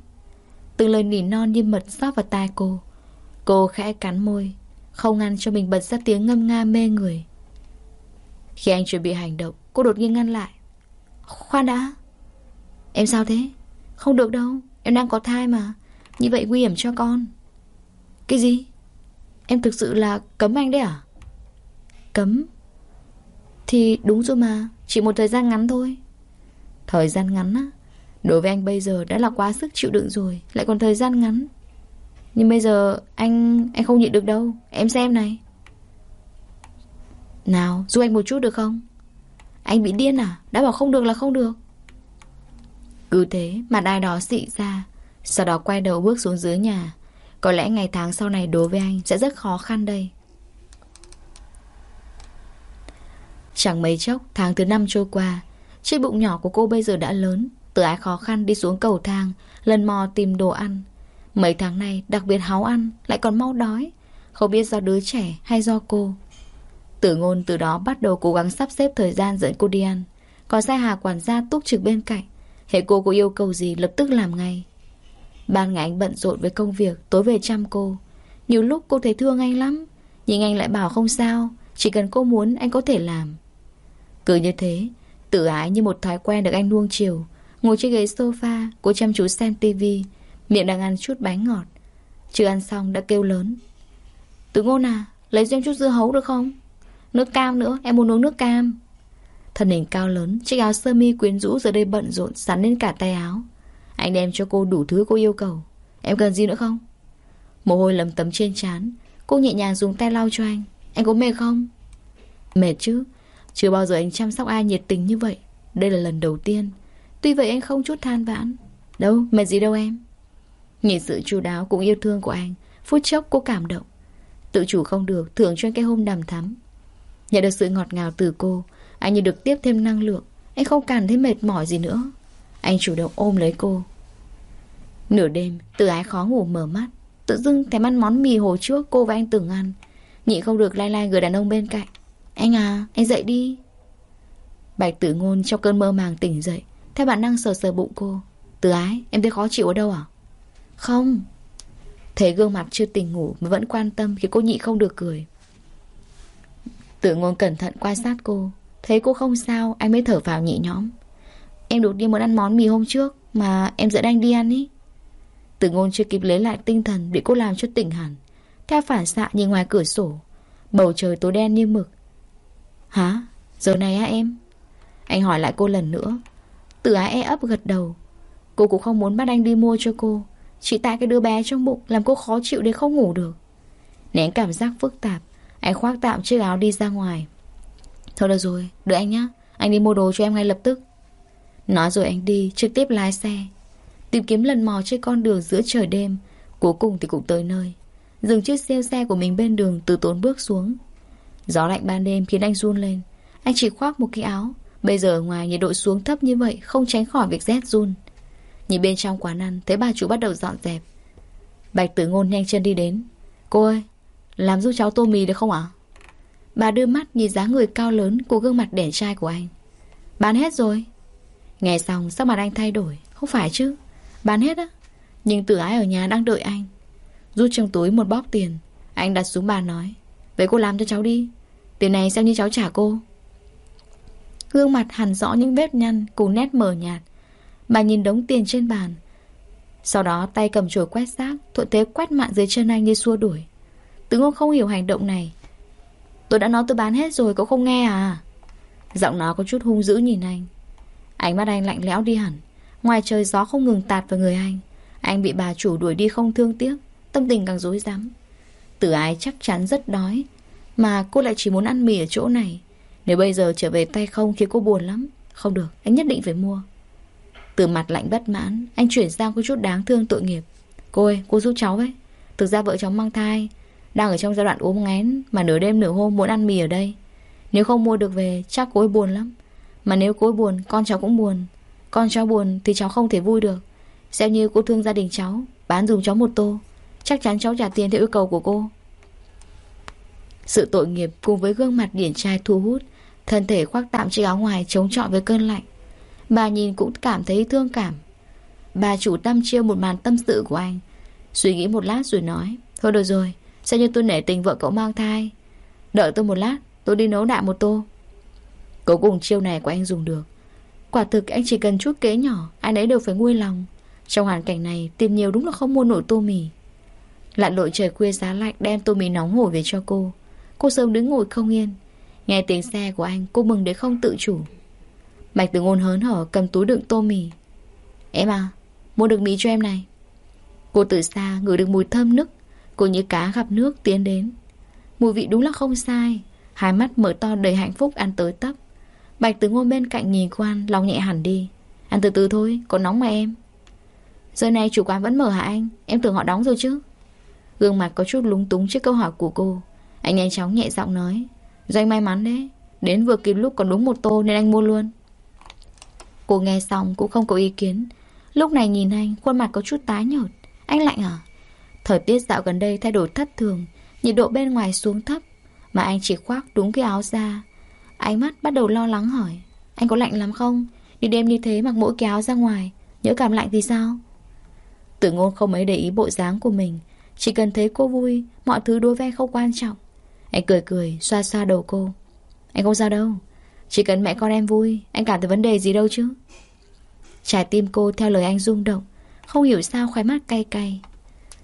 Từng lời nỉ non như mật sót vào tai cô. Cô khẽ cắn môi, Không ngăn cho mình bật ra tiếng ngâm nga mê người. Khi anh chuẩn bị hành động, Cô đột nhiên ngăn lại. Khoan đã. Em sao thế? Không được đâu, Em đang có thai mà. Như vậy nguy hiểm cho con. Cái gì? Em thực sự là cấm anh đấy à? Cấm? Thì đúng rồi mà, Chỉ một thời gian ngắn thôi. Thời gian ngắn á? Đối với anh bây giờ đã là quá sức chịu đựng rồi, Lại còn thời gian ngắn. Nhưng bây giờ anh anh không nhịn được đâu, Em xem này. Nào, giúp anh một chút được không? Anh bị điên à? Đã bảo không được là không được. Cứ thế mặt ai đó xị ra sau đó quay đầu bước xuống dưới nhà. Có lẽ ngày tháng sau này đối với anh Sẽ rất khó khăn đây. Chẳng mấy chốc, tháng thứ năm trôi qua, Chiếc bụng nhỏ của cô bây giờ đã lớn, Từ ái khó khăn đi xuống cầu thang, Lần mò tìm đồ ăn. Mấy tháng nay, đặc biệt háo ăn, Lại còn mau đói. Không biết do đứa trẻ hay do cô. Tử ngôn từ đó bắt đầu cố gắng sắp xếp thời gian dẫn cô đi ăn. Còn sai hà quản gia túc trực bên cạnh. Hệ cô có yêu cầu gì lập tức làm ngay. Ban ngày anh bận rộn với công việc, Tối về chăm cô. Nhiều lúc cô thấy thương anh lắm, Nhưng anh lại bảo không sao, Chỉ cần cô muốn anh có thể làm. Cứ như thế, Tự ái như một thói quen được anh nuông chiều. Ngồi trên ghế sofa, Cô chăm chú xem tivi, Miệng đang ăn chút bánh ngọt. Chưa ăn xong đã kêu lớn. Từ ngôn à Lấy cho em chút dưa hấu được không? Nước cam nữa, em muốn uống nước cam. Thân hình cao lớn, Chiếc áo sơ mi quyến rũ giờ đây bận rộn, Sắn lên cả tay áo. Anh đem cho cô đủ thứ cô yêu cầu. Em cần gì nữa không? Mồ hôi lấm tấm trên trán. Cô nhẹ nhàng dùng tay lau cho anh. Anh có mệt không? Mệt chứ. Chưa bao giờ anh chăm sóc ai nhiệt tình như vậy. Đây là lần đầu tiên. Tuy vậy anh không chút than vãn. Đâu, mệt gì đâu em. Nhìn sự chu đáo cũng yêu thương của anh. Phút chốc cô cảm động. Tự chủ không được, thưởng cho anh cái hôm đầm thắm. Nhận được sự ngọt ngào từ cô, Anh như được tiếp thêm năng lượng. Anh không cảm thấy mệt mỏi gì nữa. Anh chủ động ôm lấy cô. Nửa đêm, tự ái khó ngủ mở mắt. Tự dưng thèm ăn món mì hồi trước cô và anh từng ăn. Nhị không được lai lai người đàn ông bên cạnh. Anh à anh dậy đi. Bạch tử ngôn trong cơn mơ màng tỉnh dậy, Theo bản năng sờ sờ bụng cô. Từ ái, em thấy khó chịu ở đâu à? Không. Thấy gương mặt chưa tỉnh ngủ mà vẫn quan tâm Khi cô nhị không được cười. Tử ngôn cẩn thận quan sát cô. Thấy cô không sao, Anh mới thở vào nhị nhõm. Em đột nhiên muốn ăn món mì hôm trước Mà em dẫn anh đi ăn ý. Tử ngôn chưa kịp lấy lại tinh thần Bị cô làm cho tỉnh hẳn. Theo phản xạ nhìn ngoài cửa sổ Bầu trời tối đen như mực. Hả? Giờ này á em? Anh hỏi lại cô lần nữa. Tử ái e ấp gật đầu. Cô cũng không muốn bắt anh đi mua cho cô. Chỉ tại cái đứa bé trong bụng Làm cô khó chịu đến không ngủ được. Nén cảm giác phức tạp Anh khoác tạm chiếc áo đi ra ngoài. Thôi được rồi, đợi anh nhé Anh đi mua đồ cho em ngay lập tức. Nói rồi anh đi, trực tiếp lái xe Tìm kiếm lần mò trên con đường giữa trời đêm. Cuối cùng thì cũng tới nơi. Dừng chiếc siêu xe của mình bên đường Từ tốn bước xuống. Gió lạnh ban đêm khiến anh run lên. Anh chỉ khoác một cái áo. Bây giờ ở ngoài nhiệt độ xuống thấp như vậy Không tránh khỏi việc rét run. Nhìn bên trong quán ăn Thấy bà chủ bắt đầu dọn dẹp. Bạch tử ngôn nhanh chân đi đến. Cô ơi Làm giúp cháu tô mì được không ạ? Bà đưa mắt nhìn dáng người cao lớn Của gương mặt đẻ trai của anh. Bán hết rồi. Nghe xong sắc mặt anh thay đổi. Không phải chứ. Bán hết á. Nhưng tử ái ở nhà đang đợi anh. Rút trong túi một bóp tiền. Anh đặt xuống bàn nói. Vậy cô làm cho cháu đi. Tiền này xem như cháu trả cô. Gương mặt hẳn rõ những vết nhăn Cùng nét mờ nhạt. Bà nhìn đống tiền trên bàn. Sau đó tay cầm chổi quét xác, Thuận thế quét mạng dưới chân anh như xua đuổi. Tướng ông không hiểu hành động này. Tôi đã nói tôi bán hết rồi, Cậu không nghe à? Giọng nó có chút hung dữ nhìn anh. Ánh mắt anh lạnh lẽo đi hẳn. Ngoài trời gió không ngừng tạt vào người anh Anh bị bà chủ đuổi đi không thương tiếc Tâm tình càng rối rắm. Tử ái chắc chắn rất đói Mà cô lại chỉ muốn ăn mì ở chỗ này. Nếu bây giờ trở về tay không khiến cô buồn lắm Không được, anh nhất định phải mua. Từ mặt lạnh bất mãn Anh chuyển sang có chút đáng thương tội nghiệp. Cô ơi, cô giúp cháu với. Thực ra vợ cháu mang thai Đang ở trong giai đoạn ốm ngén Mà nửa đêm nửa hôm muốn ăn mì ở đây. Nếu không mua được về chắc cô ấy buồn lắm. Mà nếu cô ấy buồn, con cháu cũng buồn. Con cháu buồn thì cháu không thể vui được. Xem như cô thương gia đình cháu Bán dùng cháu một tô. Chắc chắn cháu trả tiền theo yêu cầu của cô. Sự tội nghiệp cùng với gương mặt điển trai thu hút Thân thể khoác tạm chiếc áo ngoài chống chọi với cơn lạnh. Bà nhìn cũng cảm thấy thương cảm. Bà chủ tâm chiêu một màn tâm sự của anh. Suy nghĩ một lát rồi nói Thôi được rồi Sao như tôi nể tình vợ cậu mang thai. Đợi tôi một lát Tôi đi nấu đại một tô cố cùng chiêu này của anh dùng được. Quả thực anh chỉ cần chút kế nhỏ, Ai nấy đều phải nguôi lòng. Trong hoàn cảnh này tiền nhiều đúng là không mua nổi tô mì. Lặn lội trời khuya giá lạnh đem tô mì nóng hổi về cho cô. Cô sớm đứng ngồi không yên. Nghe tiếng xe của anh, cô mừng đến không tự chủ. Bạch tử ngôn hớn hở cầm túi đựng tô mì. Em à Mua được mì cho em này. Cô từ xa ngửi được mùi thơm nức. Cô như cá gặp nước tiến đến. Mùi vị đúng là không sai. Hai mắt mở to đầy hạnh phúc ăn tới tấp. Bạch từ ngôn bên cạnh nhìn quan Lòng nhẹ hẳn đi. Ăn từ từ thôi, còn nóng mà em. Giờ này chủ quán vẫn mở hả anh? Em tưởng họ đóng rồi chứ. Gương mặt có chút lúng túng trước câu hỏi của cô. Anh nhanh chóng nhẹ giọng nói. Doanh may mắn đấy. Đến vừa kịp lúc còn đúng một tô nên anh mua luôn. Cô nghe xong cũng không có ý kiến. Lúc này nhìn anh Khuôn mặt có chút tái nhợt. Anh lạnh à? Thời tiết dạo gần đây thay đổi thất thường. Nhiệt độ bên ngoài xuống thấp. Mà anh chỉ khoác đúng cái áo da. Ánh mắt bắt đầu lo lắng hỏi, Anh có lạnh lắm không? Đi đêm như thế mặc mỗi cái áo ra ngoài Nhớ cảm lạnh thì sao? Tử ngôn không mấy để ý bộ dáng của mình, Chỉ cần thấy cô vui, Mọi thứ đối với anh không quan trọng. Anh cười cười, xoa xoa đầu cô. Anh không sao đâu, Chỉ cần mẹ con em vui, Anh cảm thấy vấn đề gì đâu chứ. Trái tim cô theo lời anh rung động, Không hiểu sao khoái mắt cay cay.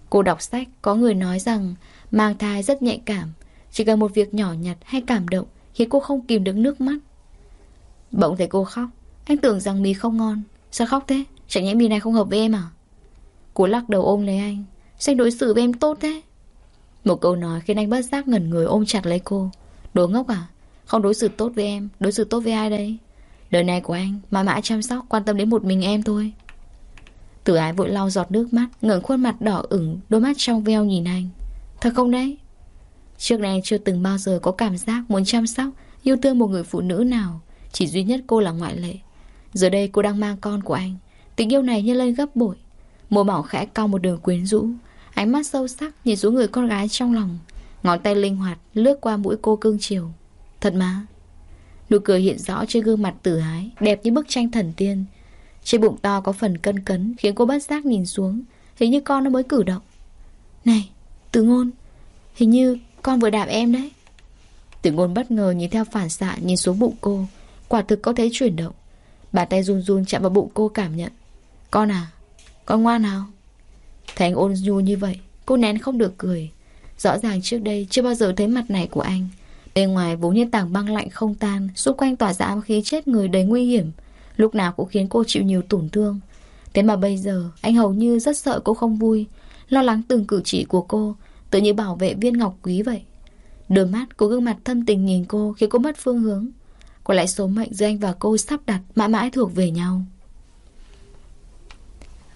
Cô đọc sách, có người nói rằng, Mang thai rất nhạy cảm, Chỉ cần một việc nhỏ nhặt hay cảm động Khiến cô không kìm được nước mắt. Bỗng thấy cô khóc. Anh tưởng rằng mì không ngon. Sao khóc thế? Chẳng nhẽ mì này không hợp với em à? Cô lắc đầu ôm lấy anh. Sao đối xử với em tốt thế? Một câu nói khiến anh bất giác ngẩn người ôm chặt lấy cô. Đồ ngốc à? Không đối xử tốt với em, Đối xử tốt với ai đây? Đời này của anh mãi mãi chăm sóc, Quan tâm đến một mình em thôi. Tử ái vội lau giọt nước mắt, ngẩng khuôn mặt đỏ ửng, Đôi mắt trong veo nhìn anh. Thật không đấy? Trước nay chưa từng bao giờ có cảm giác muốn chăm sóc Yêu thương một người phụ nữ nào. Chỉ duy nhất cô là ngoại lệ. Giờ đây cô đang mang con của anh. Tình yêu này như lên gấp bội. Môi mỏng khẽ cong một đường quyến rũ. Ánh mắt sâu sắc nhìn xuống người con gái trong lòng. Ngón tay linh hoạt lướt qua mũi cô cương chiều. Thật mà. Nụ cười hiện rõ trên gương mặt tử ái Đẹp như bức tranh thần tiên. Trên bụng to có phần cân cấn Khiến cô bất giác nhìn xuống. Hình như con nó mới cử động. Này, từ ngôn Hình như con vừa đạp em đấy. Tử ngôn bất ngờ nhìn theo phản xạ, Nhìn xuống bụng cô. Quả thực có thấy chuyển động. Bàn tay run run chạm vào bụng cô cảm nhận. Con à con ngoan nào? Thấy anh ôn nhu như vậy, Cô nén không được cười. Rõ ràng trước đây chưa bao giờ thấy mặt này của anh. Bên ngoài vốn như tảng băng lạnh không tan, Xung quanh tỏa ra ám khí chết người đầy nguy hiểm. Lúc nào cũng khiến cô chịu nhiều tổn thương. Thế mà bây giờ, Anh hầu như rất sợ cô không vui, Lo lắng từng cử chỉ của cô. Tự như bảo vệ viên ngọc quý vậy Đôi mắt của gương mặt thâm tình nhìn cô Khiến cô mất phương hướng Có lẽ số mệnh giữa anh và cô sắp đặt Mãi mãi thuộc về nhau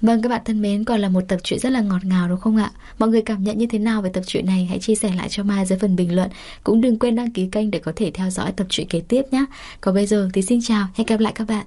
Vâng các bạn thân mến, còn là một tập truyện rất là ngọt ngào đúng không ạ? Mọi người cảm nhận như thế nào về tập truyện này? Hãy chia sẻ lại cho Mai dưới phần bình luận. Cũng đừng quên đăng ký kênh để có thể theo dõi tập truyện kế tiếp nhé. Còn bây giờ thì xin chào, hẹn gặp lại các bạn.